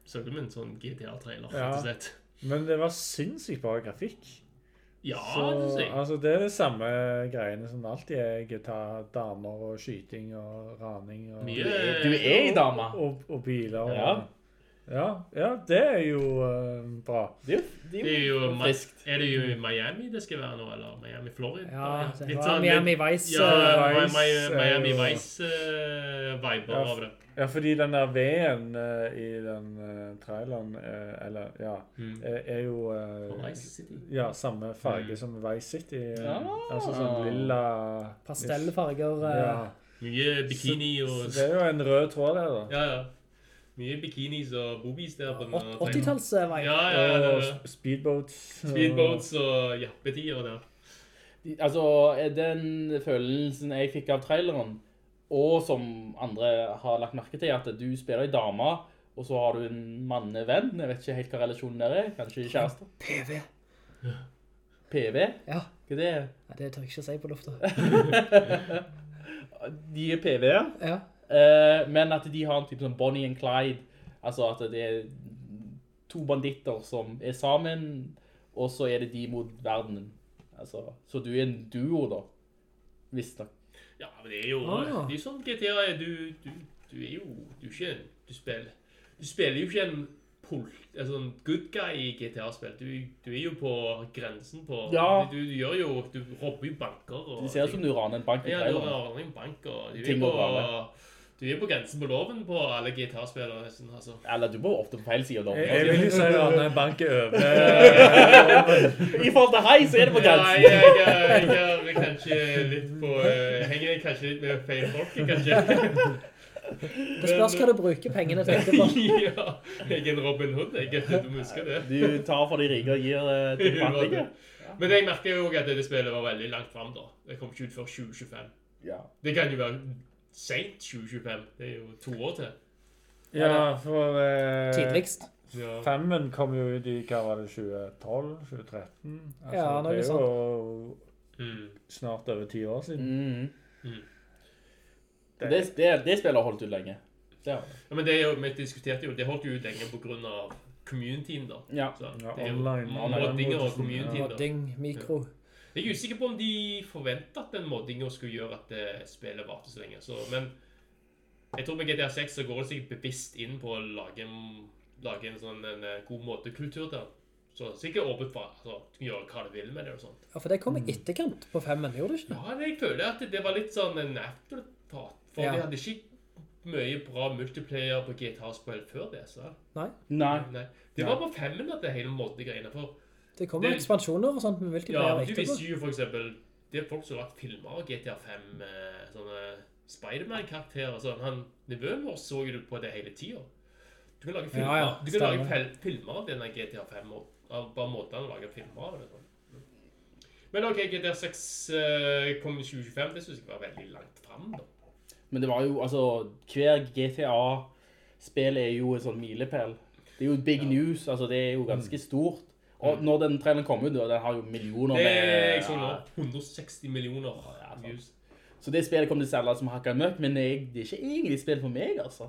Så ut som en sånn GTA-trailer, Ja. rett og slett. men det var sinnssykt bra grafikk. Ja, Så, det jeg. altså, det er det samme greiene som alltid er GTA, damer og skyting og raning og, Mye Du er i dame. og, og biler. Og, Ja. ja. ja, det er jo uh, bra. Det er jo, det Det er jo jo Ma- friskt. Er det jo i Miami det skal være nå, eller Miami, Florida? Ja, det Litt var sånn- Miami Vice. Ja, eh, Vice Miami Vice-viber Ja, av det. Ja, fordi den der V-en eh, i den uh, traileren, uh, eller ja, Mm. er, er jo Vice City. Ja, samme farge Mm. som Vice City. Ja. Altså sånn lilla Pastellfarger. Ja. Mye bikini og Så det er jo en rød tråd der, da. Ja, ja. Mye bikinis og boobies der på den. 80-tallsvei. Ja, ja, ja. Og speedboats. og- Speedboats og jappetider der. De- Altså, den følelsen jeg fikk av traileren, og som andre har lagt merke til, at du spiller i dama, og så har du en mannevenn, jeg vet ikke helt hva relasjonen der er, kanskje kjæreste? PV. PV? Ja. Hva er det? Nei, det tør jeg ikke å si på lufta. De er PV, ja. Ja. Eh, men at de har en type sånn Bonnie and Clyde, altså at det er to banditter som er sammen, og så er det de mot verdenen. Altså, så du er en duo da, visst nok. Ja, men det er jo Ah. Det er sånn GTA er. Du, du, du er jo Du er ikke Du spiller Du spiller jo ikke en pol, en sånn good guy i GTA-spill. Du, du er jo på grensen på Ja. du, du gjør jo Du robber jo banker og Det ser ut som du raner en bank i Ja, du traileren. raner en bank og du er på. Du er på grensen på loven på alle gitarspillere. nesten, altså. Eller du bor ofte på feil side av loven. jeg vil jo si at en bank er over. I forhold til hei, så er det på Nei, grensen. jeg, jeg, jeg er kanskje litt på eh, Henger kanskje litt med feil folk, kanskje. Det spørs hva du bruker pengene til etterpå. ja, jeg er en Robin Hood, jeg. Du må huske det. Du tar for de rike og gir eh, til de fattige. Men jeg merker jo at det spillet var veldig langt frem da. Det kom ikke ut før 2025. Ja. Det kan jo være sent 2025. Det er jo to år til. Ja, for eh, Tidligst. Ja. Femmen kom jo ut i hva var det, 2012? 2013? Altså, Ja, noe det er jo Mm. snart over ti år siden. Mm. Mm. Det, det, det spillet har holdt ut lenge. Ja. Ja, men det er jo, vi diskuterte jo, det holdt jo ut lenge på grunn av communityen da. Ja. Så Ja, det online- moddinger og communityen da. Modding, mikro. Jeg er usikker på om de forventet at den moddingen skulle gjøre at det spillet varte så lenge. Så, men jeg tror med GTA 6 så går det sikkert bevisst inn på å lage en, lage en sånn en, eh, god moddekultur der. Så sikkert åpent for altså, gjøre hva du vil med det og sånt. Ja, for det kom i etterkant på femmen, gjorde det ikke? Ja, jeg føler at det var litt sånn en afterthought. For Ja. de hadde ikke mye bra multiplayer på GTA-spill før det, så. Nei. Nei. Nei. Det var på femmen at det hele modde-greiene. For Det kommer Det- ekspansjoner og sånt med ja, multiplayer du etterpå. visste jo for eksempel Det er folk som har lagt filmer av GTA 5 sånne Spider-Man-karakterer, Sånn. Han, Nivøen vår så jo på det hele tiden. Du kan lage filmer, Ja, ja, du kan lage filmer av denne GTA 5, og av bare måten å lage filmer av det. Sånn. Men OK, GTA 6 eh, kom i 2025. Det synes jeg var veldig langt frem da. Men det var jo, altså, hver GTA-spill er jo en sånn milepel. Det er jo big news, altså det er jo ganske stort. Og når den traileren kom ut, og den har jo millioner Det er jeg sånn, ja. 160 millioner Ja, views. Så det spillet kommer til selv, selge som hakka møkk, men jeg, det er ikke egentlig spill for meg, altså.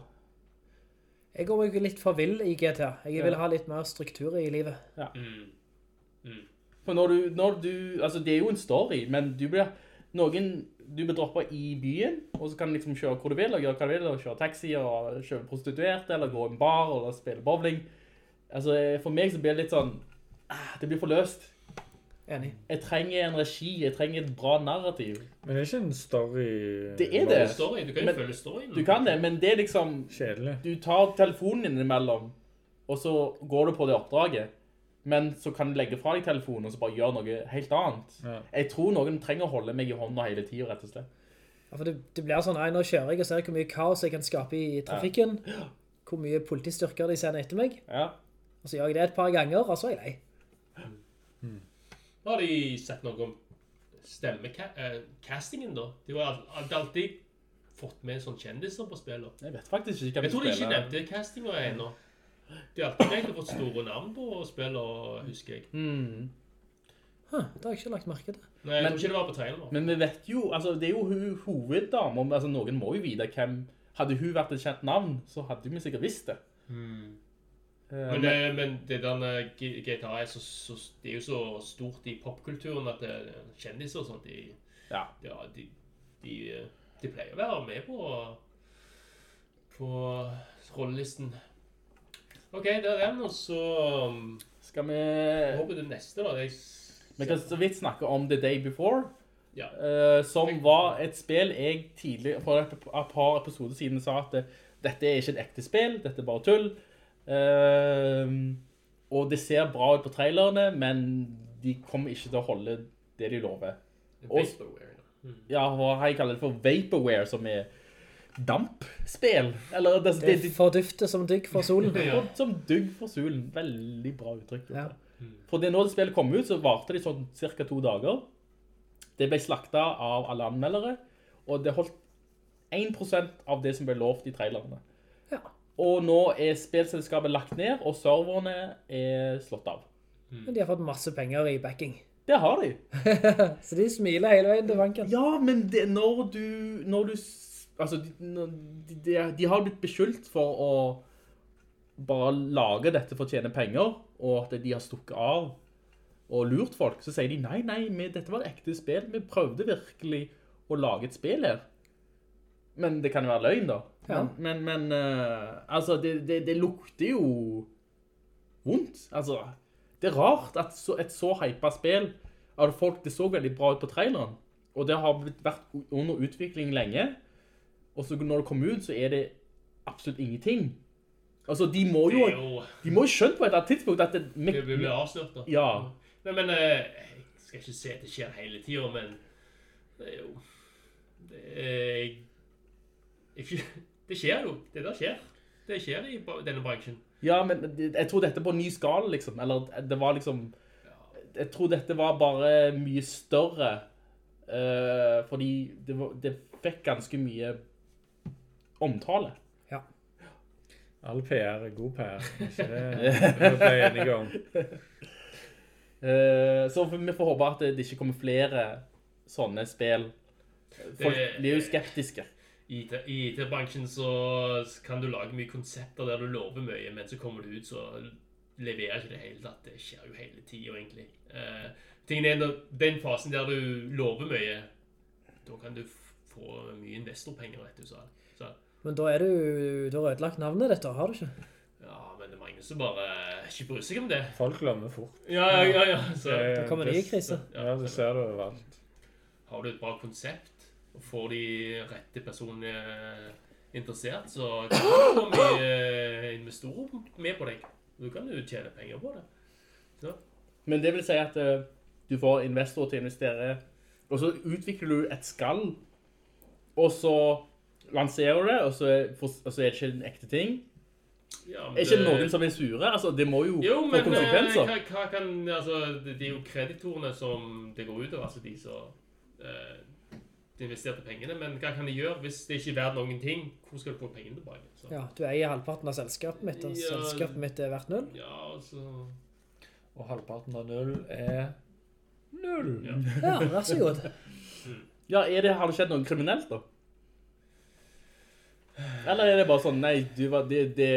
Jeg går jo litt for vill i GTA. Jeg vil Ja. ha litt mer struktur i livet. Mm. For når du, når du, altså det er jo en story, men du blir, noen, du blir droppet i byen, og så kan du liksom kjøre hvor du vil, og gjøre hva du vil, og kjøre taxi, og kjøre prostituerte, eller gå i en bar, eller spille bowling. Altså, for meg så blir det litt sånn, det blir for løst. Enig. Jeg trenger en regi, jeg trenger et bra narrativ. Men det er ikke en story Det er det. Story, du kan jo Men- følge storyen. Du kan det, men det er liksom, Kjedelig. du tar telefonen innimellom, og så går du på det oppdraget. Men så kan du legge fra deg telefonen, og så bare gjøre noe helt annet. Ja. Jeg tror noen trenger å holde meg i hånda hele tiden, rett og slett. Ja, for det, det blir sånn, nei, nå kjører jeg og ser hvor mye kaos jeg kan skape i trafikken. Hvor mye politistyrker de sender etter meg. Ja. Og så gjør jeg det et par ganger, og så er jeg lei. Har de sett noe om stemmecastingen, da? De har al- al- alltid fått med sånne kjendiser på spillet. Jeg vet faktisk ikke Jeg tror de ikke nevnte castinga ennå. De har alltid egentlig fått store navn på spillet, husker jeg. Mm. Huh, det har jeg ikke lagt merke til. Nei, jeg Men- tror ikke det var på traileren. Men vi vet jo, altså det er jo hoveddame, altså noen må jo vite hvem, hadde hun vært et kjent navn, så hadde vi sikkert visst det. Eh, Men, det, men det der GTA er, så, så, det er jo så stort i popkulturen at det, kjendiser og sånt, de, Ja. ja, de, de, de pleier å være med på, på rollelisten. Ok, det er den, og så um, Skal vi, håper det neste da, vi kan så vidt snakke om The Day Before, ja. Uh, som var et spill jeg tidlig, for et, par episoder siden sa at det, dette er ikke et ekte spill, dette er bare tull. Eh, og det ser bra ut på trailerne, men de kommer ikke til å holde det de lover. Vaporware. Mm. Ja, hva jeg kaller det for Vaporware, som er dampspill. Eller det, det, Det det, fordufter som dygg for solen. Ja. som dugg for solen. Veldig bra uttrykk. Ja. For det, når det spillet kom ut, så varte det sånn cirka to dager. Det ble slaktet av alle anmeldere, og det holdt 1% av det som ble lovt i trailerne. Ja. Og nå er spillselskapet lagt ned, og serverne er slått av. Men de har fått masse penger i backing. Det har de. Så de smiler hele veien til banken. Ja, men det, når du, når du, altså, de, de, de, de har blitt beskyldt for å bare lage dette for å tjene penger, og at de har stukket av og lurt folk, så sier de, nei, nei, vi, dette var et ekte spill, vi prøvde virkelig å lage et spill her. Men det kan jo være løgn da. Ja. Men, men, eh, altså, det, det, det lukter jo vondt. Altså, det er rart at så, et så hypet spill, at folk, det så veldig bra ut på traileren, og det har vært under utvikling lenge, og så når det kommer ut, så er det absolutt ingenting. Altså, de må jo, jo de må jo skjønne på et eller annet tidspunkt at det, Det blir avslørt, da. Ja. Nei, men eh, jeg skal ikke si at det skjer hele tiden, men det er jo Det er ikke Det skjer jo. Det der skjer. Det skjer i denne bransjen. Ja, men jeg tror dette på en ny skala, liksom. Eller det var liksom Jeg tror dette var bare mye større. Uh, fordi det, var, det fikk ganske mye omtale. Ja. All PR er god PR. Ikke det det vi ble enige om. Eh, så vi får håpe at det ikke kommer flere sånne spill. Folk blir jo skeptiske. I IT- I IT-bransjen så kan du lage mye konsepter der du lover mye, men så kommer du ut så leverer ikke det hele tatt. Det skjer jo hele tida, egentlig. Uh, tingen er den fasen der du lover mye, da kan du få mye investorpenger, vet du. Så. Så, Men da er du, du har ødelagt navnet ditt, har du ikke? ja, men det er mange som bare ikke bryr seg om det. Folk glemmer fort. Ja, ja, ja. ja. Så, Det- Det kommer nye kriser. Ja, det ser du overalt. har du et bra konsept og får de rette personene interessert, så kan du få mye investorer med på deg. Du kan jo tjene penger på det. Men det vil si at eh, du får investorer til å investere, og så utvikler du et skall, og så lanserer du det, og så er, og så er det ikke en ekte ting. Ja, Er ikke det- noen som er sure? Altså, det må jo, Jo, få men eh, konsekvenser. hva, hva kan Altså, det, det er jo kreditorene som det går utover, altså de som eh, de investerte pengene. Men hva kan de gjøre hvis det ikke er verdt noen ting? Hvor skal du få pengene tilbake? Så. Ja, du eier halvparten av selskapet mitt, og Ja. selskapet mitt er verdt null. Ja, altså Og halvparten av null er null. Ja. Ja, vær så god. Ja, er det, har det skjedd noe kriminelt da? Eller er det bare sånn, nei, du var, det, det,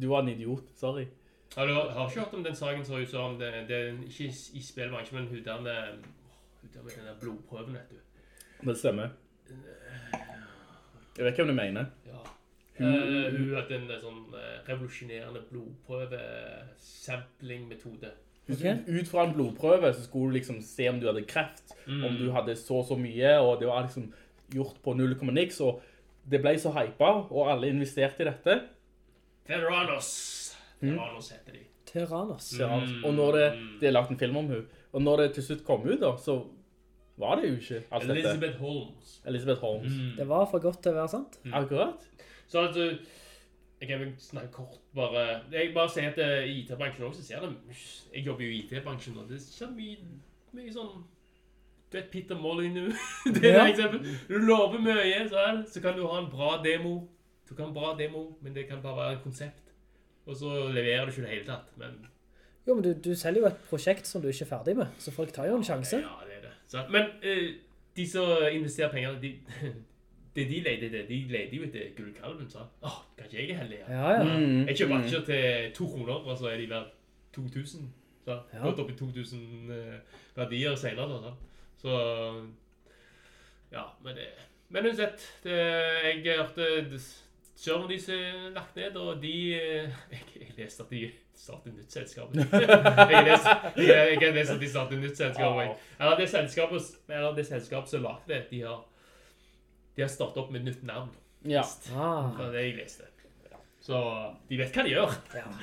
du var en idiot, sorry. Ja, du har ikke hørt om den saken som ut om det, det er ikke i spillbransjen, men hun der med, med den der blodprøven, vet du. Det stemmer. Jeg vet ikke om du mener. Ja. Eh, hun hadde en sånn eh, revolusjonerende blodprøve sampling-metode. Okay. Ut fra en blodprøve så skulle du liksom se om du hadde kreft, om du hadde så og så mye, og det var liksom gjort på 0, niks, og det ble så hypet, og alle investerte i dette. Terranos. Terranos heter de. Tyrannos. Og når det, det er lagt en film om hun, og når det til slutt kom ut da, så var det jo ikke alt dette. Elizabeth Holmes. Elizabeth Holmes. Det var for godt til å være sant. Akkurat. Så altså, jeg kan snakke kort bare, jeg bare sier at eh, i IT-bransjen også, så ser det, jeg jobber jo i IT-bransjen, og det skjer mye, mye sånn, du vet Peter Molyneux, det er Ja. et eksempel, du lover mye, så, så kan du ha en bra demo, du kan ha en bra demo, men det kan bare være et konsept, og så leverer du ikke det hele tatt, men Jo, men du, du selger jo et prosjekt som du ikke er ferdig med, så folk tar jo en sjanse. ja. Så, men eh, de som investerer penger, de, det de leter etter, de leter jo etter gullkalven, så, åh, kan ikke jeg er heldig, ja. Ja, ja. Mm. Jeg kjøper aksjer til 200, og så er de verdt 2000. Så Ja. gått opp i 2000 eh, verdier senere. Så, så ja, men det Men uansett, det, jeg hørte det- Serveren de er lagt ned, og de eh, Jeg, jeg leste at de startet et nytt selskap. jeg er det at de startet et nytt selskap. jeg. Eller det selskapet, eller det selskapet som lagde det, de har, de har startet opp med nytt navn. Ja. Ah, Det var det jeg leste. Så de vet hva de gjør.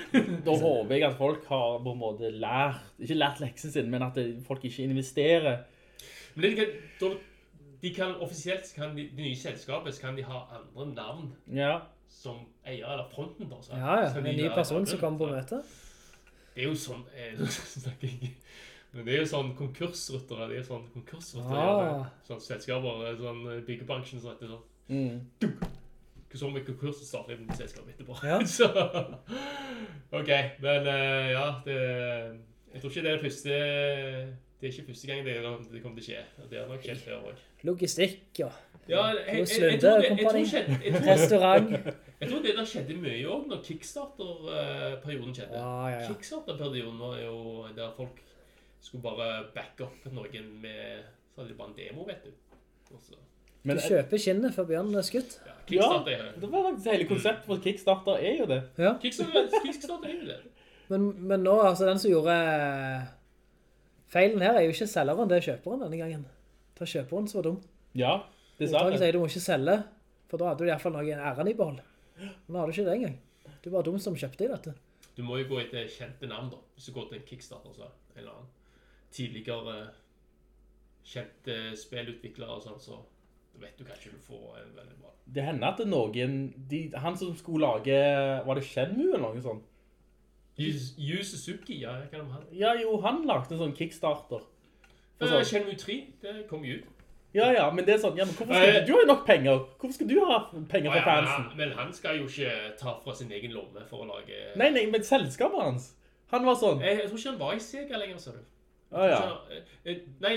Da håper jeg at folk har på en måte lært, ikke lært leksen sin, men at folk ikke investerer. Men det de kan, de kan offisielt kan de, det nye selskapet kan de ha andre navn Ja. som eier eller fronten. Da, så, ja, ja. En ny person som kommer på møte. Det er jo sånn eh, snakker jeg- Men det er jo sånn konkursryttere. Det er sånn konkursryttere. Ah. Sånn selskaper, sånn eh, byggebransjen som heter sånn. Mm. Så med konkurs så starter de et selskap etterpå. Ja. så, ok, men eh, ja, det, jeg tror ikke det er det første det er ikke første gang det, det kommer til å skje. Det har nok skjedd før også. Logistikk ja. Ja, jeg, jeg, jeg, jeg, tror ikke, jeg, skjedde, jeg, restaurant. jeg tror det der skjedde mye òg når Kickstarter-perioden skjedde. Ja, ja, ja. Kickstarter-perioden var jo der folk skulle bare backe opp noen med Så hadde de bare en demo, vet du. Også. Men, Du kjøper skinnet før bjørnen er skutt. ja, Ja, Kickstarter er det. det var faktisk hele konseptet for Kickstarter er jo det. Ja. Kickstarter, Kickstarter er jo det. Men, men nå, altså den som gjorde eh, feilen her, er jo ikke selgeren, det er kjøperen denne gangen. Det er kjøperen som var dum. Ja, dessverre. Ordtaket sier du må ikke selge, for da hadde du i hvert fall noen æren i behold. Nå har du ikke det engang. Du var dum som kjøpte i dette. Du må jo gå etter kjente navn, da. Hvis du går til en Kickstarter, så en eller annen tidligere kjente spillutviklere og sånn, så vet du kanskje du får en veldig bra. Det hender at noen, de, han som skulle lage, var det Shenmue eller noe sånt? Yu Suzuki, ja, hva er det med han? Ja, jo, han lagde en sånn Kickstarter. Sånn, Shenmue 3, det kom jo ut. Ja, ja, men det er sånn, ja, men hvorfor skal Eh, du, du har jo nok penger. Hvorfor skal du ha penger fra fansen? ja, men han skal jo ikke ta fra sin egen lomme for å lage Nei, nei, men selskapet hans. Han var sånn. Jeg, jeg tror ikke han var i Sega lenger, sa du. Ah, ja. Så, eh, Nei,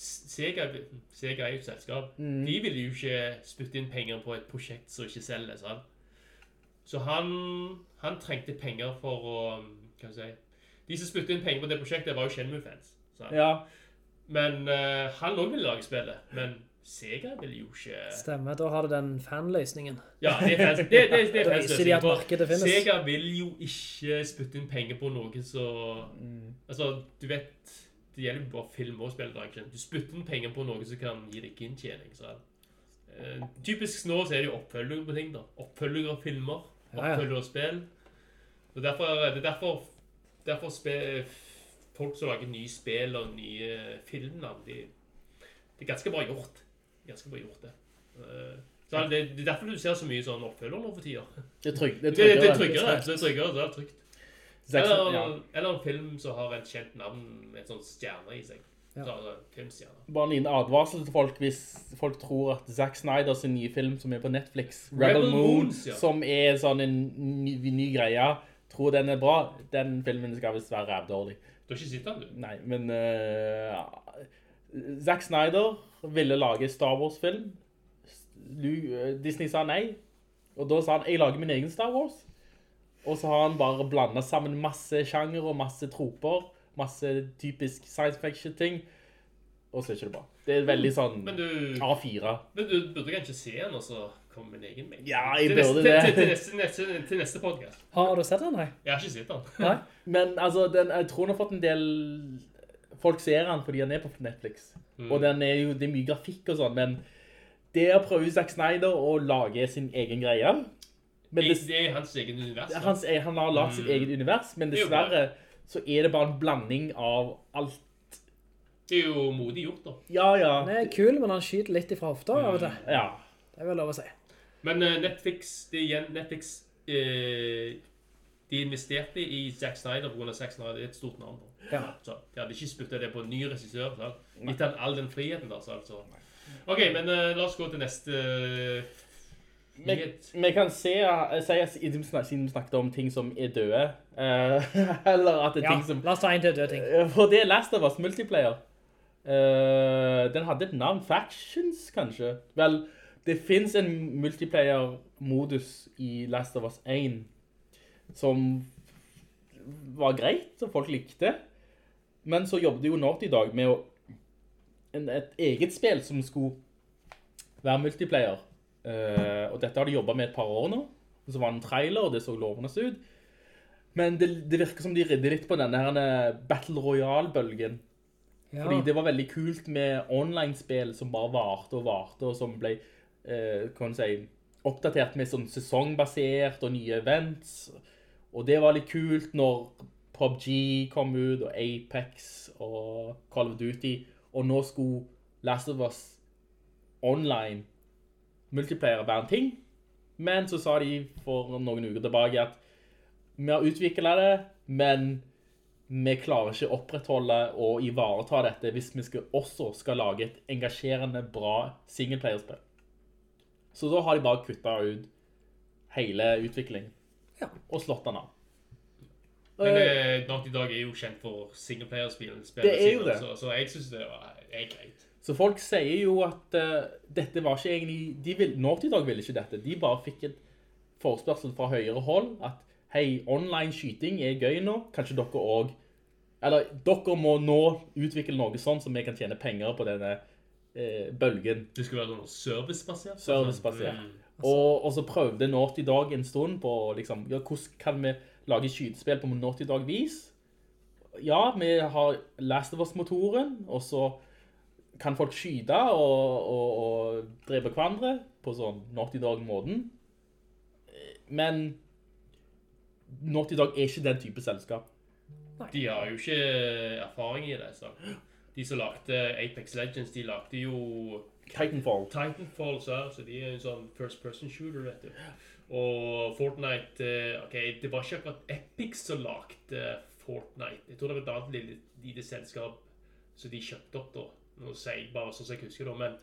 Sega, Sega er jo et selskap. Mm. De ville jo ikke spytte inn penger på et prosjekt som ikke selger, sant? Så han, han trengte penger for å, hva skal jeg si, de som spytte inn penger på det prosjektet var jo Shenmue-fans. Ja. Men uh, han også ville lage spillet, men Sega ville jo ikke... Stemmer, da har du den fanløsningen. Ja, det er fans. Det, det, det er at for markedet finnes. Sega vil jo ikke spytte inn penger på noe så... Altså, du vet, det gjelder jo bare film og spillbransjen. Du spytter inn penger på noe som kan gi deg inntjening, så... uh, typisk nå så er det jo oppfølger på ting da. Oppfølger av filmer, Oppfølger av spill. Og derfor, det er derfor, derfor spe, folk som lager nye spill og nye filmnavn, de, det er ganske bra gjort. Ganske bra gjort det. Eh, Så det, det er derfor du ser så mye sånn oppfølger nå for tida. Det er, trygg, det Det, det er tryggere. Det er tryggere, det er trygt. Eller, ja. eller en film som har et kjent navn med en sånn stjerne i seg. Ja. Så, altså. Bare en liten advarsel til folk hvis folk tror at Zack Snyder sin nye film som er på Netflix, Rebel, Rebel Moon, Moons, ja. som er sånn en ny, ny greie, tror den er bra, den filmen skal visst være rævdårlig. Du har ikke sett den, du? Nei, men uh, Zack Snyder ville lage Star Wars-film. Eh, Disney sa nei, og da sa han, jeg lager min egen Star Wars. Og så har han bare blandet sammen masse sjanger og masse troper, masse typisk science fiction-ting, og så er ikke det bra. Det er veldig sånn Men du, A4. men du burde kanskje se den, og så komme med en egen mening. Ja, jeg til burde det. Til, til, neste, neste, til neste podcast. Har du sett den, nei? Jeg har ikke sett den. Nei? Men altså, den, jeg tror den har fått en del Folk ser den fordi den er på Netflix. Og den er jo, det er mye grafikk og sånn, men det å prøve Zack Snyder å lage sin egen greie men Det, det, er hans egen univers. hans, han har lagd sitt eget univers, men er dessverre så er det bare en blanding av alt. Det er jo modig gjort, da. Ja, ja. Han er kul, men han skyter litt ifra hofta av og til. ja. Det er vel lov å si. Men eh, Netflix, det igjen Netflix eh, De investerte i Zack Snyder pga. Zack Snyder det er et stort navn. Ja. Så de hadde ikke spytta det på en ny regissør. Gitt han all den friheten der. så altså. OK, men eh, la oss gå til neste uh, Vi, kan se, eh, si, siden vi snak- snakket om ting som er døde, eh, eller at det er Ja, ting som la oss ta en til døde ting. Eh, For det er Last of Us multiplayer. Uh, den hadde et navn, Factions kanskje. Vel, det finnes en multiplayer-modus i Last of Us 1 som var greit, og folk likte. Men så jobbet jo Naughty Dog med å, en, et eget spill som skulle være multiplayer. Uh, og dette har de jobbet med et par år nå. Og så var det en trailer, og det så lovende ut. Men det, det virker som de ridder litt på denne her Battle Royale-bølgen. Ja. Fordi det var veldig kult med online-spill som bare varte og varte, og som ble kan man si, oppdatert med sånn sesongbasert og nye events. Og det var litt kult når PUBG kom ut, og Apex og Call of Duty. Og nå skulle Last of Us online multiplayer være en ting. Men så sa de for noen uker tilbake at vi har utviklet det, men vi klarer ikke å opprettholde og ivareta dette hvis vi skal, også skal lage et engasjerende, bra singleplayerspill. Så da har de bare kuttet ut hele utviklingen. Ja. Og slått den av. Men Eh, Naughty Dog er jo kjent for singleplayerspill. Det er jo det. Så, så jeg syns det var, er greit. Så folk sier jo at uh, dette var ikke egentlig... De vil, Naughty Dog ville ikke dette. De bare fikk et forespørsel fra høyere hold at hei, online skyting er gøy nå. Kanskje dere også... Eller dere må nå utvikle noe sånn som vi kan tjene penger på denne bølgen. Det skulle være noe servicebasert. Servicebasert. Mm. Og, og så prøvde Naughty Dog en stund på liksom, ja, hvordan kan vi lage skytespill på Naughty Dog-vis? Ja, vi har Last of Us-motoren, og så kan folk skyte og, og, og drepe hverandre på sånn Naughty Dog-måten. Men Naughty Dog er ikke den type selskap. De har jo ikke erfaring i det. så. De som lagde Apex Legends, de lagde jo Titanfall. Titanfall, så, så de er en sånn first person shooter, vet du. Og Fortnite eh, Ok, det var ikke akkurat Epic som lagde Fortnite. Jeg tror det var et annet lille, lite selskap så de kjøpte opp da. Nå sier jeg bare sånn som jeg husker da, men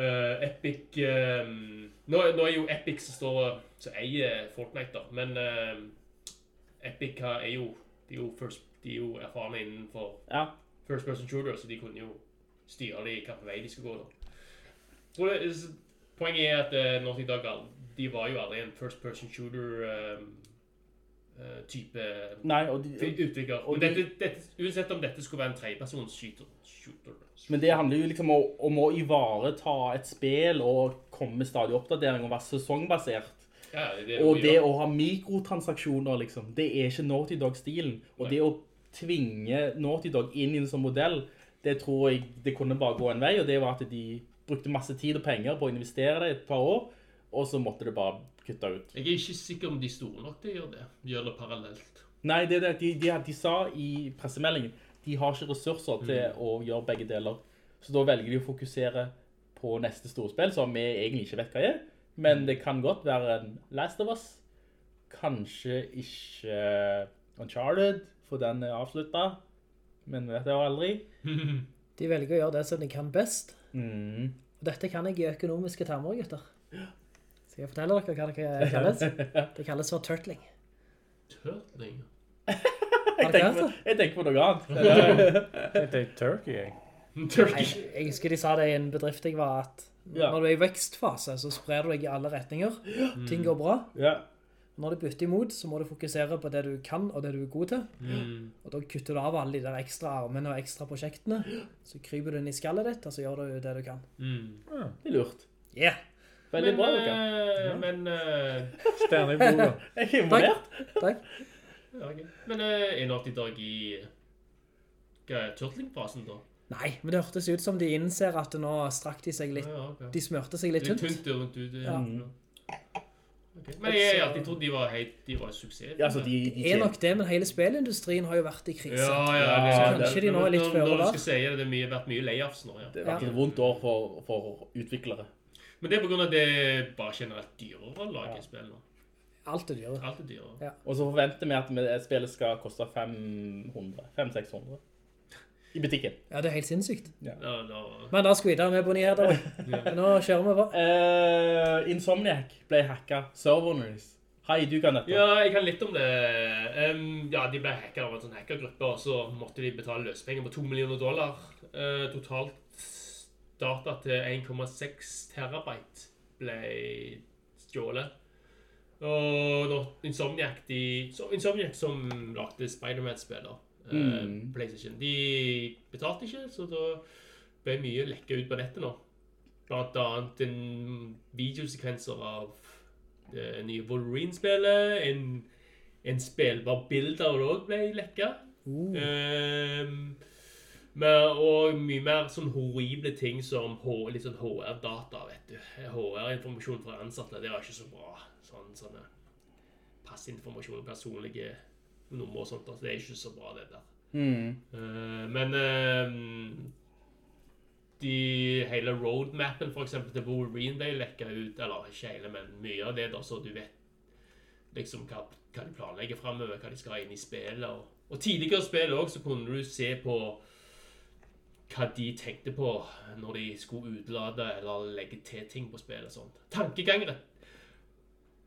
uh, Epic um, nå, nå er jo Epic som står som eier Fortnite, da, men uh, Epic er jo de er jo, first, de er jo erfarne innenfor Ja. First person shooter, så de kunne jo styre det i hvilken vei de skulle gå. da. Det, poenget er at uh, Naughty Dog de var jo aldri en first person Nei, og de, utvikler. og de- dette, dette, uansett om dette skulle være en tredjepersons shooter, shooter Men det handler jo liksom om, om å ivareta et spill og komme med stadig oppdatering og være sesongbasert. ja, det det Og det å ha mikrotransaksjoner, liksom, det er ikke Naughty Dog-stilen. Og Nei. det å tvinge Naughty Dog inn i en sånn modell, det tror jeg det kunne bare gå en vei, og det var at de brukte masse tid og penger på å investere det et par år, og så måtte det bare kutte ut. Jeg er ikke sikker om de store nok til å gjøre det. Gjør det parallelt. Nei, det er det. De, de, de sa i pressemeldingen, de har ikke ressurser til Mm. å gjøre begge deler. Så da velger de å fokusere på neste storspill, som vi egentlig ikke vet hva er. Mm. Men det kan godt være en Last of Us. Kanskje ikke Uncharted, for den er avsluttet. Men vet jeg jo aldri. De velger å gjøre det som de kan best. Mm. Og dette kan jeg i økonomiske termer, gutter. Skal jeg fortelle dere hva det kalles? Det kalles for turtling. Turtling. Jeg tenker, på, jeg tenker på noe annet. jeg tenker turkey, jeg. Turkey. Turkish. jeg husker de sa det i en bedrift jeg var at når du er i vekstfase, så sprer du deg i alle retninger. Ting går bra. Ja. Når du bytter imot, så må du fokusere på det du kan og det du er god til. Mm. Og da kutter du av alle de der ekstra armene og ekstra prosjektene. Så kryper du inn i skallet ditt, og så gjør du det du kan. Mm. Det er lurt. Yeah! Veldig Men, bra, dere. eh, men Uh, Sterne i boka. Jeg er imponert. Takk. Takk. Men uh, er Naughty Dog i turtling-fasen, da? Nei, men det hørtes ut som de innser at nå strakk de seg litt. Ja, okay. De smørte seg litt Litt tynt. tynt rundt ut. Ja. Ok. Men jeg har alltid trodd de var, helt, de var suksess. Ja, altså, de, de Det er nok det, men hele spillindustrien har jo vært i krise. Ja, ja, det, så kanskje de nå er litt føre når du skal si det, det har mye, vært mye layoffs nå, ja. Det har vært et vondt år for, for utviklere. Men det er på grunn av det bare generelt dyrere å lage spill nå. Alt er dyrere. Alt er dyrere. Og så forventer vi at spillet skal koste 500-600 i butikken. Ja, det er helt sinnssykt. Da, da, Men da skal vi videre med på nyheter. Nå kjører vi på. Uh, Insomniac ble hacka. Serverne Hei, du kan dette. ja, jeg kan litt om det. Um, ja, de ble hacket av en sånn hackergruppe, og så måtte de betale løsepenger på 2 millioner dollar. Uh, totalt data til 1,6 terabyte ble stjålet. Og Insomniac, de, Insomniac som lagde Spider-Man-spiller, Mm. PlayStation, de betalte ikke, så da ble mye lekket ut på nettet nå. Blant annet en videosekvenser av det nye Wolverine-spillet, en, en spillbar bilde av det ble lekket. Ehm, men, og mye mer sånn horrible ting som H, litt sånn HR-data, vet du. HR-informasjon fra ansatte, det var ikke så bra. Sånn, sånne passinformasjon, personlige nummer og sånt, altså, det er ikke så bra det der. Mm. Eh, men ehm, de, hele roadmappen for eksempel til Wolverine ble lekket ut, eller ikke hele, men mye av det da, så du vet liksom hva, hva de planlegger framover, hva de skal ha inn i spillet. Og, og tidligere spill også, så kunne du se på hva de tenkte på når de skulle utlade eller legge til ting på spillet og sånt. Tankegangen,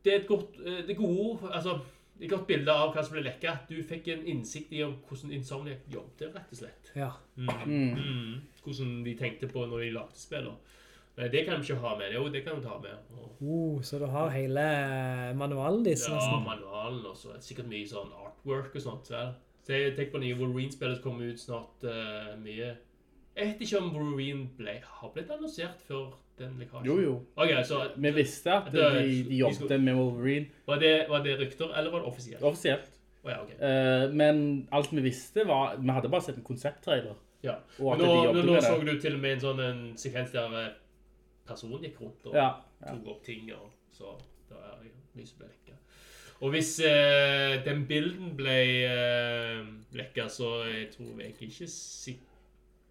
det er et godt, eh, det gode ord. altså, et godt bilde av hva som ble lekka. Du fikk en innsikt i hvordan Insomniac jobbet, rett og slett. Ja. Mm. Mm. Hvordan de tenkte på når de lagde spillet. Nei, det kan vi ikke ha med. Jo, det kan vi ta med. Og, Uh, så du har hele manualen deres ja, nesten. manualen og så det sikkert mye sånn artwork og sånt. Vel? Så tenk på nye Wolverine-spillet som kommer ut snart Uh, mye. Jeg vet ikke om Wolverine ble, har blitt annonsert før den lekkasjen. Jo, jo. Ok, så Vi visste at Det- de, de jobbet med Wolverine var det, var det rykter, eller var det offisielt? Offisielt. offisielt. ja, okay. uh, men alt vi visste var Vi hadde bare sett en konsepttrailer. Ja. Og nå, de nå, så du til og med en sånn en sekvens der eh, personen gikk rundt og Ja. ja. tok opp ting, og så da er som ble lekket. Og hvis eh, den bilden ble eh, lekket, så jeg tror jeg ikke sik-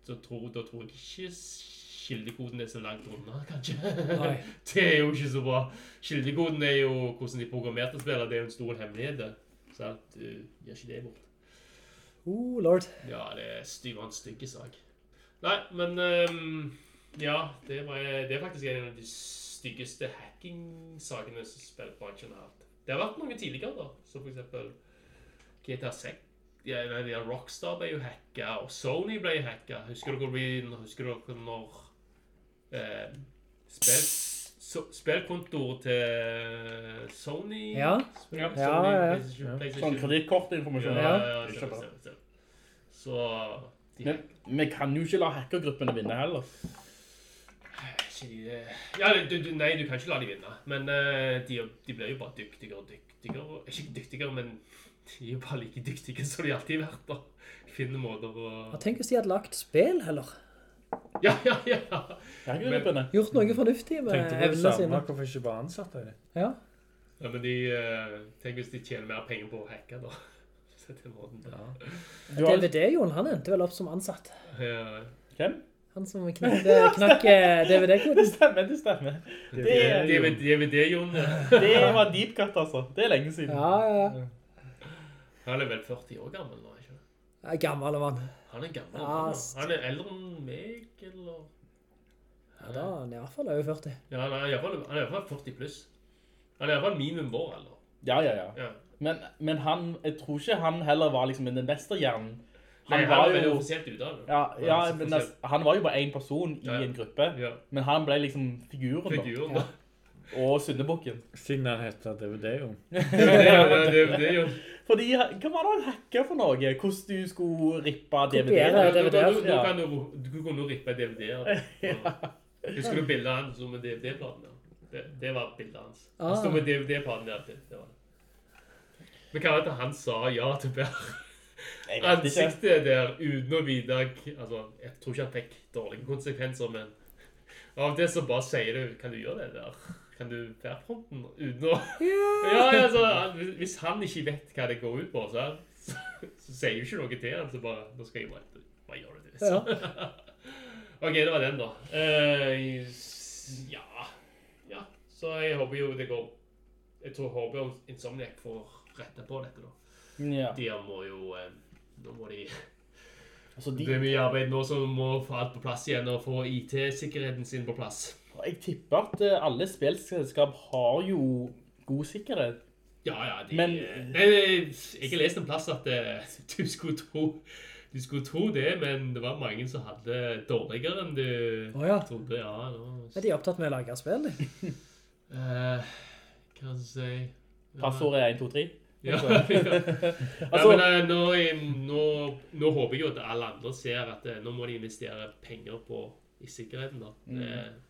så tror, Da tror jeg ikke kildekoden er så langt unna, kanskje. Nei. det er jo ikke så bra. Kildekoden er jo hvordan de programmerte spillet, det er jo en stor hemmelighet. Så at du gjør ikke det bort. Oh, lord. Ja, det er styr en stygge sak. Nei, men um, Ja, det, var, det er faktisk en av de styggeste hacking-sakene som spillbransjen har hatt. Det har vært mange tidligere, da. Som for eksempel GTA 6. Ja, nei, de Rockstar ble jo hacka, og Sony ble hacka. Husker dere, vi- husker dere når eh, spill, so, spillkontoret til Sony Ja. Spill- Ja, Sony, ja, ja. PlayStation- Sånn PlayStation. kredittkortinformasjon. Ja, ja, ja, ja, stemmer. Så de, Men vi kan jo ikke la hackergruppene vinne heller. ja, du, du, Nei, du kan ikke la de vinne. Men uh, de, de blir jo bare dyktigere og dyktigere. Ikke dyktigere, men de er jo bare like dyktige som de alltid har vært. da. Finner måter å Og Tenk hvis de hadde lagt spill, heller. Ja, ja, ja. Men, Gjort noe fornuftig med Tenkte på det samme, sine. hvorfor ikke bare ansatte det? Ja. ja men de eh, Tenk hvis de tjener mer penger på å hacke, da. Måten. Ja. DVD-Jon, han endte vel opp som ansatt. Ja. Hvem? Han som knakk, knakk eh, DVD-koden. Det stemmer, det stemmer. Det, DVD, DVD-Jon. ja. det var deep cut, altså. Det er lenge siden. Ja, ja, ja. Han er vel 40 år gammel nå, ikke? Ja, Gammel mann. Han er gammel. Ja, han, han er eldre enn meg, eller? Ja, da er han i hvert fall over 40. Ja, han er i hvert fall, han er i hvert fall 40 pluss. Han er i hvert fall minimum vår, eller? Ja, ja, ja. Ja. Men, men han, jeg tror ikke han heller var liksom en investorhjernen. Nei, Han han var var jo... offisielt ute av det. Ja, Han ja var men han var jo bare en person i Ja, ja. en gruppe. Ja. Men han ble liksom figuren da. Figuren, da. Og Sundebukken. Siden han heter DVD, jo. Er jo Fordi, hva var det han hacket for noe? Hvordan du skulle rippe DVD-er? Nå, DVD. Ja. kan du, du kan jo rippe DVD-er. Husker du bildet av han som med DVD-platen? Det, det var bildet hans. Han sto Ah. med DVD-platen der. Det, var. Men hva var det han sa ja til Bær? ansiktet der uten å vite Altså, jeg tror ikke han fikk dårlige konsekvenser, men av det så bare sier du Kan du gjøre det der? Kan du være fronten uten å Ja, ja, så Hvis han ikke vet hva det går ut på, så, så, så sier jo ikke noe til han, så bare Nå skal jeg bare Hva gjør du det? Ja. OK, det var den, da. Uh, ja Ja. Så jeg håper jo det går Jeg tror håper jo Insomniac får rette på dette, da. Ja. De må jo eh, Nå må de Altså, de, Det er mye arbeid nå som må få alt på plass igjen, og få IT-sikkerheten sin på plass. Jeg tipper at eh, alle spillselskap har jo god sikkerhet. Ja, ja, de Men- Nei, Jeg har lest en plass at eh, du skulle tro Du skulle tro det, men det var mange som hadde dårligere enn du oh, ja. trodde. Ja, nå Er de opptatt med å lage spill? Eh, Hva skal jeg si Passordet er 1, 2, 3. Ja, ja. Altså- ja men eh, nå, nå, nå håper jeg jo at alle andre ser at nå må de investere penger på i sikkerheten. da. Mm.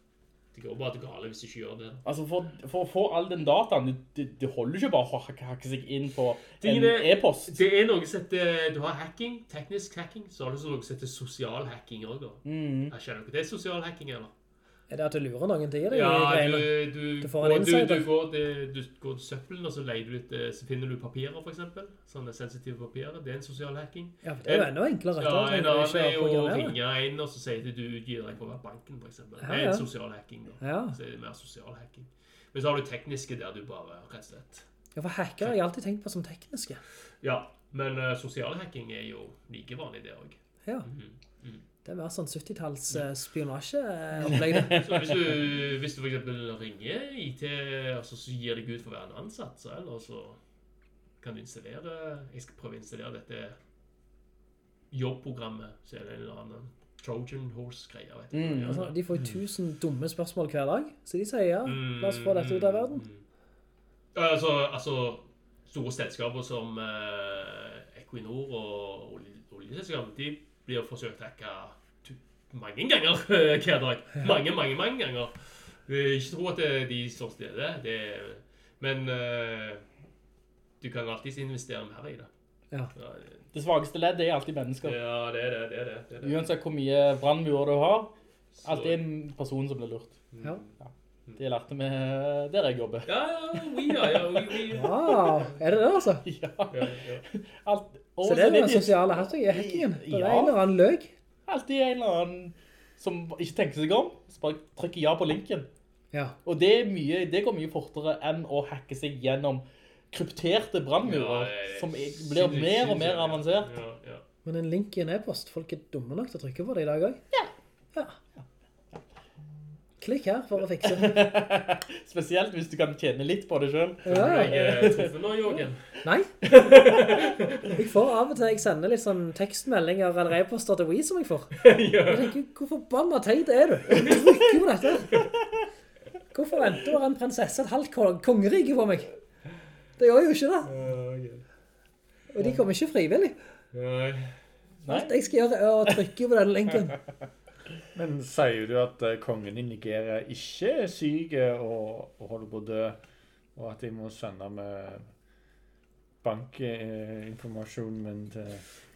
Det, går bare til gale hvis du ikke gjør det. Altså, for, for å få all den dataen, det, holder ikke bare å hakke, hakke seg inn på en e-post. Det er noe som heter Du har hacking, teknisk hacking, så har du noe som heter sosial hacking også. Mm. Jeg skjønner ikke. Det er sosial hacking, eller? Er det at du lurer noen til det? Ja, du, du, Du får en insider. du, går du går til søppelen, og så litt eh, Så finner du papirer, for eksempel. Sånne sensitive papirer. Det er en sosial hacking. Ja, for det er jo enda enklere. Ja, en annen er jo å ringe en, og så sier du du utgir deg på banken, for eksempel. Det er en sosial hacking, da. Ja. Så er det mer sosial hacking. Men så har du tekniske der du bare, rett og slett Ja, for hacker har jeg alltid tenkt på som tekniske. Ja, men uh, sosial hacking er jo like vanlig, det òg. Ja. Mhm. Det var sånn 70-talls uh, spionasjeopplegg. Så hvis du, hvis du for eksempel ringer IT, altså så gir deg ut for å være en ansatt, så eller så kan du installere Jeg skal prøve å installere dette jobbprogrammet, så er det en eller annen Trojan Horse-greier. vet du. Mm. Ja. Altså, de får jo tusen dumme spørsmål hver dag, så de sier ja, la oss få dette ut av verden. Mm. Altså, altså store selskaper som eh, Equinor og olje, oljeselskaper, de blir forsøkt hacka mange ganger hver dag. Mange, mange, mange ganger. Ikke tro at det- er de står stille, det, men uh, du kan alltid investere mer i det. Ja. Ja, det- Det svageste leddet er alltid mennesker. ja, det er det. det, er det, det, er det. Uansett hvor mye brannmurer du har, alltid en person som blir lurt. Ja. Det lærte vi der jeg jobber. Ja, ja, we, are, ja, we, we. ja. er det det altså? Ja. Ja, ja. Alt, og Så det er den sosiale hackingen? hackingen. Det er Ja. en eller annen løg. Altid en eller annen som ikke tenker seg om, så bare trykker ja på linken. Ja. Og det, er mye, det går mye fortere enn å hacke seg gjennom krypterte brandmurer, Ja, som blir sinnssykt, mer og mer avansert. Ja, ja. Men en link i en e-post, folk er dumme nok til å trykke på det i dag også. Ja. Klikk her for å fikse det. Spesielt hvis du kan tjene litt på det selv. Ja, ja. jeg eh, nå, noe, Jørgen? Nei. Jeg får av og til, jeg sender litt sånn tekstmeldinger eller e-poster til Wii som jeg får. Jeg tenker, hvor forbanna teit er du? Du bruker jo dette. Hvorfor venter du en prinsesse et halvt kongerige kongerike på meg? Det gjør jo ikke det. Og de kommer ikke frivillig. Nei. Alt jeg skal gjøre er å trykke på den linken. Men sier du at eh, kongen i Nigeria ikke er syk og, og holder på å dø, og at de må sende med bankinformasjonen min til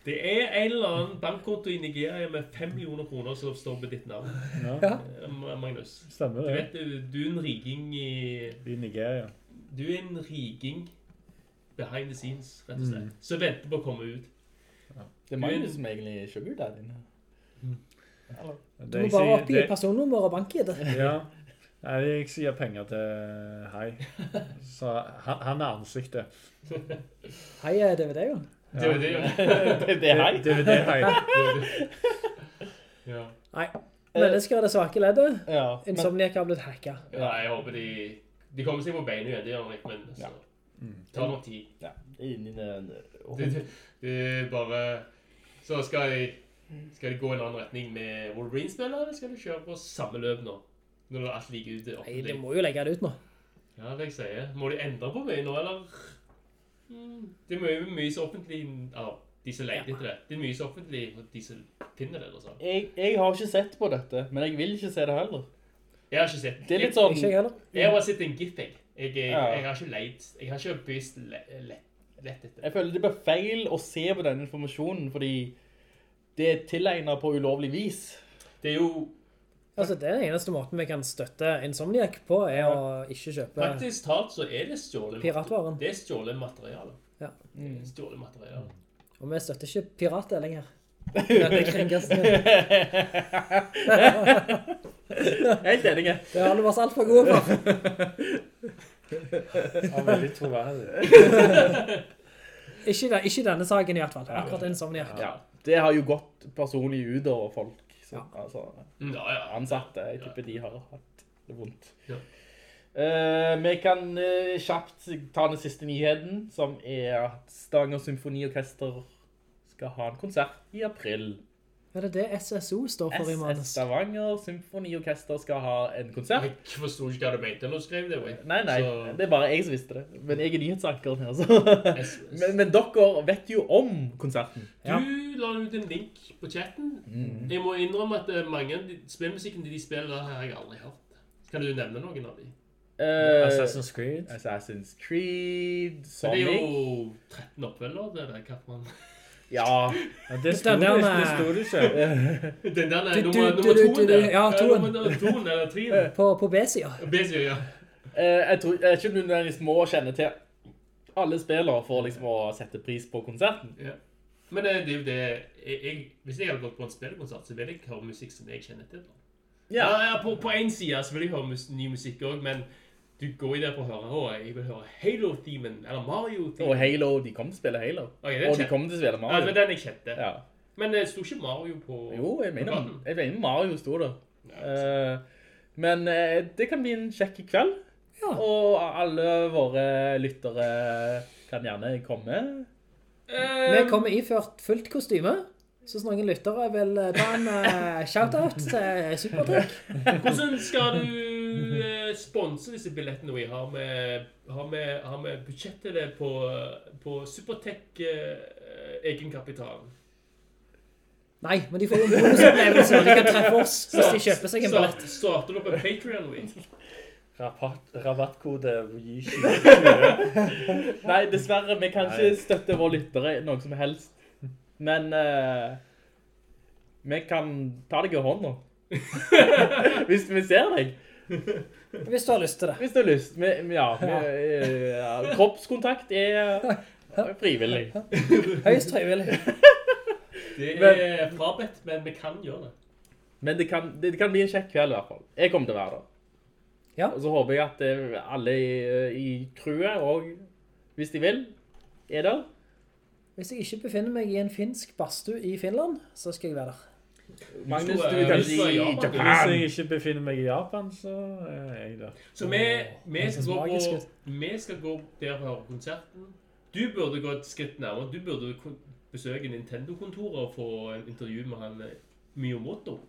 Det er en eller annen bankkonto i Nigeria med 5 millioner kroner som står på ditt navn. Ja, Ja. Magnus. stemmer Du vet, du, er en riking i... I Nigeria. Du er en riking behind the scenes, rett og slett. Mm. Så venter på å komme ut. Det er Magnus som egentlig er sugar daddy. Du må bare oppgi personnummer og bank-ID. Ja. Nei, jeg sier penger til Hei. Så han, han er ansiktet. Hei, er DVD jo. Det er ja. Ja. Nei. Mennesker er det svake leddet. Ja, Insomniac har blitt hacka. Ja, jeg håper de... De kommer seg på beina igjen, det gjør de, men så... Det tar nok tid. ja, inni er bare... Så skal de... Skal de gå i en annen retning med Wolverine-spillere, eller skal de kjøre på samme løp nå? Når det alt ligger ute Nei, det de må jo legge det ut nå. Ja, det jeg sier. Må de endre på mye nå, eller? Mm, Det er mye, mye så offentlig, ja, de som leter etter det. Det er mye så offentlig, og de som finner det, eller sånn. jeg, jeg har ikke sett på dette, men jeg vil ikke se det heller. Jeg har ikke sett. Det er litt sånn... Ikke jeg heller. Jeg, har sett en gif, jeg. Jeg, jeg, Ja. jeg har ikke leit. Jeg har ikke lett, lett etter. Jeg føler det blir feil å se på den informasjonen, fordi det er tilegnet på ulovlig vis. Det er jo Altså, det er den eneste måten vi kan støtte Insomniac på, er å ikke kjøpe Praktisk talt så er det stjålet Piratvaren. Det er stjålet materiale. Ja. Det er Stjålet materiale. Og vi støtter ikke pirater lenger. Denne kringkastingen. Helt enige. Det har du vært alt for gode for. Han er veldig troverdig. Ikke, ikke denne saken i hvert fall. Akkurat Insomniac. Ja, det har jo gått personlig ut over folk. Så, altså, Mm, Ja, ja. ansatte, jeg tipper de har hatt det vondt. Ja. Uh, vi kan uh, kjapt ta den siste nyheden, som er at Stanger Symfoniorkester skal ha en konsert i april. Er det det SSO står for i SS manus? Stavanger Symfoniorkester skal ha en konsert. Jeg forstod ikke hva du mente når du skrev det. Nei, nei, Så- det er bare jeg som visste det. Men jeg er nyhetsankeren her, så. Men, men dere vet jo om konserten. Ja. Du la ut en link på chatten. Jeg må innrømme at eh, mange spillmusikken de spiller der har jeg aldri hørt. Kan du nevne noen av dem? Uh, Assassin's Creed. Assassin's Creed, Men det er jo 13 oppfølger, det der, Kappmann. Ja, Ja, det sto Den det, der det ikke. Den der er nummer, nummer toen der. ja, toen. Eller treen. På, på B-sida. Ja. Eh, jeg tror jeg ikke nødvendigvis må kjenne til alle spillere for liksom å sette pris på konserten. ja. Men eh, det er jo det jeg, jeg, Hvis jeg hadde gått på en spillekonsert, så ville jeg høre musikk som jeg kjenner til. da. Ja, ja, på, på en side så vil jeg høre mus ny musikk òg, men du går i der for å høre Å, jeg vil høre Halo-themen, eller Mario-themen. Og Halo, de kommer til å spille Halo. Okay, og de kommer til å spille Mario. Ja, det var den jeg kjente. Ja. Men det sto ikke Mario på Jo, jeg mener, jeg mener Mario sto der. Ja, Eh, men eh, det kan bli en kjekk kveld. Ja. Og alle våre lyttere kan gjerne komme. Eh, Vi kommer iført fullt kostyme. Så hvis noen lyttere vil eh, ta en shoutout til Supertech Hvordan skal du eh, sponse disse billettene vi har med, har med, har med budsjettet det på, på Supertech eh, egenkapitalen? Nei, men de får en bonusopplevelse. De kan treffe oss hvis de kjøper seg en billett. Starter du på Patreon, vi? Rabatt, rabattkode Nei, dessverre, vi kan ikke støtte våre lyttere noe som helst. Men uh, vi kan ta deg i hånda. Hvis vi ser deg. Hvis du har lyst til det. Hvis du har lyst. Vi, ja, vi, eh, ja, kroppskontakt er frivillig. Høyst frivillig. Det er frabedt, men vi kan gjøre det. Men det kan, det, det kan bli en kjekk kveld i hvert fall. Jeg kommer til å være der. Ja. Og så håper jeg at eh, alle i, i crewet og hvis de vil. Er der? Hvis jeg ikke befinner meg i en finsk badstue i Finland, så skal jeg være der. Magnus, du er- er er kanskje i Japan, Hvis jeg ikke befinner meg i Japan, så er jeg der. Så vi, vi, skal gå på, vi skal gå der og høre konserten. Du burde gå et skritt nærmere. Du burde besøke Nintendo-kontoret og få en intervju med han eh, Miyamoto.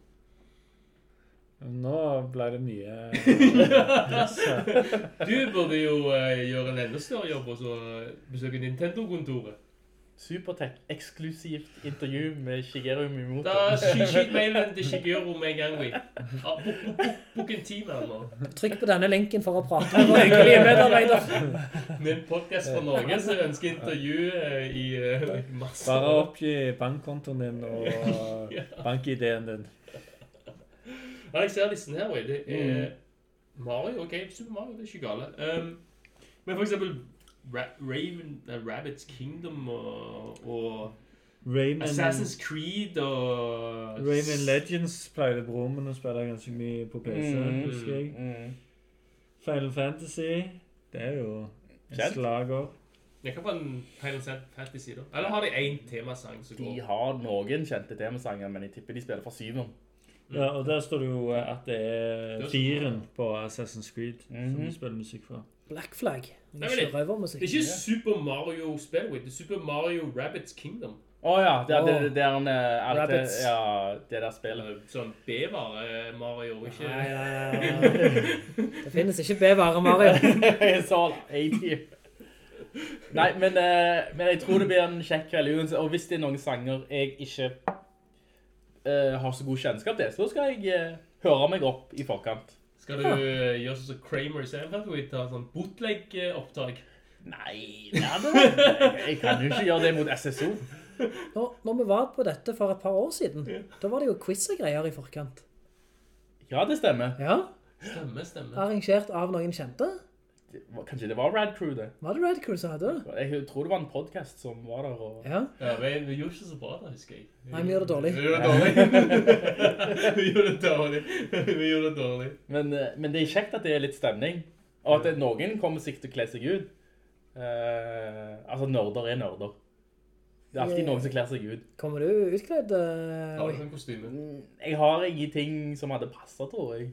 Nå ble det mye Du burde jo eh, gjøre en enda større jobb og så besøke Nintendo-kontoret. Supertech, eksklusivt intervju med Shigeru Miyamoto. Da sky- skyt mailen til Shigeru med en gang. bok en time her nå. Trykk på denne linken for å prate med vår hyggelige medarbeider. Med en podcast fra Norge som ønsker intervju eh, i eh, masse Bare oppgi bankkontoen din og bank-ID-en din. Ja, jeg ser listen her. Det er Mario. Ok, Super Mario, det er ikke gale. Um, men for eksempel Ra Raven, uh, Rabbit's Kingdom og, og Rayman, Assassin's Creed og... Rayman Legends pleide broren min å spille ganske mye på PC, Mm. husker jeg. Mm. Final Fantasy, det er jo en Kjent. slager. Jeg kan en Final Fantasy da. Eller har de én temasang som går? De har noen kjente temasanger, men jeg tipper de spiller fra syveren. Ja, og der står det jo at det er firen på Assassin's Creed som Mhm. de spiller musikk fra. Black Flag. Nei, men det- Det er ikke Super Mario Spellwood, det er Super Mario Rabbit's Kingdom. Å ja, det er, oh. Åh. det er en eh, RT, ja, det der spillet. Sånn B-vare Mario, ikke... Nei, nei, nei, nei. Det finnes ikke B-vare, Mario. sa 80. Nei, men, eh, men jeg tror det blir en kjekk kveld. Og hvis det er noen sanger jeg ikke uh, har så god kjennskap til, så skal jeg uh, høre meg opp i forkant. Skal du gjøre sånn som Kramer i Seinfeld, ta sånn bootleg-opptak? Nei, det er det. Jeg, kan jo ikke gjøre det mot SSO. Når, når vi var på dette for et par år siden, da var det jo quiz og greier i forkant. Ja, det stemmer. Ja, Stemmer, stemmer. arrangert av noen kjente. Det Kanskje det var Rad Crew, det. Var det Red Crew som hadde det? Jeg tror det var en podcast som var der. Og... Ja. Ja, vi gjorde ikke så bra da, husker jeg. Nei, vi gjorde det dårlig. Vi gjorde det dårlig. vi gjorde det dårlig. Vi gjorde det dårlig. Men, eh, men det er kjekt at det er litt stemning. Og at det, noen kommer sikkert til å kle seg ut. Uh, altså, nerder er nerder. Det er alltid noen som kler seg ut. Kommer du utkledd? Uh, Har du en kostyme? Jeg har ikke ting som hadde passet, tror jeg.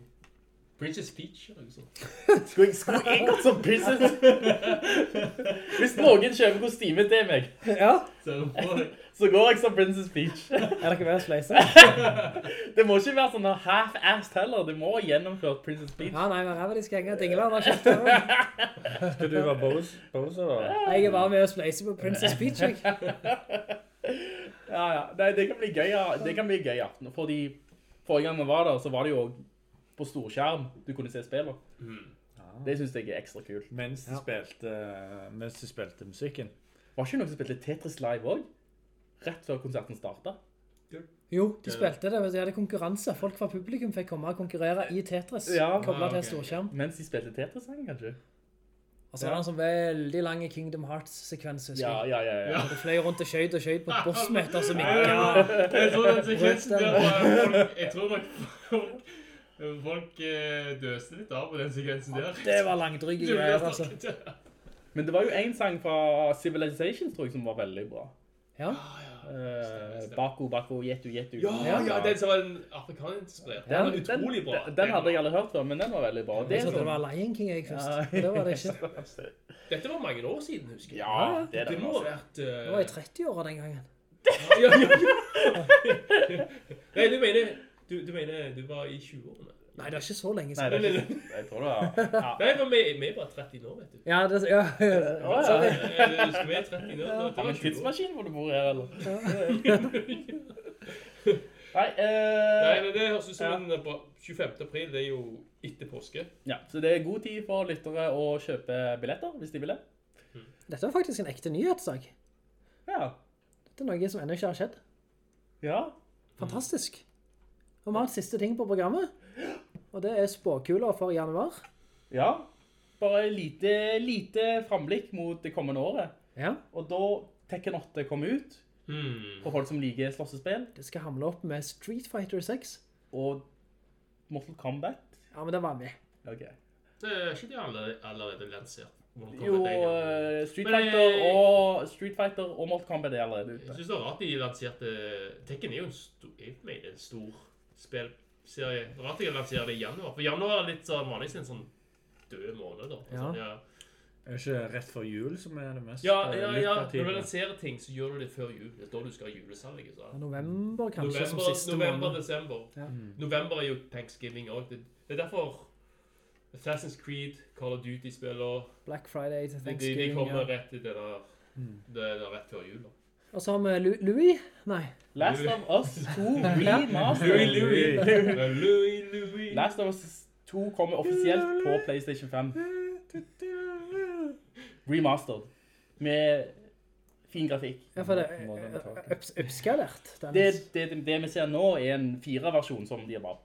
Princess Peach eller noe sånt. Skulle jeg, skulle jeg gått som princess? Hvis noen kjøper kostyme til meg, Ja, Så går jeg som Princess Peach. er dere med å spleise? Det må ikke være sånn half-assed heller. Det må ha gjennomført Princess Peach. Ja, nei, men ræva de skal henge dingler. da, kjøpt det. Skal du være Bowser, Bose da? Jeg er bare med å spleise på Princess Peach, jeg. Ja, ja. Nei, det kan bli gøy, ja. Det kan bli gøy aften. Fordi forrige gang vi var der, så var det jo på storskjerm du kunne se spillet. Det synes jeg er ekstra kult. Mens de, spilte, mens du spilte musikken. Var ikke noen som spilte Tetris live også? Rett før konserten startet. Jo, de spilte det, men de hadde konkurranse. Folk fra publikum fikk komme og konkurrere i Tetris, Ja. koblet Ah, til storskjerm. Mens de spilte Tetris-sang, kanskje? Og så var det en sånn veldig lang Kingdom Hearts-sekvens, husker jeg. ja, ja. ja. Det fløy rundt og skjøyd og skjøyd på et bossmøte som Ja, ikke... Jeg tror den sekvensen der var Jeg tror nok folk, folk eh, døste litt av på den sekvensen der. Det var langdrygge greier, altså. Men det var jo en sang fra Civilization, tror jeg, som var veldig bra. Ja. ja Baku, Baku, Yetu, Yetu. Ja, ja, den som var en afrikaninspirert. Den var utrolig bra. den, den hadde jeg aldri hørt før, men den var veldig bra. Jeg er det sånn- var Lion King jeg først. Ja. Det var det ikke. Dette var mange år siden, husker jeg. Ja, det er Det det. må ha vært... eh, Det var i 30-åra den gangen. ja, ja, ja. Nei, du mener, du, du mener du var i 20-årene? Nei, det er ikke så lenge Nei, siden. det er ikke, jeg tror det var... Ja. Nei, for vi, vi er bare 30 nå, vet du. Ja, det, ja, ja. ja. Sorry. Eh, Du husker vi er 30 nå? Det Har var en 20 tidsmaskin hvor du bor her, eller? Nei, Nei, eh, men det høres ut som Ja. en bra 25. april, det er jo etter påske. ja, så det er god tid for lyttere å kjøpe billetter, hvis de vil det. Dette var faktisk en ekte nyhetsdag. Ja. Dette er noe som ennå ikke har skjedd. Ja. Fantastisk. Og vi har en siste ting på programmet. Og det er spåkuler for januar. Ja. Bare lite, lite framblikk mot det kommende året. Ja. Og da Tekken 8 kommer ut, mm. for folk som liker slåssespill, Det skal hamle opp med Street Fighter 6. og Mortal Kombat. Ja, men det var med. Ok. Det er ikke de allerede, allerede lansert. Jo, 1, ja. eh, Street Fighter, jeg, Fighter og Street Fighter og Mortal Kombat er allerede ute. Jeg synes det er rart de lanserte Tekken er jo en stor, en stor spillserie. Rart er Rart de lanserer det i januar. For januar er litt sånn vanligvis en sånn død måned. da. Ja. Sånn, ja. Er det ikke rett før jul som er det mest Ja, eh, ja, ja. Når du lanserer ting, så gjør du det før jul. Det er da du skal ha julesalget. Ja, November kanskje som November, siste november måned. desember. Ja. November er jo Thanksgiving òg. Det, det er derfor Assassin's Creed, Call of Duty-spiller Black Friday til Thanksgiving. de, de kommer ja. rett, til det der, det der rett før jul. da. Og så har vi Louis. Nei. Last of Us 2 Louis, remaster. Louis. Louis, Louis. Last of Us 2 kommer offisielt på PlayStation 5. Remastered. Med fin grafikk. Ja, for det er oppskalert. den. Det, det, det vi ser nå er en 4-versjon som de har bare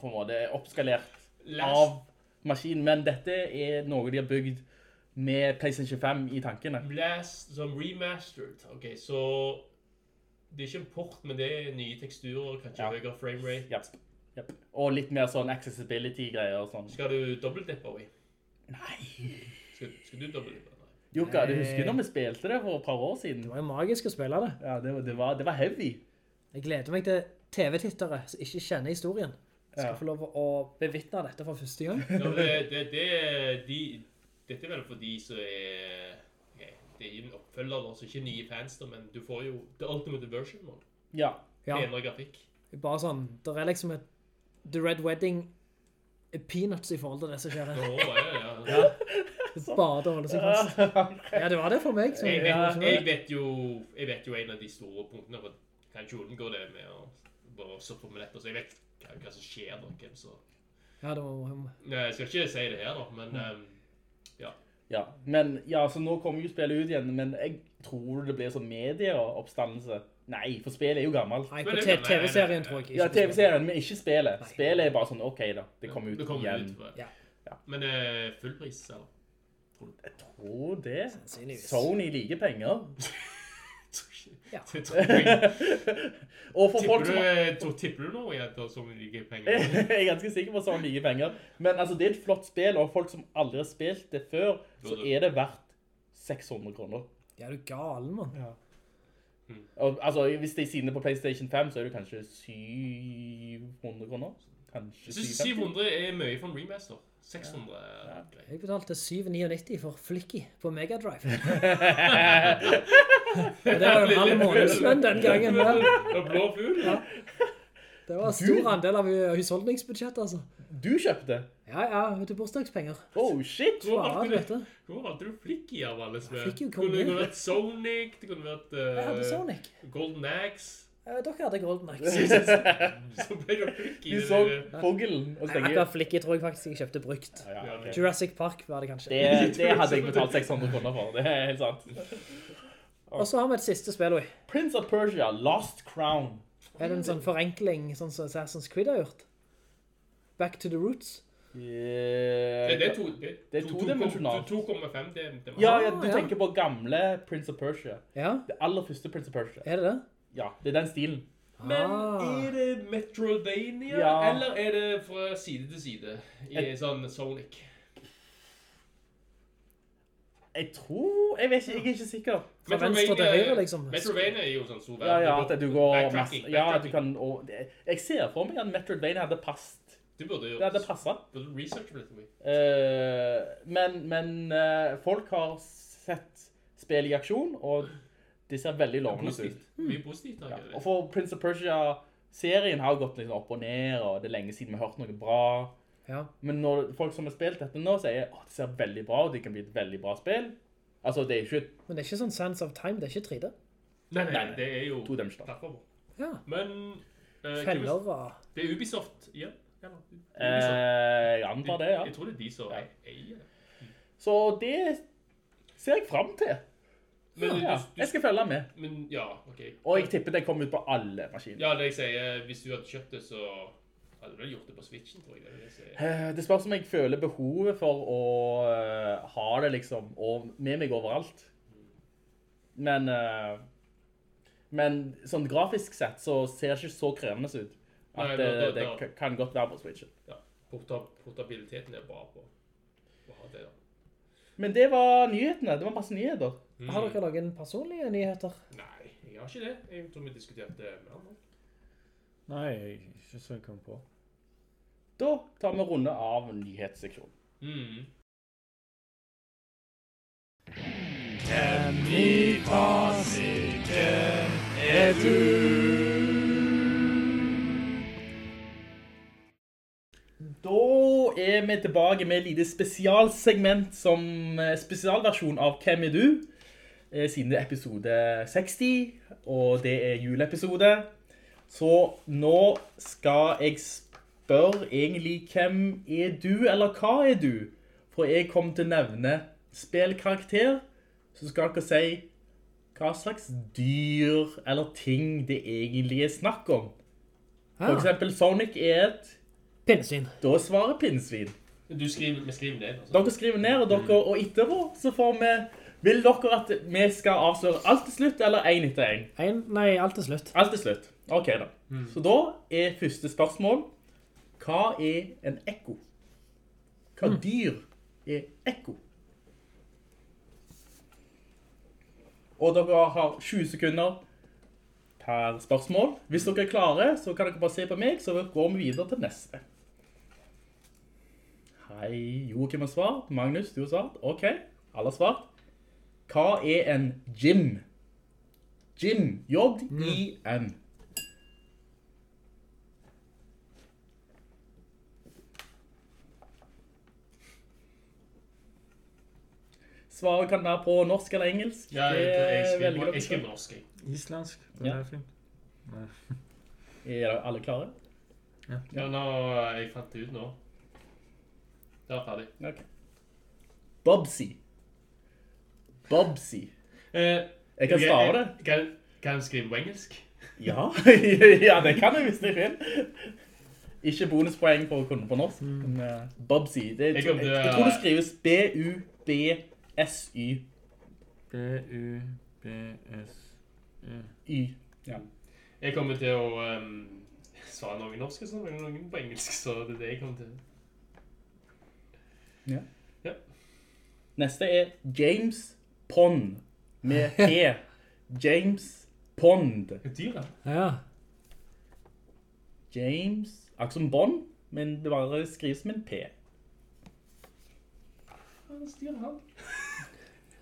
på en måte oppskalert av maskinen. Men dette er noe de har bygd med PlayStation 5 i tankene. Blast som remastered. Ok, så det er ikke en port, men det er nye teksturer, kanskje Ja. høyere framerate. Yep. Yep. Og litt mer sånn accessibility-greier og sånn. Skal du dobbeltdippe, Oi? Nei. Skal, skal du dobbeltdippe? Jukka, du husker når vi spilte det for et par år siden? Det var jo magisk å spille det. Ja, det, var- det, var, det var heavy. Jeg gleder meg til TV-tittere som ikke kjenner historien. Skal Ja. få lov å bevittne dette for første gang. Ja, det, det, det, de, dette er vel for de som er okay, Det er jo en oppfølger, da, så ikke nye fans, da, men du får jo the ultimate version nå. Ja. Ja, Penere grafikk. bare sånn, det er liksom et The Red Wedding er peanuts i forhold til det som skjer her. Oh, ja, ja. ja. Det Bare å holde seg fast. Ja, det var det for meg. Jeg, vet, jeg, vet jo, jeg vet jo en av de store punktene, for kan ikke unngå det med å bare surfe med nettet, så jeg vet hva, hva som skjer da, hvem som... Ja, det var Nei, Jeg skal ikke si det her da, men Mm. ja. Ja, men ja, så nå kommer jo spillet ut igjen, men jeg tror det blir sånn medieoppstandelse. Nei, for spillet er jo gammelt. Nei, på TV-serien tror jeg ikke. Ja, TV-serien, men ikke spillet. Spillet er bare sånn, ok da, det kommer ut Det kommer igjen. ut. Ja. Men fullpris, full pris, eller? Jeg tror det. Sannsynligvis. Sony liker penger. Ja. Det. Og for folk som... du, tipper du noe jenter som liker penger? jeg er ganske sikker på at Sony liker penger. Men altså, det er et flott spill, og folk som aldri har spilt det før, så er det verdt 600 kroner. Ja, du er galen, mann. Og, altså, hvis de er sine på PlayStation 5, så er det kanskje 700 kroner. Kanskje Jeg synes 700 er mye for en remaster. 600 ja. Jeg betalte 7,99 for Flicky på Mega Drive. Og det var jo en halv månedslønn den gangen. vel? Det blå fugl. Ja. Det var en stor andel av husholdningsbudsjettet, altså. Du kjøpte? Ja, ja, til bursdagspenger. Oh, shit! Hvor Ja, valgte vet du, du. hvor var du Flicky av alle spill? Flicky jo Det kunne, det vært Sonic, det kunne vært Uh, Jeg hadde Sonic. Golden Axe. Eh, Dere hadde Golden Axe. Så ble det Flicky. Du så fogelen og stenger. Akkurat Flicky tror jeg faktisk jeg kjøpte brukt. Ja, ja, okay. Jurassic Park var det kanskje. det, det hadde jeg betalt 600 kroner for, det er helt sant. Og så har vi et siste spill, oi. Prince of Persia, Lost Crown. Er det en sånn forenkling, sånn som Assassin's Creed har gjort? Back to the roots? Det, det er to, det, Det er to- todimensjonalt. to- 2,5 det, det var- Ja, ja, du Ah, ja. tenker på gamle Prince of Persia. Ja, Det aller første Prince of Persia. er det det? Ja, det er den stilen. Men Ah. er det Metroidvania, Ja. eller er det fra side til side i sånn Sonic? Jeg tror, jeg vet ikke, jeg er ikke sikker. Fra venstre til høyre, liksom. Metroidvania er jo sånn stor Ja, ja, at du går masse, ja, du kan, og jeg ser for meg at Metroidvania hadde passet. Du burde jo Det hadde passet. burde du researche litt. for meg? men men uh, folk har sett spill i aksjon, og det ser veldig lovende ut. Mye positivt. da. Og for Prince of Persia-serien har gått litt opp og ned, og det er lenge siden vi har hørt noe bra. Ja. Men når folk som har spilt dette nå sier at det ser veldig bra ut, det kan bli et veldig bra spill. Altså, det er ikke Men det er ikke sånn Sands of Time, det er ikke 3D. Nei, nei, Nei, nei. det er jo plattformer. Ja. Men Uh, Feller hva? Det er Ubisoft ja. ja Ubisoft. Eh, jeg antar det, ja. Jeg tror det er de som Ja. eier det. Så det ser jeg frem til. Men, Ja, du, du, jeg skal følge med. men ja, ok. Og jeg tipper det kommer ut på alle maskiner. Ja, det jeg sier, hvis du hadde kjøpt det, så hadde du gjort det på Switchen, tror jeg. Det, det. Eh, Det spørs om jeg føler behovet for å uh, ha det liksom og med meg overalt. Men uh, men sånn grafisk sett så ser det ikke så krevende ut. At Nei, det, da- da- det da- kan godt være på Switchen. Ja, portabiliteten er bra på å ha det da. Men det var nyhetene. Det var masse nyheter. Har dere noen personlige nyheter? Nei, jeg har ikke det. Jeg tror vi diskuterte mer nå. Nei, jeg ikke så jeg kom på. Da tar vi en runde av nyhetsseksjonen. Mm. Da er vi tilbake med et lite spesialsegment som eh, spesialversjon av Hvem er du? Eh, Siden det er episode 60, og det er juleepisode. Så nå skal jeg spørre egentlig hvem er du, eller hva er du? For jeg kom til å nevne spillkarakter, så skal dere si hva slags dyr eller ting det egentlig er snakk om. For Ah, eksempel Sonic er et Pinsvin. da svarer pinnsvin. Du skriver, vi skriver ned. Altså. Dere skriver ned, og, dere, og etterpå så får vi... Vil dere at vi skal avsløre alt til slutt, eller en etter en? En, nei, alt til slutt. Alt til slutt. Ok da. Så da er første spørsmål, hva er en ekko? Hva dyr er ekko? Og dere har 20 sekunder per spørsmål. Hvis dere er klare, så kan dere bare se på meg, så går vi videre til neste. Hei, Joakim har svart. Magnus, du har svart. Ok, alle har svart. Hva er en gym? Gym. J-I-M. Svaret kan være på norsk eller engelsk. Ja, jeg, Det jeg, skriver, velger jeg, skriver selv. norsk. Islandsk, det Ja. er fint. Er alle klare? Ja, nå, jeg fant det ut nå. Det var ferdig. Ok. Bobsy. Bobsy. Eh, Jeg kan stave det. Kan, kan jeg skrive på engelsk? Ja, ja det kan jeg hvis jeg vil. Ikke bonuspoeng for å kunne på norsk. Men uh, Bobsy. Det, jeg, Jeg jeg, tror det skrives B-U-B-S-Y. B-U-B-S... Ja. Jeg kommer til å um, svare noen norsk og sånn, og noen på engelsk, så det er det jeg kommer til. Ja Neste er James Pond med P. James Pond. Hva dyr det? Ja. James, akkurat som Bond, men det bare skrives med en P. Hva styrer han?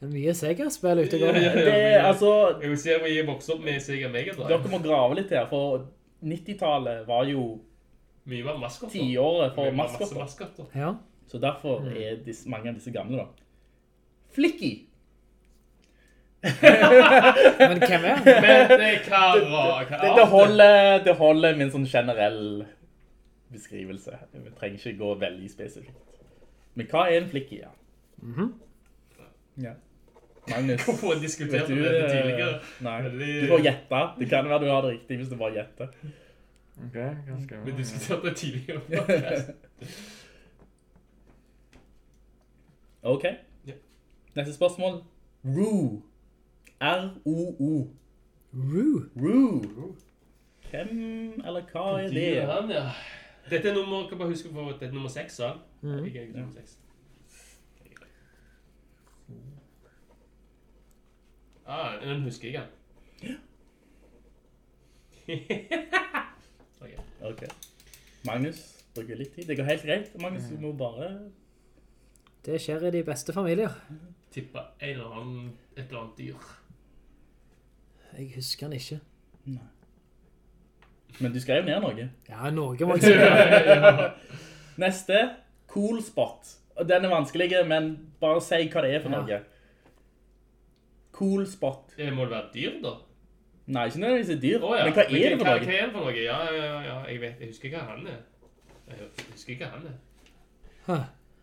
Det er mye Sega-spill ute og går. Ja. Det, altså, Jeg vil se om jeg vokste opp med Sega Mega Drive. dere må grave litt her, for 90-tallet var jo Mye var maskotter. tiåret for maskotter. maskotter. Ja. Så derfor er disse, mange av disse gamle da. Flicky. Men hvem er han? Men det er hva Det, det, holder, det holder med sånn generell beskrivelse. Vi trenger ikke gå veldig spesifikt. Men hva er en flicky, ja? Ja. Magnus, Hvorfor diskuterte du? vi dette eh, tidligere? Nei, du får gjette. Det kan være du har det riktig hvis du bare gjetter. Ok, hva skal Vi jeg diskuterte det tidligere. Ok. Neste spørsmål. Roo. R-O-O. Roo. Roo. Hvem eller hva er Det er det? han, ja. Dette er nummer, kan bare huske for, dette er nummer 6, sa han. Jeg er ikke nummer 6. Ah, den husker jeg, ja. okay. Ok. Magnus, bruker litt tid. Det går helt greit. Magnus, du må bare... Det skjer i de beste familier. Tippa en eller annen, et eller annet dyr. Jeg husker den ikke. Men du skrev ned noe. Ja, noe må jeg skrive. Neste, cool spot. Den er vanskelig, men bare si hva det er for Ja. noe. Cool spot. Eh, Må det være dyr, da? Nei, ikke nødvendigvis et dyr. Oh, ja. Men hva er det for noe? hva er det for noe? Ja, ja, ja, ja, jeg vet. Jeg husker ikke hva han er. Jeg husker ikke hva han er. Hæ.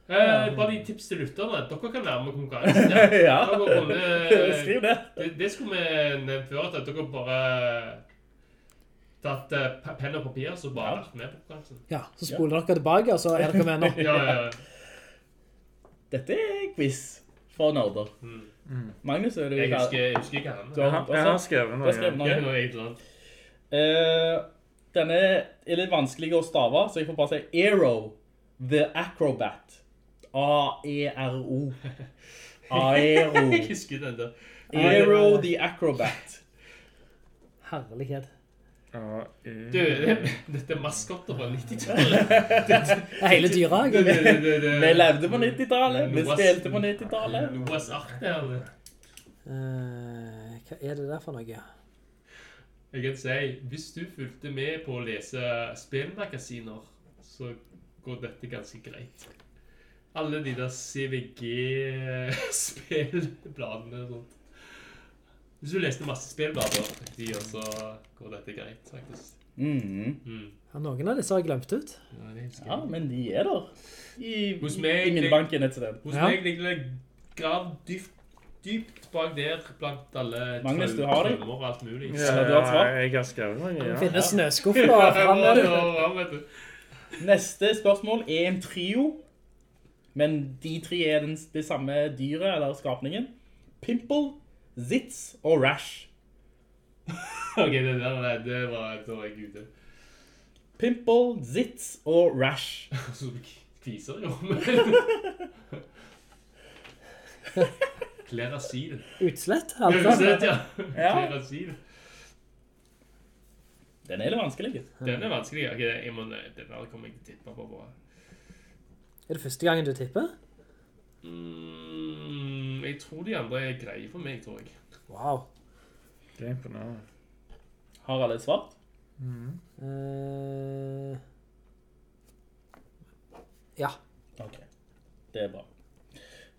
Eh, bare de tips til lytterne. Dere kan være med i konkurransen. Ja. ja, kunne, skriv det. det, det skulle vi nevnt før, at dere bare tatt eh, penn og papir, så bare Ja. vært med på konkurransen. Ja, så spoler dere tilbake, og så er dere med nå. Ja, ja, ja. Dette er quiz for nerder. Mm. Magnus, er du Jeg husker, jeg husker ikke han Du har, Jeg har- jeg har også- skrevet du noe. har skrevet noe. Ja, noe annet. Eh, denne er litt vanskelig å stave, så jeg får bare si Aero, the Acrobat. A-E-R-O. Aero. Jeg husker den der. Aero the Acrobat. Herlighet. Du, dette er maskotter fra 90-tallet. Hele dyrehagen. Vi levde på 90-tallet. Vi spilte på 90-tallet. Noas ark der. det. Eh, hva er det der for noe? Jeg kan si, hvis du fulgte med på å lese spillmagasiner, så går dette ganske greit. Alle de der CVG-spillbladene og sånt. Hvis du leste masse spillblader, de, så går dette greit, faktisk. Mhm. Mm. Ja, noen av disse har jeg glemt ut. Ja, det Ja, men de er der. I, Hos i meg- minnebanken et sted. Hos Ja. meg ligger det grav dypt, dypt bak der, blant alle Magnus, du har dem. og alt mulig. Ja, du har svart. svar? Jeg har skrevet Det ja. finnes snøskuffer. Ja, du. Neste spørsmål er en trio. Men de tre er den, det samme dyret, eller skapningen. Pimple, Zitz og Rash. Ok, det der, det, det var, var jeg ute. Pimple, Zitz og Rash. Så du kviser jo. Klerasil. Utslett, altså. Utslett, ja. Ja. Klerasil. Den er litt vanskelig. Den er vanskelig. Ok, jeg må, den kommer jeg til å tippe på. Er det første gangen du tipper? Mm, jeg tror de andre er greie for meg, tror jeg. Wow. Det er imponerende. Har alle svart? Eh, ja. Ok, det er bra.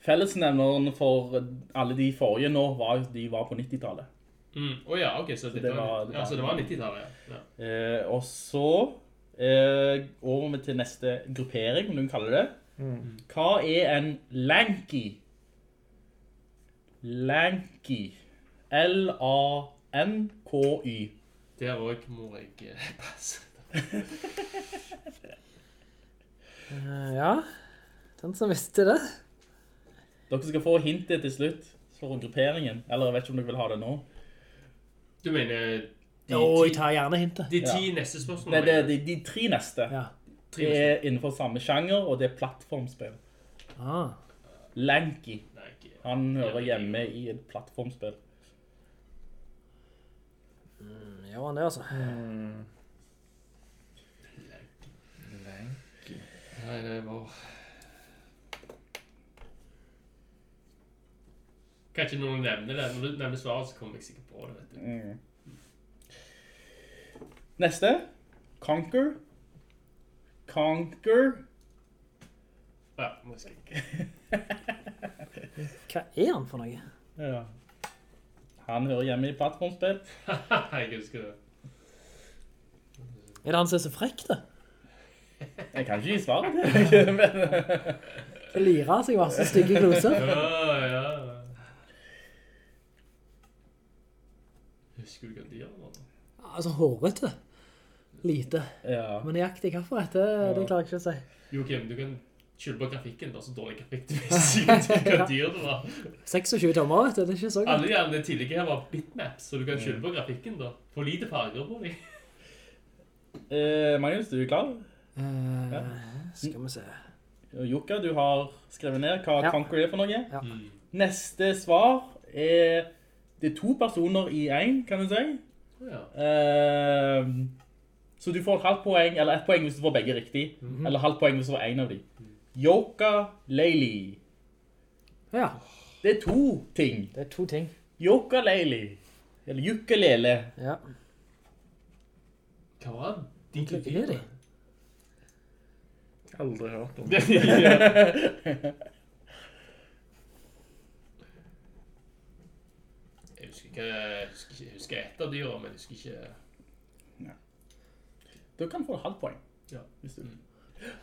Fellesnevneren for alle de forrige nå var de var på 90-tallet. Mm. Oh, ja, ok, så, det det var, var- ja, så det var 90-tallet, ja. ja. Eh, og så eh, over vi til neste gruppering, om du kan kalle det. Hva er en lanky? Lanky. L-A-N-K-Y. Der òg må jeg eh, passe. Eh, ja. Den som visste det. Dere skal få hintet til slutt for grupperingen. Eller jeg vet ikke om dere vil ha det nå. Du mener de, Jo, jeg tar gjerne hintet. de ti Ja. neste Nei, det er de, de tre neste. Ja. Det er innenfor samme sjanger, og det er plattformspill. Ah. Lanky. Han hører hjemme i et plattformspill. Gjør han det, altså? Nei, det var Kan ikke noen nevne det? Når du nevner svaret, så kommer jeg sikkert på det. vet du. Neste. Conquer. Conquer. Ja, må jeg jeg Hva er han for noe? Ja. Han hører hjemme i plattformspill. Jeg husker det. Er det han som er så frekk, da? Jeg kan ikke gi svar på det. men- Det lirer seg masse stygge gloser. Ja, ja. Husker du hva de gjør nå? Altså, hårete. Lite. Ja. Men nøyaktig hvorfor dette, ja. det klarer jeg ikke å si. Jo, Kim, du kan skylde på grafikken. Det er så dårlig grafikk. Du visste ikke hva dyr det var. 26 tommer, vet du. Det er ikke så Alle godt. de andre tidligere var bitmaps, så du kan skylde på grafikken da. For lite farger på dem. Eh, Magnus, du er klar? Eh, skal vi se. Og Jukka, du har skrevet ned hva Ja. Conquer er for noe. Ja. Neste svar er det er to personer i en, kan du si. Ja. Eh, så du får halvt poeng, eller et poeng hvis du får begge riktig, eller halvt poeng hvis du får en av dem. Yoka Leili. Ja, Det er to ting. det er to ting. Yoka Leili. Eller ukulele. Ja. Hva var det? De Hva er de? Aldri hørt om. Jeg husker ikke, jeg husker, jeg husker et av dyra, men jeg husker ikke... Du kan få et halvt poeng. Ja. Hvis du...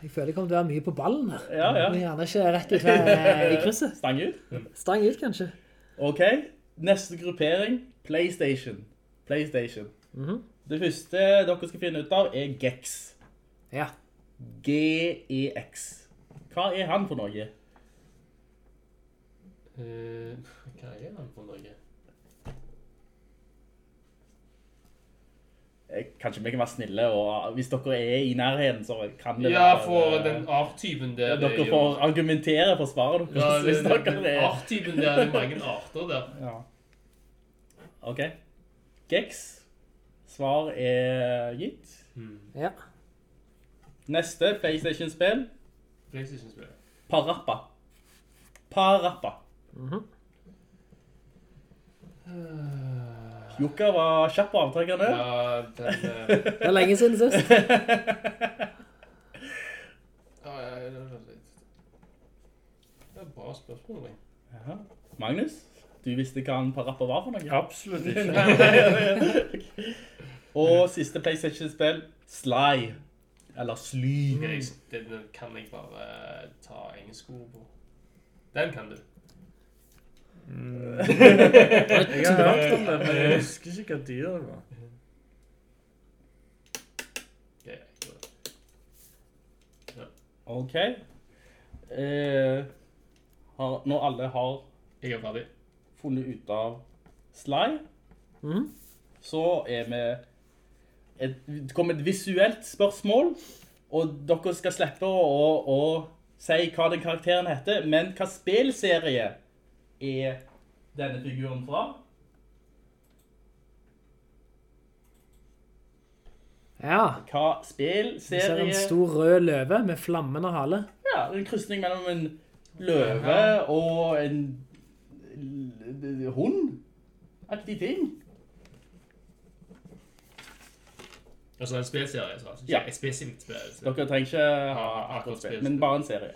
Jeg føler jeg kommer til å være mye på ballen her. Ja, ja. Men gjerne ikke rett ut eh, i krysset. Stang ut. Stang ut, kanskje. Ok, neste gruppering, Playstation. Playstation. Mhm. Det første dere skal finne ut av er Gex. Ja. G-E-X. Hva er han for noe? Uh, hva er han for noe? eh, kanskje vi kan være snille, og hvis dere er i nærheten, så kan det Ja, være... for eh, den arttypen der Dere får jo- får argumentere for svaret Ja, deres, hvis den, dere den er... arttypen der, det er mange arter der. Ja. Ok. Gex. Svar er gitt. Ja. Neste PlayStation-spill. PlayStation-spill. Parappa. Parappa. Jukka var kjapp på avtrekkerne. Ja, den... eh, Det er lenge siden sist. ja. Det er et bra spørsmål. jeg. Ja. Magnus, du visste hva en Parappa var for noe? Absolutt ikke. Og siste PlayStation-spill, Sly. Eller Sly. Den den kan jeg bare ta engelsk ord på. Den kan du. Jeg har hørt om det, men jeg husker ikke hva dyr det var. Ok, Eh, har, når alle har Jeg er ferdig. funnet ut av Sly, mm. så er vi et, det kommer et visuelt spørsmål, og dere skal slippe å, å, å si hva den karakteren heter, men hva spilserie er denne figuren fra? Ja. Hva Vi ser en stor rød løve med flammende hale. Ja, en kryssning mellom en løve og en hund. Aktig ting. Altså en spilserie, så altså ikke Ja. et spesifikt spill. Dere trenger ikke ha akkurat spill, spill. men bare en serie.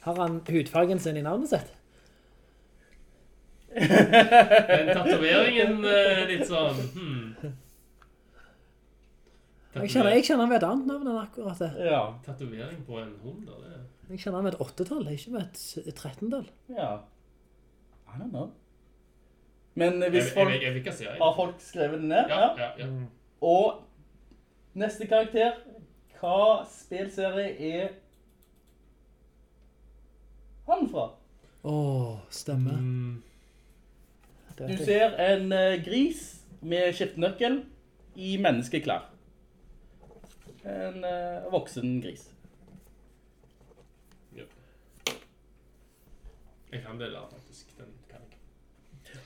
Har han hudfargen sin i navnet sitt? Men tatoveringen eh, litt sånn hmm. Jeg kjenner, jeg kjenner med et annet navn enn akkurat det. Ja, Tatovering på en hund, da. Det. Jeg kjenner med et et åttetall, ikke med et 13-tall ja. I don't know. Men hvis folk... jeg, jeg vil ikke si det. Har folk skrevet det ned? Ja, ja, ja. Og neste karakter, hva spilserie er han fra? Åh, stemme. Mm, Det Du ser en eh, gris med skiftenøkkel i menneskeklær. En eh, voksen gris. jeg kan dele faktisk. Den kan jeg.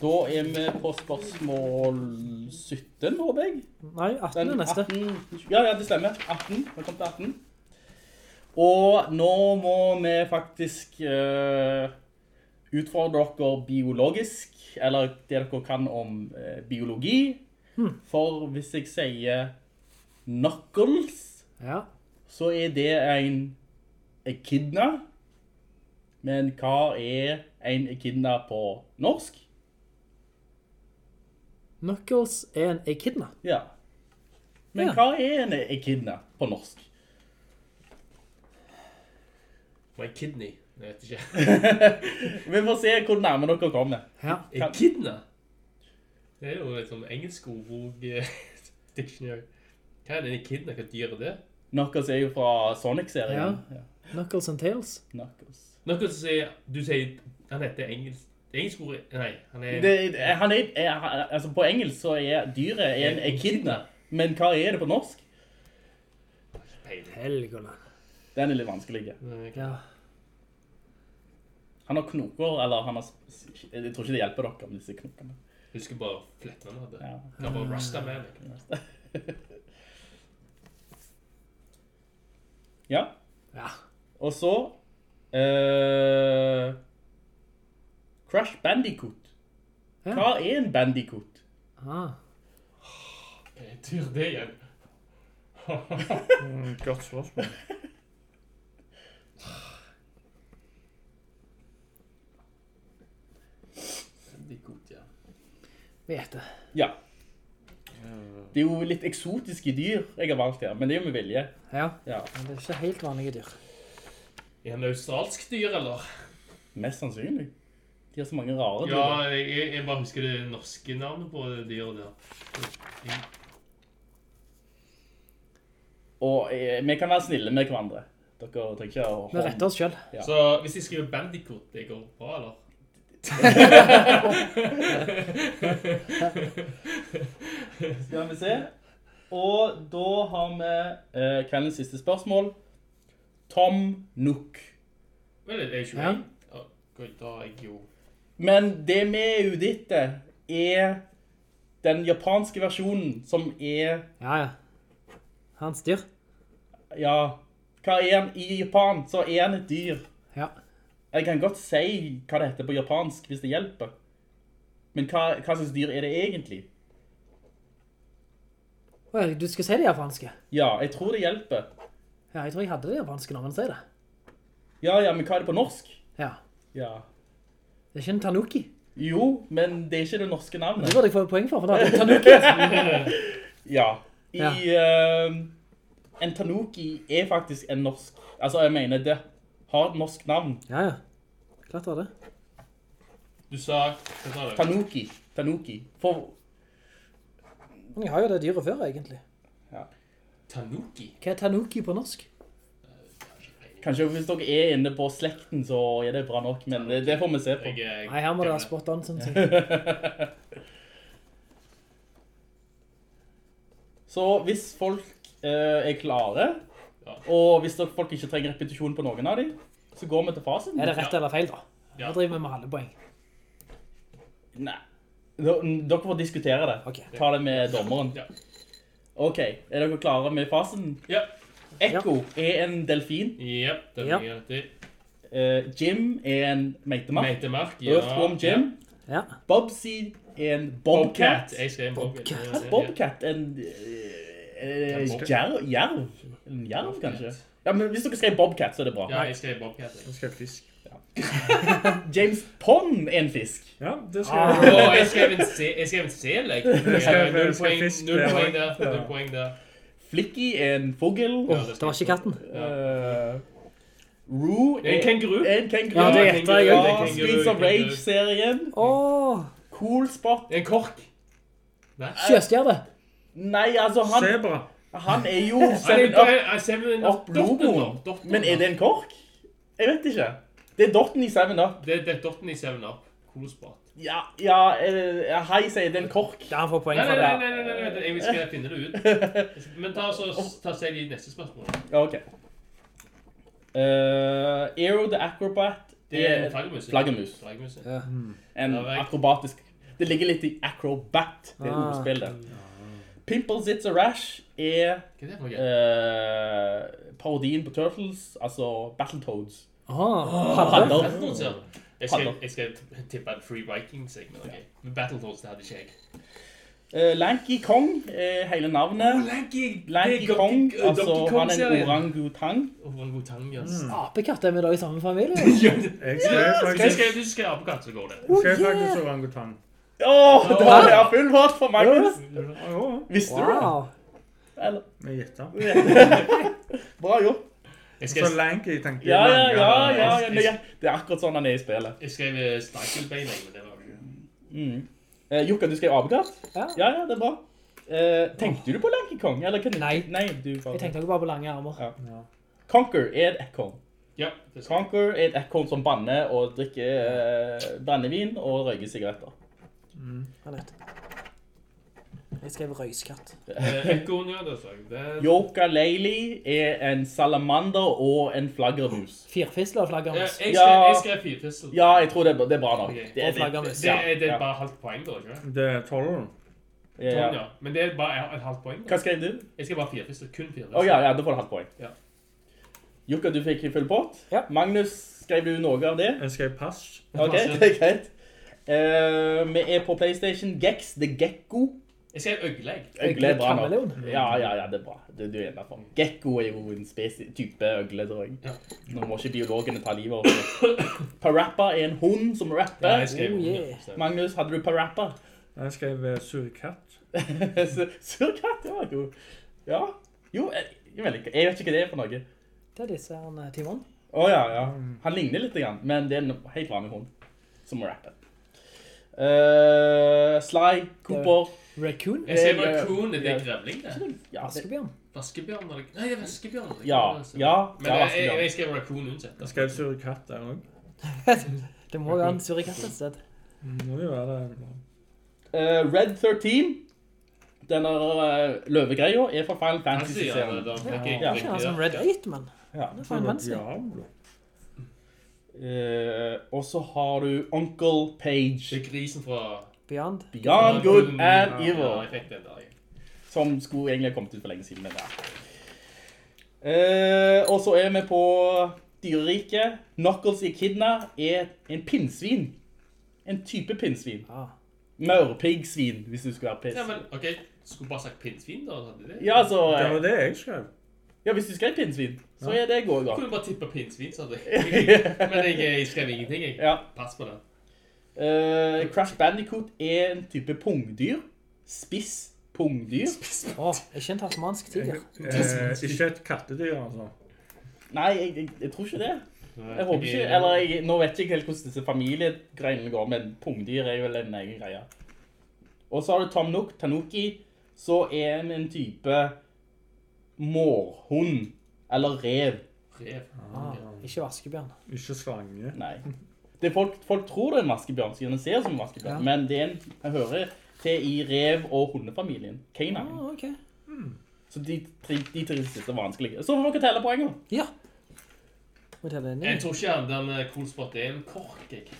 Da er vi på spørsmål 17, håper jeg. Nei, 18 er neste. 18, ja, ja, det stemmer. 18. Vi kom til 18. Og nå må vi faktisk eh, utfordre dere biologisk, eller det dere kan om eh, biologi. For hvis jeg sier knuckles, Ja. så er det en echidna. Men hva er en echidna på norsk? Knuckles er en echidna. Ja. Men Ja. hva er en echidna på norsk? My kidney. Jeg vet ikke. Vi får se hvor nærme dere kommer. Ja. Echidna? Det er jo et sånn engelsk ordbok eh, dictionary. Hva er det en kidna? Hva dyr er det? Knuckles er jo fra Sonic-serien. Ja. Knuckles and Tails. Knuckles. Knuckles er, Du sier han heter engelsk Engelsk ord Nei, han er Det, han er, er, altså på engelsk så er dyret en echidna. Men hva er det på norsk? Helgoland. Den er litt vanskelig. Ja. Han har knoker, eller han har... Jeg tror ikke det hjelper dere med disse knokene. Husker bare flettene han hadde. Ja. Det var bare Rasta Man. Ja. Ja. Og så... Uh, Crash Bandicoot. Hva er en bandicoot? Ah. Jeg tyr det igjen? Mm, Godt spørsmål. Bandicoot, ja. Vet det. Ja. Det er jo litt eksotiske dyr jeg har valgt her, men det er jo med vilje. Ja. Ja, Men det er ikke helt vanlige dyr. Er han australsk dyr, eller? mest sannsynlig. De har så mange rare dyr. Ja, jeg, jeg bare husker det norske navnet på det dyret der. Og eh, vi kan være snille med hverandre. Dere trenger ikke å... Vi retter oss selv. Ja. Så hvis jeg skriver Bandicoot, det går bra, eller? Skal vi se. Og da har vi eh, kveldens siste spørsmål. Tom Nook. Vel, det er 21. Ja. Ja. Da er jeg jo Men det vi er ute etter, er den japanske versjonen, som er Ja, ja. Hans dyr. Ja, hva er han i Japan? Så er han et dyr. Jeg kan godt si hva det heter på japansk, hvis det hjelper. Men hva, hva slags dyr er det egentlig? Du skal si det japanske? Ja, jeg tror det hjelper. Ja, jeg tror jeg hadde det japanske når man sier det. Ja, ja, men hva er det på norsk? Ja. Ja. Det er ikke en tanuki. Jo, men det er ikke det norske Det navnet. burde jeg få poeng for, for da er det tanuki. Ja. I, Ja. Uh, en tanuki er faktisk en norsk... Altså, jeg mener, det har et norsk navn. Ja, ja. Det er det. Du sa Hva sa du? Tanuki. Tanuki. For... Men jeg har jo det dyret før, egentlig. Tanuki? Hva er tanuki på norsk? Kanskje hvis dere er inne på slekten, så er det bra nok, men det, det får vi se på. Jeg, jeg, Nei, her må det være spot on, sånn sett. Så hvis folk eh, er klare, Ja. og hvis dere, folk ikke trenger repetisjon på noen av dem, så går vi til fasen. Er det rett eller feil, da? Ja. Nå driver vi med halve poeng. Nei. Dere dere får diskutere det. Okay. Ta det med dommeren. Ja. Ok, er dere klare med fasen? Ja. Ekko er en delfin. Ja. er riktig. Uh, Jim er en meitemark. Meitemark, ja. Earthworm Jim. Ja. Bobsy er en Bobcat. bobcat. En Bobcat. Bobcat. Ja, ja, ja. Bobcat, en eh, eh, jerv, jerv? En jerv, kanskje? Ja, men hvis dere skrev Bobcat, så er det bra. Ja, jeg skrev Bobcat. Jeg skrev fisk. James Pond er en fisk. Ja, det skal Ah. jeg. Åh, jeg skrev en se- jeg skrev en sel, jeg. Null poeng, fisk, null poeng der. ja. Null poeng der. Flicky er en fogel. Åh, det var ikke katten. Uh, Roo er en kenguru. en kenguru. Ja, det heter jeg Ja, Streets of. Rage-serien. Åh, Cool spot. En kork. sjøstjerde. Nei, altså, han, Sebra. Han er jo Seven 7 han 7 Up da. Dotten, Men er det en kork? Jeg vet ikke. Det er Dotten i 7-Up. Det, det er Dotten i 7 Up. Cool. Ja, ja, eh, hei sier det er en kork. Der han får poeng Nei, for nei, det. nei, nei, nei, nei, jeg skal finne det ut. Men ta så ta se de neste spørsmålene. Ja, ok. Uh, Aero the Acrobat Det er en flaggermus. flaggermus. Flaggermus. Ja. En akrobatisk Det ligger litt i acrobat, det Ah. ordspillet. Pimples It's a Rash er Hva er det for noe? eh, parodien på Turtles, altså Battletoads. Ah. Padder. Battletoads, ja. Jeg skal, Padder. jeg skal tippe en Free Vikings, jeg, men ok. Men Battletoads, det hadde ikke jeg. Eh, Lanky Kong er hele navnet. Lanky! Lanky Kong, altså han er en orangutang. Orangutang, ja. Apekatt er vi da i samme familie? Jeg skrev Skal faktisk, skal du skal apekatt, så går det. jeg skrev faktisk orangutang. Åh, det var ja, full fart for Magnus. Å, Visste du det? Wow. Eller? vi gjetta. Bra gjort. Jeg skal, Så lanky, tenkte Ja, ja, ja, ja, ja, ja, det er- akkurat sånn han er i spillet. jeg skrev Snikelbein, jeg, men det var jo. Mm. Eh, Jukka, du skrev apekatt? Ja. Ja, ja, det er bra. Eh, tenkte du på Lanky Kong? Eller hva? Nei. Nei, du bare... Jeg tenkte ikke bare på lange armer. Ja. Conker er et ekorn. Ja, det skal er et ekorn som banner og drikker eh, brennevin og røyker sigaretter. Han vet. Jeg skrev røyskatt. Eh, Ekkoen, ja, det sa jeg. Det Yoka Laylee er en salamander og en flaggermus. Firfisle og Ja, flaggermus. jeg skrev, Ja. jeg skrev firfisle. Ja, jeg tror det er, det er bra nok. Okay. Det er, Og flaggermus. Det er, det er Ja. bare halvt poeng, da, ikke? Det er tolv. Ja, ja. ja. Men det er bare et halvt poeng. Hva skrev du? Jeg skrev bare firfisle, Kun firfisle. Å ja, ja, da får du halvt poeng. Ja. Jukka, du fikk full pott. Ja. Magnus, skrev du noe av det? Jeg skrev pass. Ok, det er greit. Eh, vi er på Playstation. Gex the Gekko. Jeg skrev øgleegg. Øgle er bra nok. Ja, ja, ja, det er bra. Du, du er innenfor. Gekko er jo en type øgle, tror jeg. Nå må ikke biologene ta livet over. Parappa er en hund som Ja, jeg rapper. skrev Oh, yeah. Magnus, hadde du Parappa? Jeg skrev surkatt. Surkatt, det var god. Ja. Jo, jeg, jeg vet ikke jeg vet ikke hva det er for noe. Det er disse her eh, Timon. Å ja, ja. Han ligner litt, men det er en helt vanlig hund som rapper. rappe. Eh, Sly, Cooper Raccoon. Jeg skrev Eh, raccoon. Er det er grevling, det? ja, det, Vaskebjørn. Vaskebjørn? eller? Nei, det er vaskebjørn. det er ja, ikke det, ja, Men ja, jeg, jeg, vaskebjørn. jeg skrev raccoon uansett. Jeg skrev surikatt der òg. Det må være en surikatt et sted. Må jo være det. Eh, Red 13. denne uh, løvegreia er fra Final Fantasy, det, Fantasy-serien. da fikk jeg Ja. Ikke noe som. Red 8, men Ja. det er Final Fantasy. Diablo. Eh, og så har du Uncle Page. Det er grisen fra... Beyond. Beyond Good and Ja, Evil. jeg fikk den der, jeg. Som skulle egentlig ha kommet ut for lenge siden. Men ja. Eh, og så er vi på dyreriket. Knuckles i Kidna er en pinnsvin. En type pinnsvin. Ah. Maurpiggsvin, hvis du skulle være piss. Ja, men, ok, skulle bare sagt pinnsvin da, hadde det? Ja, altså, Det var det jeg skrev. ja, hvis du skrev pinnsvin, så er det går Jeg godt. kunne bare tippe pinnsvin, så hadde jeg. Men jeg, jeg skrev ingenting, jeg. Ja. Pass på det. Eh, Crash Bandicoot er en type pungdyr. Spiss pungdyr. Åh, ikke en tasmansk tiger. Eh, ikke et kattedyr, altså. Nei, jeg, jeg, jeg tror ikke det. Jeg håper ikke, eller jeg, nå vet jeg ikke helt hvordan disse familiegreiene går, men pungdyr er jo vel en egen greie. Og så har du Tom Nook, Tanuki, så er han en type mårhund, eller rev. Rev. Ah, ikke vaskebjørn. Ikke slange. Nei. Det folk, folk tror det er en vaskebjørn, siden den ser som en vaskebjørn, Ja. men det er en, jeg hører til i rev- og hundefamilien, canine. Ah, ok. Så de, tre- de tre siste er vanskelige. Så får dere telle poengene. Ja. Jeg tror ikke den eh, er en kork, jeg. jeg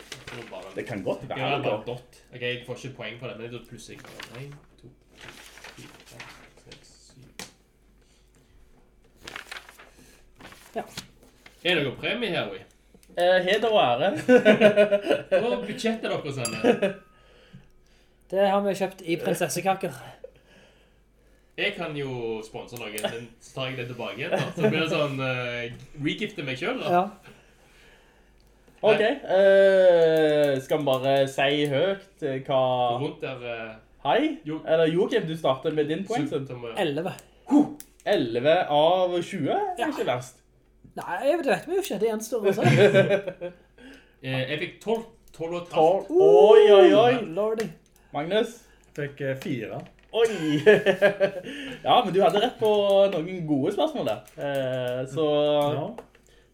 Det kan godt Ja, være. bare dot. Ok, jeg får ikke poeng på det, men det er jeg bare. 1, 2, 3, 4, 5, 6, 7. Ja. Er det noen premie her, vi? Eh, heder og ære. Hva er budsjettet dere sender? Det har vi kjøpt i prinsessekaker. Jeg kan jo sponse noe, men så tar jeg det tilbake igjen. da. Så blir det sånn uh, regifte meg sjøl, da. Ja. Ok, eh, skal vi bare si høyt eh, hva... Rundt der uh, Hei, Jo. eller Joakim, du starter med din poeng. eh, 11. 11 av 20 er ikke verst. Nei, det vet vi jo ikke. Det gjenstår å si. eh, Jeg fikk 12, 12 og et halvt. Tolv. Oi, oi, oi. Lordy. Magnus? Fikk eh, fire. Oi. ja, men du hadde rett på noen gode spørsmål der. Eh, så Ja.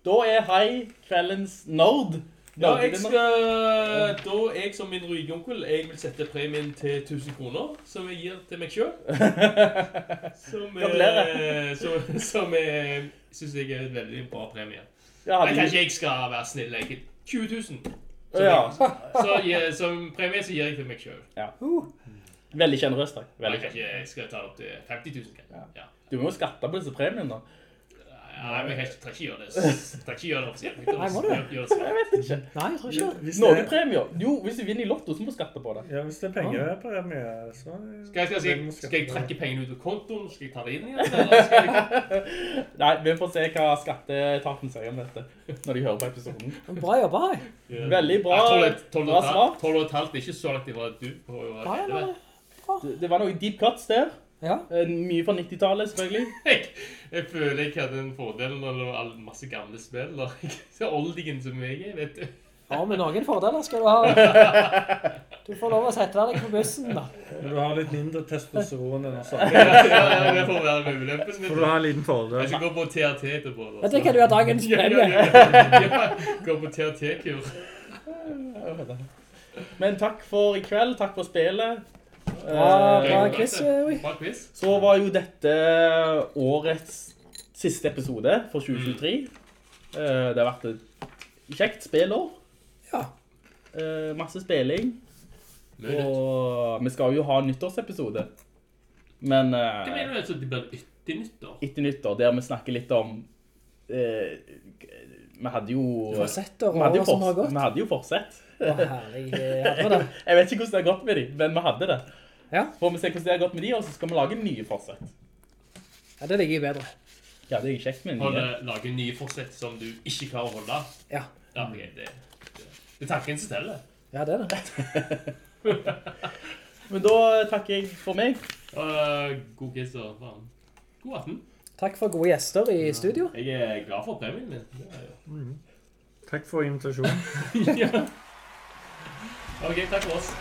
da er hei kveldens nord. Ja, jeg skal, da jeg som min rygeonkel, jeg vil sette premien til 1000 kroner, som jeg gir til meg selv. Som, er, som, som jeg synes jeg er en veldig bra premie. Ja, Nei, hadde kanskje jeg skal være snill, jeg. 20 000. Så, Ja. så som premie så gir jeg til meg selv. Veldig sjenerøst, takk. Veldig kanskje jeg skal ta opp til 50 000. kanskje. Ja. Du må jo skatte på disse premiene da. Ja, men jeg trenger ikke gjøre det. Trenger ikke gjøre det offisielt. Nei, må du? Jeg vet ikke. Nei, jeg tror ikke det. Noen premier. Jo, hvis du vinner i lotto, så må du skatte på det. ja, hvis det er pengepremie, så Skal jeg, skal, jeg, skal jeg trekke pengene ut av kontoen? Skal jeg ta det inn igjen? Eller skal jeg... Nei, vi får se hva skatteetaten sier om dette, når de hører på episoden. Bra jobba, hei. Veldig bra, Ja, 12 og- 12 bra og et svar. halvt. 12 og et halvt, det er ikke så langt ifra du på å Nei, nei, nei. Det, det var noen deep cuts der. Ja. Eh, Mye fra 90-tallet, selvfølgelig. Jeg, jeg føler jeg hadde en fordel når det var masse gamle spill. og jeg er Så oldingen som jeg er, vet du. Ja, men noen fordeler skal du ha. Du får lov å sette deg på bussen, da. Du har litt mindre testosteron enn oss Ja, andre. ja, ja, det får være med ulempen. Får du ha en liten fordel. Jeg skal gå på TRT etterpå. da. Vet du hva du har dagens Ja, ja, premie? ja, ja. Gå på TRT-kur. Men takk for i kveld, takk for spillet. Bra, Eh, bra quiz, eh, Oi. Så var jo dette årets siste episode for 2023. Eh, Det har vært et kjekt spillår. Ja. Eh, Masse spilling. Og vi skal jo ha nyttårsepisode. Men eh, Hva mener du altså, det blir etter nyttår? etter nyttår, der vi snakker litt om eh, Vi hadde jo og jo, hva som har gått. vi hadde jo forsett. Å, eh, det? Jeg vet ikke hvordan det har gått med dem, men vi hadde det. Ja. Får vi se hvordan det har gått med de, og så skal vi lage nye forsett. Ja, det ligger bedre. Ja, det er kjekt med nye. lage nye forsett som du ikke klarer å holde. Ja. Ja, okay, det, det, det er en stelle. Ja, det er det. Men da takker jeg for meg. Uh, god kiss og faen. God aften. Takk for gode gjester i studio. Jeg er glad for premien min. Jeg. Takk for invitasjonen. ja. Ok, takk for oss.